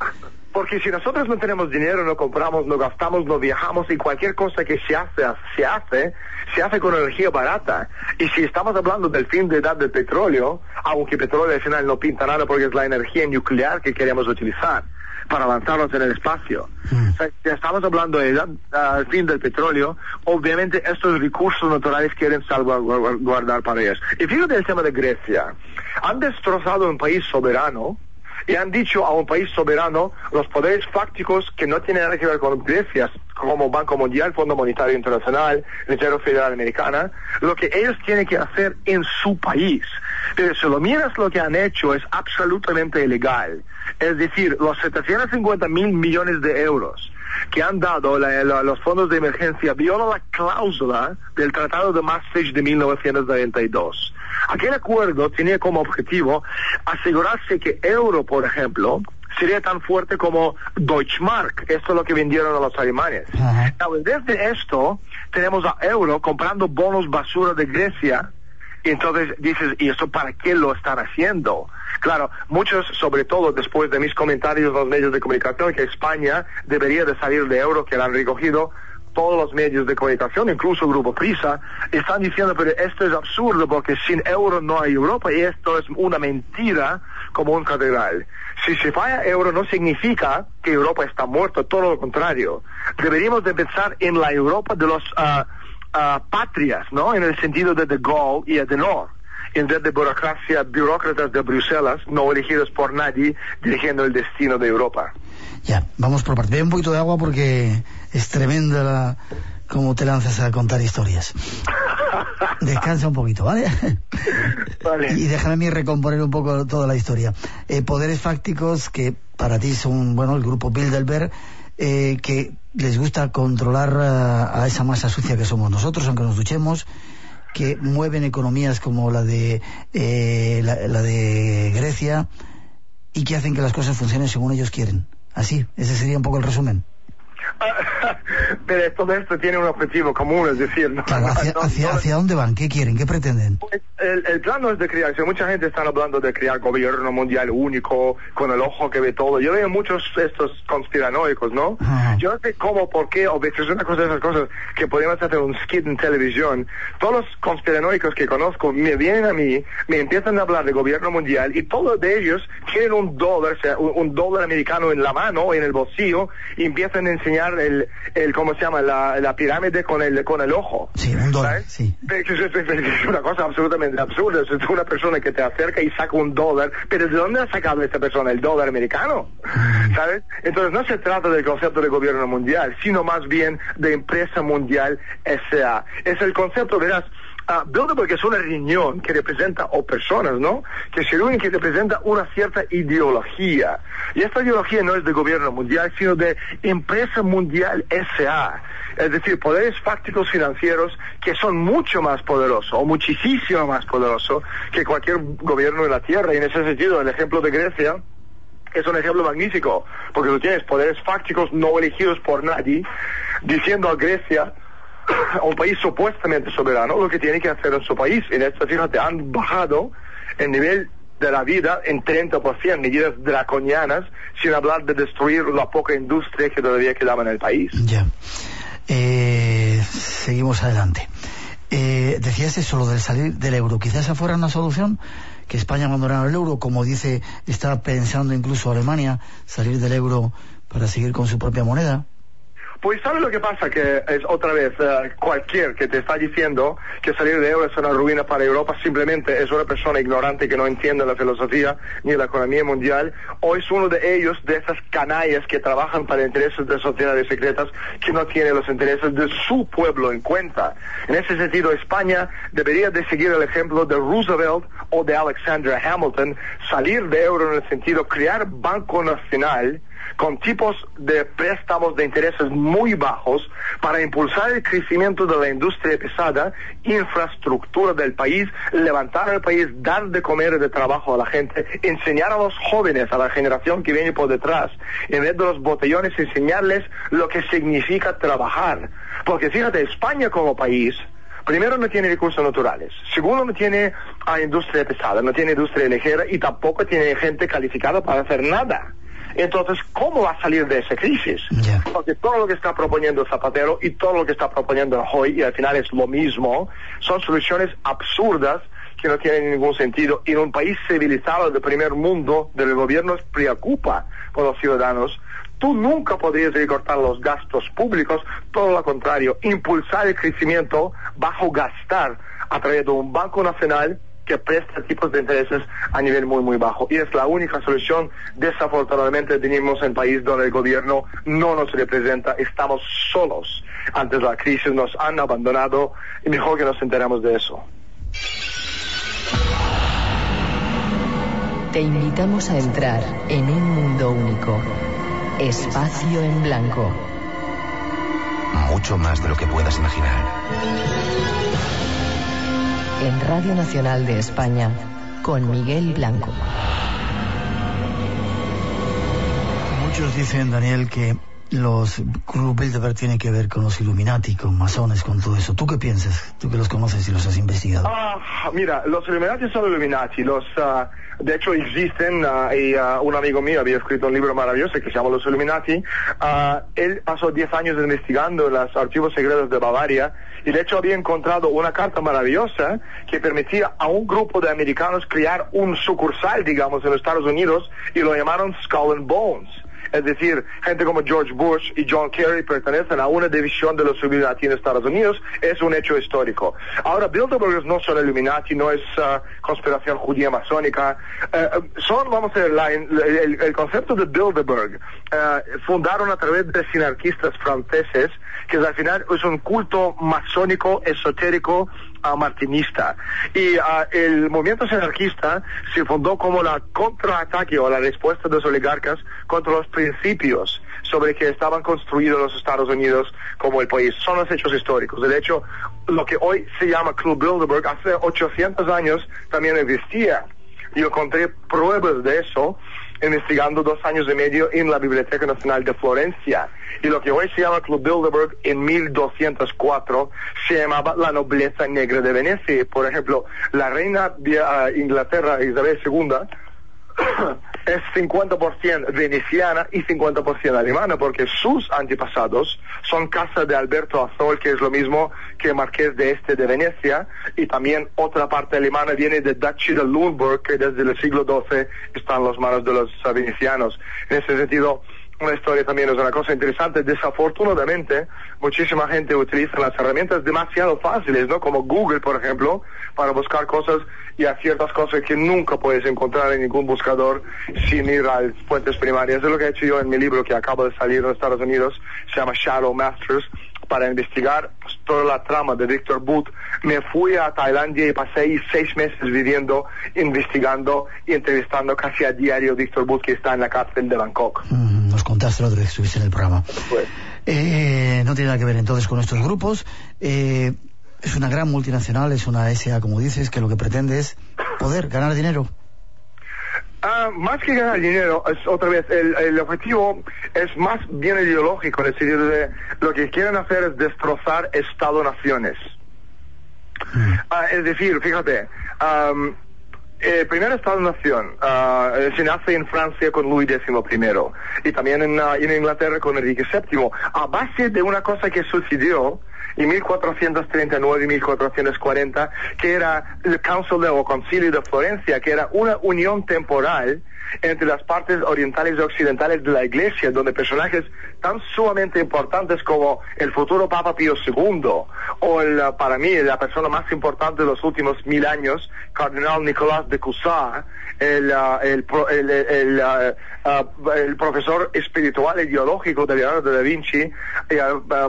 Speaker 10: Porque si nosotros no tenemos dinero, no compramos, no gastamos, no viajamos y cualquier cosa que se hace, se hace, se hace con energía barata. Y si estamos hablando del fin de edad del petróleo, aunque petróleo al final no pinta nada porque es la energía nuclear que queremos utilizar para lanzarnos en el espacio. O sea, si estamos hablando de edad, al fin del petróleo, obviamente estos recursos naturales quieren salvaguardar para ellos. Y fíjate el tema de Grecia. Han destrozado un país soberano, y han dicho a un país soberano los poderes fácticos que no tienen nada que ver con Grecia, como Banco Mundial, Fondo Monetario Internacional, Reserva Federal Americana, lo que ellos tienen que hacer en su país. Pero si lo miras lo que han hecho es absolutamente ilegal. Es decir, los 750 mil millones de euros que han dado la- la- los fondos de emergencia viola la cláusula del Tratado de Maastricht de 1992. Aquel acuerdo tenía como objetivo asegurarse que euro, por ejemplo, sería tan fuerte como Deutschmark. Esto es lo que vendieron a los alemanes.
Speaker 1: Ajá.
Speaker 10: Ahora, Desde esto tenemos a euro comprando bonos basura de Grecia y entonces dices, ¿y eso para qué lo están haciendo? Claro, muchos, sobre todo después de mis comentarios en los medios de comunicación, que España debería de salir de euro, que lo han recogido todos los medios de comunicación, incluso el Grupo Prisa, están diciendo, pero esto es absurdo porque sin euro no hay Europa y esto es una mentira como un catedral. Si se falla euro no significa que Europa está muerta, todo lo contrario. Deberíamos de pensar en la Europa de los ah, ah, patrias, ¿no? En el sentido de De Gaulle y Adenauer en vez de burocracia, burócratas de Bruselas, no elegidos por nadie, dirigiendo el destino de Europa.
Speaker 1: Ya, vamos por parte. Ve un poquito de agua porque es tremenda la cómo te lanzas a contar historias. Descansa un poquito, ¿vale?
Speaker 10: Vale.
Speaker 1: Y déjame a mí recomponer un poco toda la historia. Eh, poderes fácticos que para ti son, bueno, el grupo Bilderberg, eh, que les gusta controlar a, a esa masa sucia que somos nosotros, aunque nos duchemos, que mueven economías como la de, eh, la, la de Grecia y que hacen que las cosas funcionen según ellos quieren. Así, ese sería un poco el resumen.
Speaker 10: Pero todo esto tiene un objetivo común, es decir, no,
Speaker 1: Claro, hacia,
Speaker 10: no-
Speaker 1: hacia,
Speaker 10: no-
Speaker 1: hacia dónde van? ¿Qué quieren? ¿Qué pretenden?
Speaker 10: Pues, el, el plan no es de crear, si mucha gente está hablando de crear gobierno mundial único, con el ojo que ve todo. Yo veo muchos estos conspiranoicos, ¿no? Yo no sé cómo, por qué, o es una cosa de esas cosas que podríamos hacer un skit en televisión. Todos los conspiranoicos que conozco me vienen a mí, me empiezan a hablar de gobierno mundial y todos de ellos tienen un dólar, o sea, un, un dólar americano en la mano en el bolsillo y empiezan a enseñar el, el ¿cómo se llama? La, la pirámide con el, con el ojo.
Speaker 1: Sí, un dólar,
Speaker 10: ¿Sabes?
Speaker 1: sí.
Speaker 10: Es una cosa absolutamente absurda. Es una persona que te acerca y saca un dólar. Pero ¿de dónde ha sacado esta persona el dólar americano? ¿Sabes? Entonces no se trata del concepto de gobierno mundial, sino más bien de empresa mundial SA. Es el concepto, verás, ah, Bilderberg es una riñón que representa, o personas, ¿no? Que se reúnen que representa una cierta ideología. Y esta ideología no es de gobierno mundial, sino de empresa mundial SA. Es decir, poderes fácticos financieros que son mucho más poderosos, o muchísimo más poderosos que cualquier gobierno de la Tierra. Y en ese sentido, el ejemplo de Grecia, es un ejemplo magnífico, porque tú tienes poderes fácticos no elegidos por nadie, diciendo a Grecia, a un país supuestamente soberano, lo que tiene que hacer en su país. En esto, fíjate, han bajado el nivel de la vida en 30%, medidas draconianas, sin hablar de destruir la poca industria que todavía quedaba en el país.
Speaker 1: Ya. Eh, seguimos adelante. Eh, decías eso, lo del salir del euro. Quizás esa fuera una solución, que España abandonara el euro, como dice, está pensando incluso Alemania, salir del euro para seguir con su propia moneda.
Speaker 10: Pues ¿sabes lo que pasa? Que es otra vez, eh, cualquier que te está diciendo que salir de euro es una ruina para Europa simplemente es una persona ignorante que no entiende la filosofía ni la economía mundial o es uno de ellos, de esas canallas que trabajan para intereses de sociedades secretas que no tienen los intereses de su pueblo en cuenta. En ese sentido, España debería de seguir el ejemplo de Roosevelt o de Alexander Hamilton, salir de euro en el sentido crear Banco Nacional, con tipos de préstamos de intereses muy bajos para impulsar el crecimiento de la industria pesada, infraestructura del país, levantar el país, dar de comer y de trabajo a la gente, enseñar a los jóvenes, a la generación que viene por detrás, en vez de los botellones, enseñarles lo que significa trabajar. Porque fíjate, España como país, primero no tiene recursos naturales, segundo no tiene a industria pesada, no tiene industria ligera y tampoco tiene gente calificada para hacer nada. Entonces, ¿cómo va a salir de esa crisis? Porque todo lo que está proponiendo Zapatero y todo lo que está proponiendo Rajoy, y al final es lo mismo, son soluciones absurdas que no tienen ningún sentido. Y en un país civilizado de primer mundo, donde el gobierno preocupa por los ciudadanos, tú nunca podrías recortar los gastos públicos, todo lo contrario, impulsar el crecimiento bajo gastar a través de un banco nacional que presta tipos de intereses a nivel muy, muy bajo. Y es la única solución. Desafortunadamente tenemos en país donde el gobierno no nos representa, estamos solos. Antes de la crisis nos han abandonado y mejor que nos enteremos de eso.
Speaker 4: Te invitamos a entrar en un mundo único. Espacio en blanco.
Speaker 3: Mucho más de lo que puedas imaginar
Speaker 4: en Radio Nacional de España con Miguel Blanco.
Speaker 1: Muchos dicen, Daniel, que los Club Bilderberg tienen que ver con los Illuminati, con masones, con todo eso. ¿Tú qué piensas? Tú que los conoces y los has investigado.
Speaker 10: Ah, mira, los Illuminati son Illuminati. Los, uh, de hecho, existen uh, y uh, un amigo mío había escrito un libro maravilloso que se llama Los Illuminati. él pasó 10 años investigando los archivos secretos de Bavaria y de hecho había encontrado una carta maravillosa que permitía a un grupo de americanos crear un sucursal, digamos, en los Estados Unidos y lo llamaron Skull and Bones. Es decir, gente como George Bush y John Kerry pertenecen a una división de los Illuminati en Estados Unidos. Es un hecho histórico. Ahora, Bilderbergers no son Illuminati, no es uh, conspiración judía masónica. Uh, son, vamos a ver, el, concepto de Bilderberg uh, fundaron a través de sinarquistas franceses, que al final es un culto masónico, esotérico, martinista. Y ah, el movimiento anarquista se fundó como la contraataque o la respuesta de los oligarcas contra los principios sobre que estaban construidos los Estados Unidos como el país. Son los hechos históricos. De hecho, lo que hoy se llama Club Bilderberg, hace 800 años también existía. Yo encontré pruebas de eso investigando dos años y medio en la Biblioteca Nacional de Florencia. Y lo que hoy se llama Club Bilderberg en 1204 se llamaba la nobleza negra de Venecia. Por ejemplo, la reina de uh, Inglaterra, Isabel II, es 50% veneciana y 50% alemana, porque sus antepasados son casa de Alberto Azol, que es lo mismo que Marqués de Este de Venecia, y también otra parte alemana viene de Duchy de Lundberg, que desde el siglo XII está en las manos de los venecianos. En ese sentido, una historia también es una cosa interesante. Desafortunadamente, muchísima gente utiliza las herramientas demasiado fáciles, ¿no? Como Google, por ejemplo, para buscar cosas y a ciertas cosas que nunca puedes encontrar en ningún buscador sin ir a fuentes primarias. Es lo que he hecho yo en mi libro que acaba de salir en Estados Unidos, se llama Shadow Masters, para investigar pues, toda la trama de Victor Booth. Me fui a Tailandia y pasé seis meses viviendo, investigando y entrevistando casi a diario a Victor Booth que está en la cárcel de Bangkok.
Speaker 1: Mm, nos contaste lo que estuviste en el programa.
Speaker 10: Pues.
Speaker 1: Eh, no tiene nada que ver entonces con estos grupos. Eh, es una gran multinacional, es una SA, como dices, que lo que pretende es poder ganar dinero.
Speaker 10: Ah, más que ganar dinero, es otra vez, el, objetivo es más bien ideológico, en el sentido de lo que quieren hacer es destrozar Estado-naciones. Mm. Ah, es decir, fíjate, el primer Estado-nación ah, se nace en Francia con Louis XI y también en, en Inglaterra con Enrique VII, a base de una cosa que sucedió y 1439 y 1440, que era el Council de, o Concilio de Florencia, que era una unión temporal entre las partes orientales y occidentales de la Iglesia, donde personajes tan sumamente importantes como el futuro Papa Pío II o el, uh, para mí la persona más importante de los últimos mil años, Cardenal Nicolás de Cussard, el, uh, el, el- el, uh, uh, el profesor espiritual e ideológico de Leonardo da Vinci y,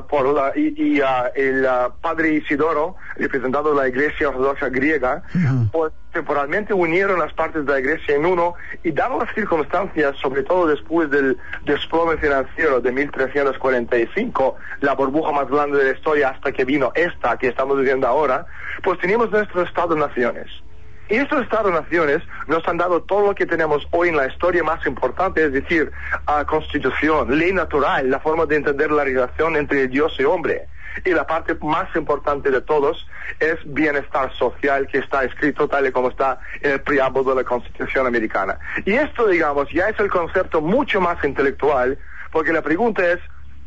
Speaker 10: por y- y, el padre Isidoro, representando de la Iglesia Ortodoxa griega, pues temporalmente unieron las partes de la Iglesia en uno y dado las circunstancias, sobre todo después del desplome financiero de 1345, la burbuja más grande de la historia hasta que vino esta que estamos viviendo ahora, pues teníamos nuestro Estado-naciones. Y estos Estados-naciones nos han dado todo lo que tenemos hoy en la historia más importante, es decir, constitución, ley natural, la forma de entender la relación entre Dios y hombre. Y la parte más importante de todos es bienestar social que está escrito tal y como está en el preámbulo de la Constitución americana. Y esto, digamos, ya es el concepto mucho más intelectual, porque la pregunta es,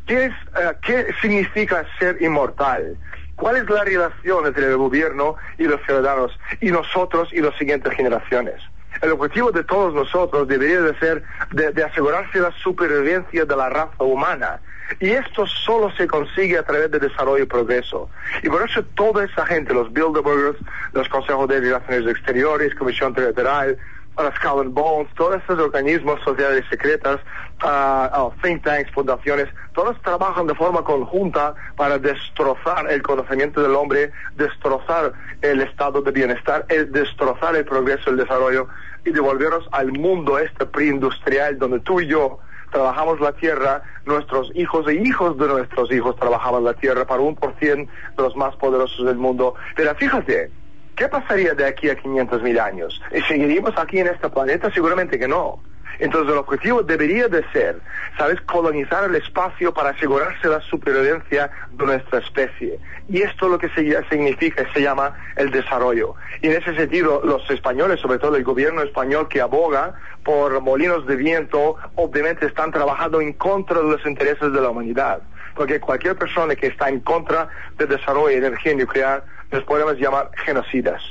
Speaker 10: ¿qué, es, eh, ¿qué significa ser inmortal? ¿Cuál es la relación entre el gobierno y los ciudadanos y nosotros y las siguientes generaciones? El objetivo de todos nosotros debería de ser de, de asegurarse la supervivencia de la raza humana. Y esto solo se consigue a través de desarrollo y progreso. Y por eso toda esa gente, los Bilderbergers, los Consejos de Relaciones Exteriores, Comisión Trilateral, las and Bones, todos estos organismos sociales secretas, ah, think tanks, fundaciones, todos trabajan de forma conjunta para destrozar el conocimiento del hombre, destrozar el estado de bienestar, el destrozar el progreso, el desarrollo y devolvernos al mundo este preindustrial donde tú y yo trabajamos la tierra, nuestros hijos e hijos de nuestros hijos trabajaban la tierra para un por cien de los más poderosos del mundo. Pero fíjate, ¿qué pasaría de aquí a 500 mil años? ¿Y ¿Seguiríamos aquí en este planeta? Seguramente que no. Entonces el objetivo debería de ser, ¿sabes?, colonizar el espacio para asegurarse la supervivencia de nuestra especie. Y esto lo que se- significa, se llama el desarrollo. Y en ese sentido, los españoles, sobre todo el gobierno español que aboga por molinos de viento, obviamente están trabajando en contra de los intereses de la humanidad. Porque cualquier persona que está en contra del desarrollo de energía nuclear, les podemos llamar genocidas.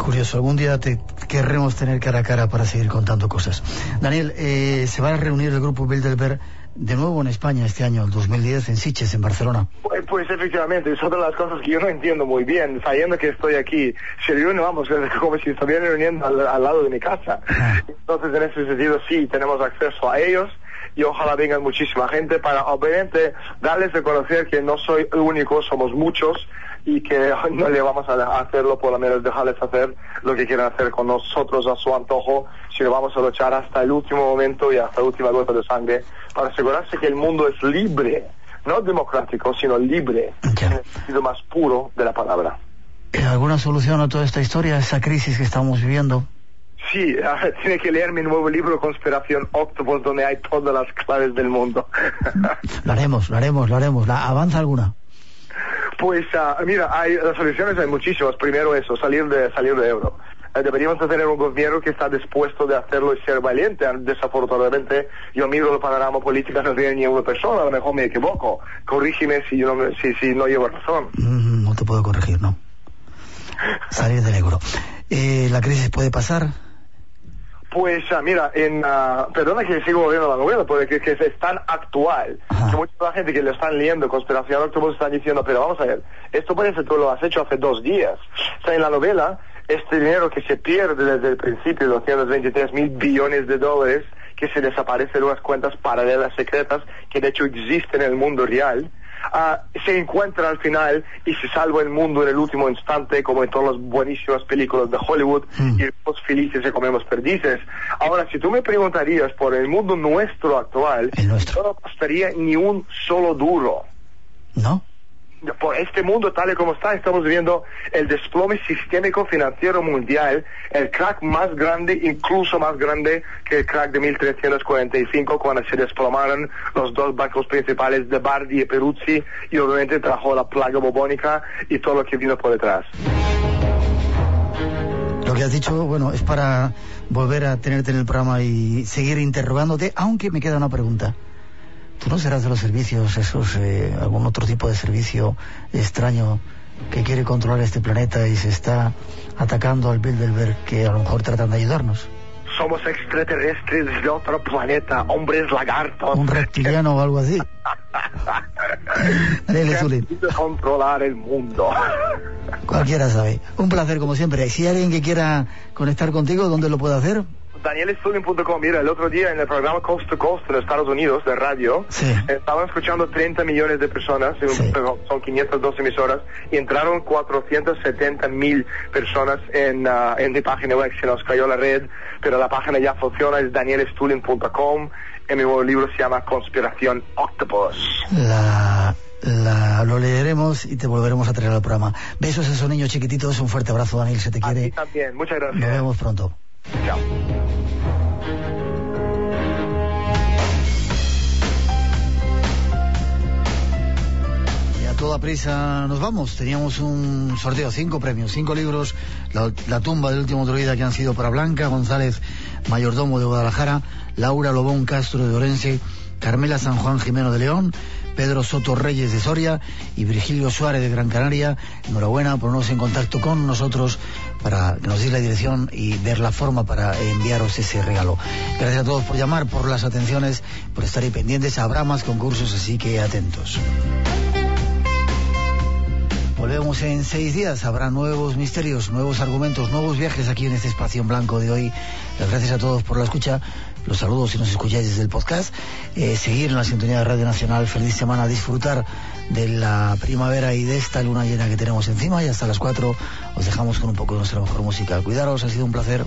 Speaker 1: Curioso, algún día te querremos tener cara a cara para seguir contando cosas. Daniel, eh, se va a reunir el grupo Bilderberg de nuevo en España este año, el 2010, en Siches, en Barcelona.
Speaker 10: Pues, pues efectivamente, es otra de las cosas que yo no entiendo muy bien, sabiendo que estoy aquí. Se reúne, vamos, es como si estuviera reuniendo al, al lado de mi casa. Entonces, en ese sentido, sí, tenemos acceso a ellos y ojalá vengan muchísima gente para, obviamente, darles a conocer que no soy el único, somos muchos y que no le vamos a hacerlo, por lo menos dejarles hacer lo que quieran hacer con nosotros a su antojo, sino vamos a luchar hasta el último momento y hasta la última gota de sangre para asegurarse que el mundo es libre, no democrático, sino libre, en el sentido más puro de la palabra.
Speaker 1: ¿Alguna solución a toda esta historia, a esa crisis que estamos viviendo?
Speaker 10: Sí, tiene que leer mi nuevo libro Conspiración Octopus, donde hay todas las claves del mundo.
Speaker 1: Lo haremos, lo haremos, lo haremos. ¿La, ¿Avanza alguna?
Speaker 10: Pues ah, mira, hay las soluciones hay muchísimas. Primero eso, salir de salir de euro. Eh, deberíamos de tener un gobierno que está dispuesto de hacerlo y ser valiente. Desafortunadamente, yo miro el panorama político, no tiene ni una persona, a lo mejor me equivoco. Corrígeme si, yo no, si, si no llevo razón.
Speaker 1: Mm, no te puedo corregir, no. Salir del euro. Eh, ¿La crisis puede pasar?
Speaker 10: Pues ah, mira, en, ah, perdona que sigo volviendo a la novela, porque que es tan actual que mucha gente que le están leyendo Conspiración Octopus están diciendo, pero vamos a ver, esto parece que tú lo has hecho hace dos días. O sea, en la novela, este dinero que se pierde desde el principio, 223 mil billones de dólares, que se desaparece de unas cuentas paralelas secretas que de hecho existen en el mundo real, ah, se encuentra al final y se salva el mundo en el último instante, como en todas las buenísimas películas de Hollywood, y somos felices y comemos perdices. Ahora, si tú me preguntarías por el mundo nuestro actual, yo no gastaría ni un solo duro.
Speaker 1: ¿No?
Speaker 10: Por este mundo tal y como está, estamos viviendo el desplome sistémico financiero mundial, el crack más grande, incluso más grande que el crack de 1345 cuando se desplomaron los dos bancos principales de Bardi y Peruzzi y obviamente trajo la plaga bubónica y todo lo que vino por detrás.
Speaker 1: Lo que has dicho, bueno, es para volver a tenerte en el programa y seguir interrogándote, aunque me queda una pregunta. ¿Tú no serás de los servicios, esos, eh, algún otro tipo de servicio extraño que quiere controlar este planeta y se está atacando al Bilderberg que a lo mejor tratan de ayudarnos?
Speaker 10: Somos extraterrestres de otro planeta, hombres lagartos.
Speaker 1: Un reptiliano o algo así. Daniel Zulín.
Speaker 10: controlar el mundo.
Speaker 1: Cualquiera sabe. Un placer como siempre. Si hay alguien que quiera conectar contigo, ¿dónde lo puede hacer?
Speaker 10: DanielStudent.com, mira, el otro día en el programa Coast to Coast en Estados Unidos de radio,
Speaker 1: Sí.
Speaker 10: estaban escuchando 30 millones de personas,
Speaker 1: Sí.
Speaker 10: son 502 emisoras, y entraron 470 mil personas en, ah, en mi página web, se nos cayó la red, pero la página ya funciona, es danielstudent.com, y mi nuevo libro se llama Conspiración Octopus.
Speaker 1: La, la- lo leeremos y te volveremos a traer al programa. Besos a esos niños chiquititos. Un fuerte abrazo, Daniel. Se te
Speaker 10: A ti
Speaker 1: quiere.
Speaker 10: también, muchas
Speaker 1: Nos
Speaker 10: gracias.
Speaker 1: vemos pronto. Y a toda prisa nos vamos. Teníamos un sorteo, cinco premios, cinco libros. La, la tumba del último druida que han sido para Blanca González, mayordomo de Guadalajara, Laura Lobón Castro de Orense, Carmela San Juan Jimeno de León, Pedro Soto Reyes de Soria y Virgilio Suárez de Gran Canaria. Enhorabuena por ponernos en contacto con nosotros para que nos deis la dirección y ver la forma para enviaros ese regalo. Gracias a todos por llamar, por las atenciones, por estar ahí pendientes. Habrá más concursos, así que atentos. Volvemos en seis días, habrá nuevos misterios, nuevos argumentos, nuevos viajes aquí en este espacio en blanco de hoy. Gracias a todos por la escucha, los saludos si nos escucháis desde el podcast, Eh, seguir en la sintonía de Radio Nacional, feliz semana, disfrutar de la primavera y de esta luna llena que tenemos encima y hasta las cuatro os dejamos con un poco de nuestra mejor música. Cuidaros, ha sido un placer.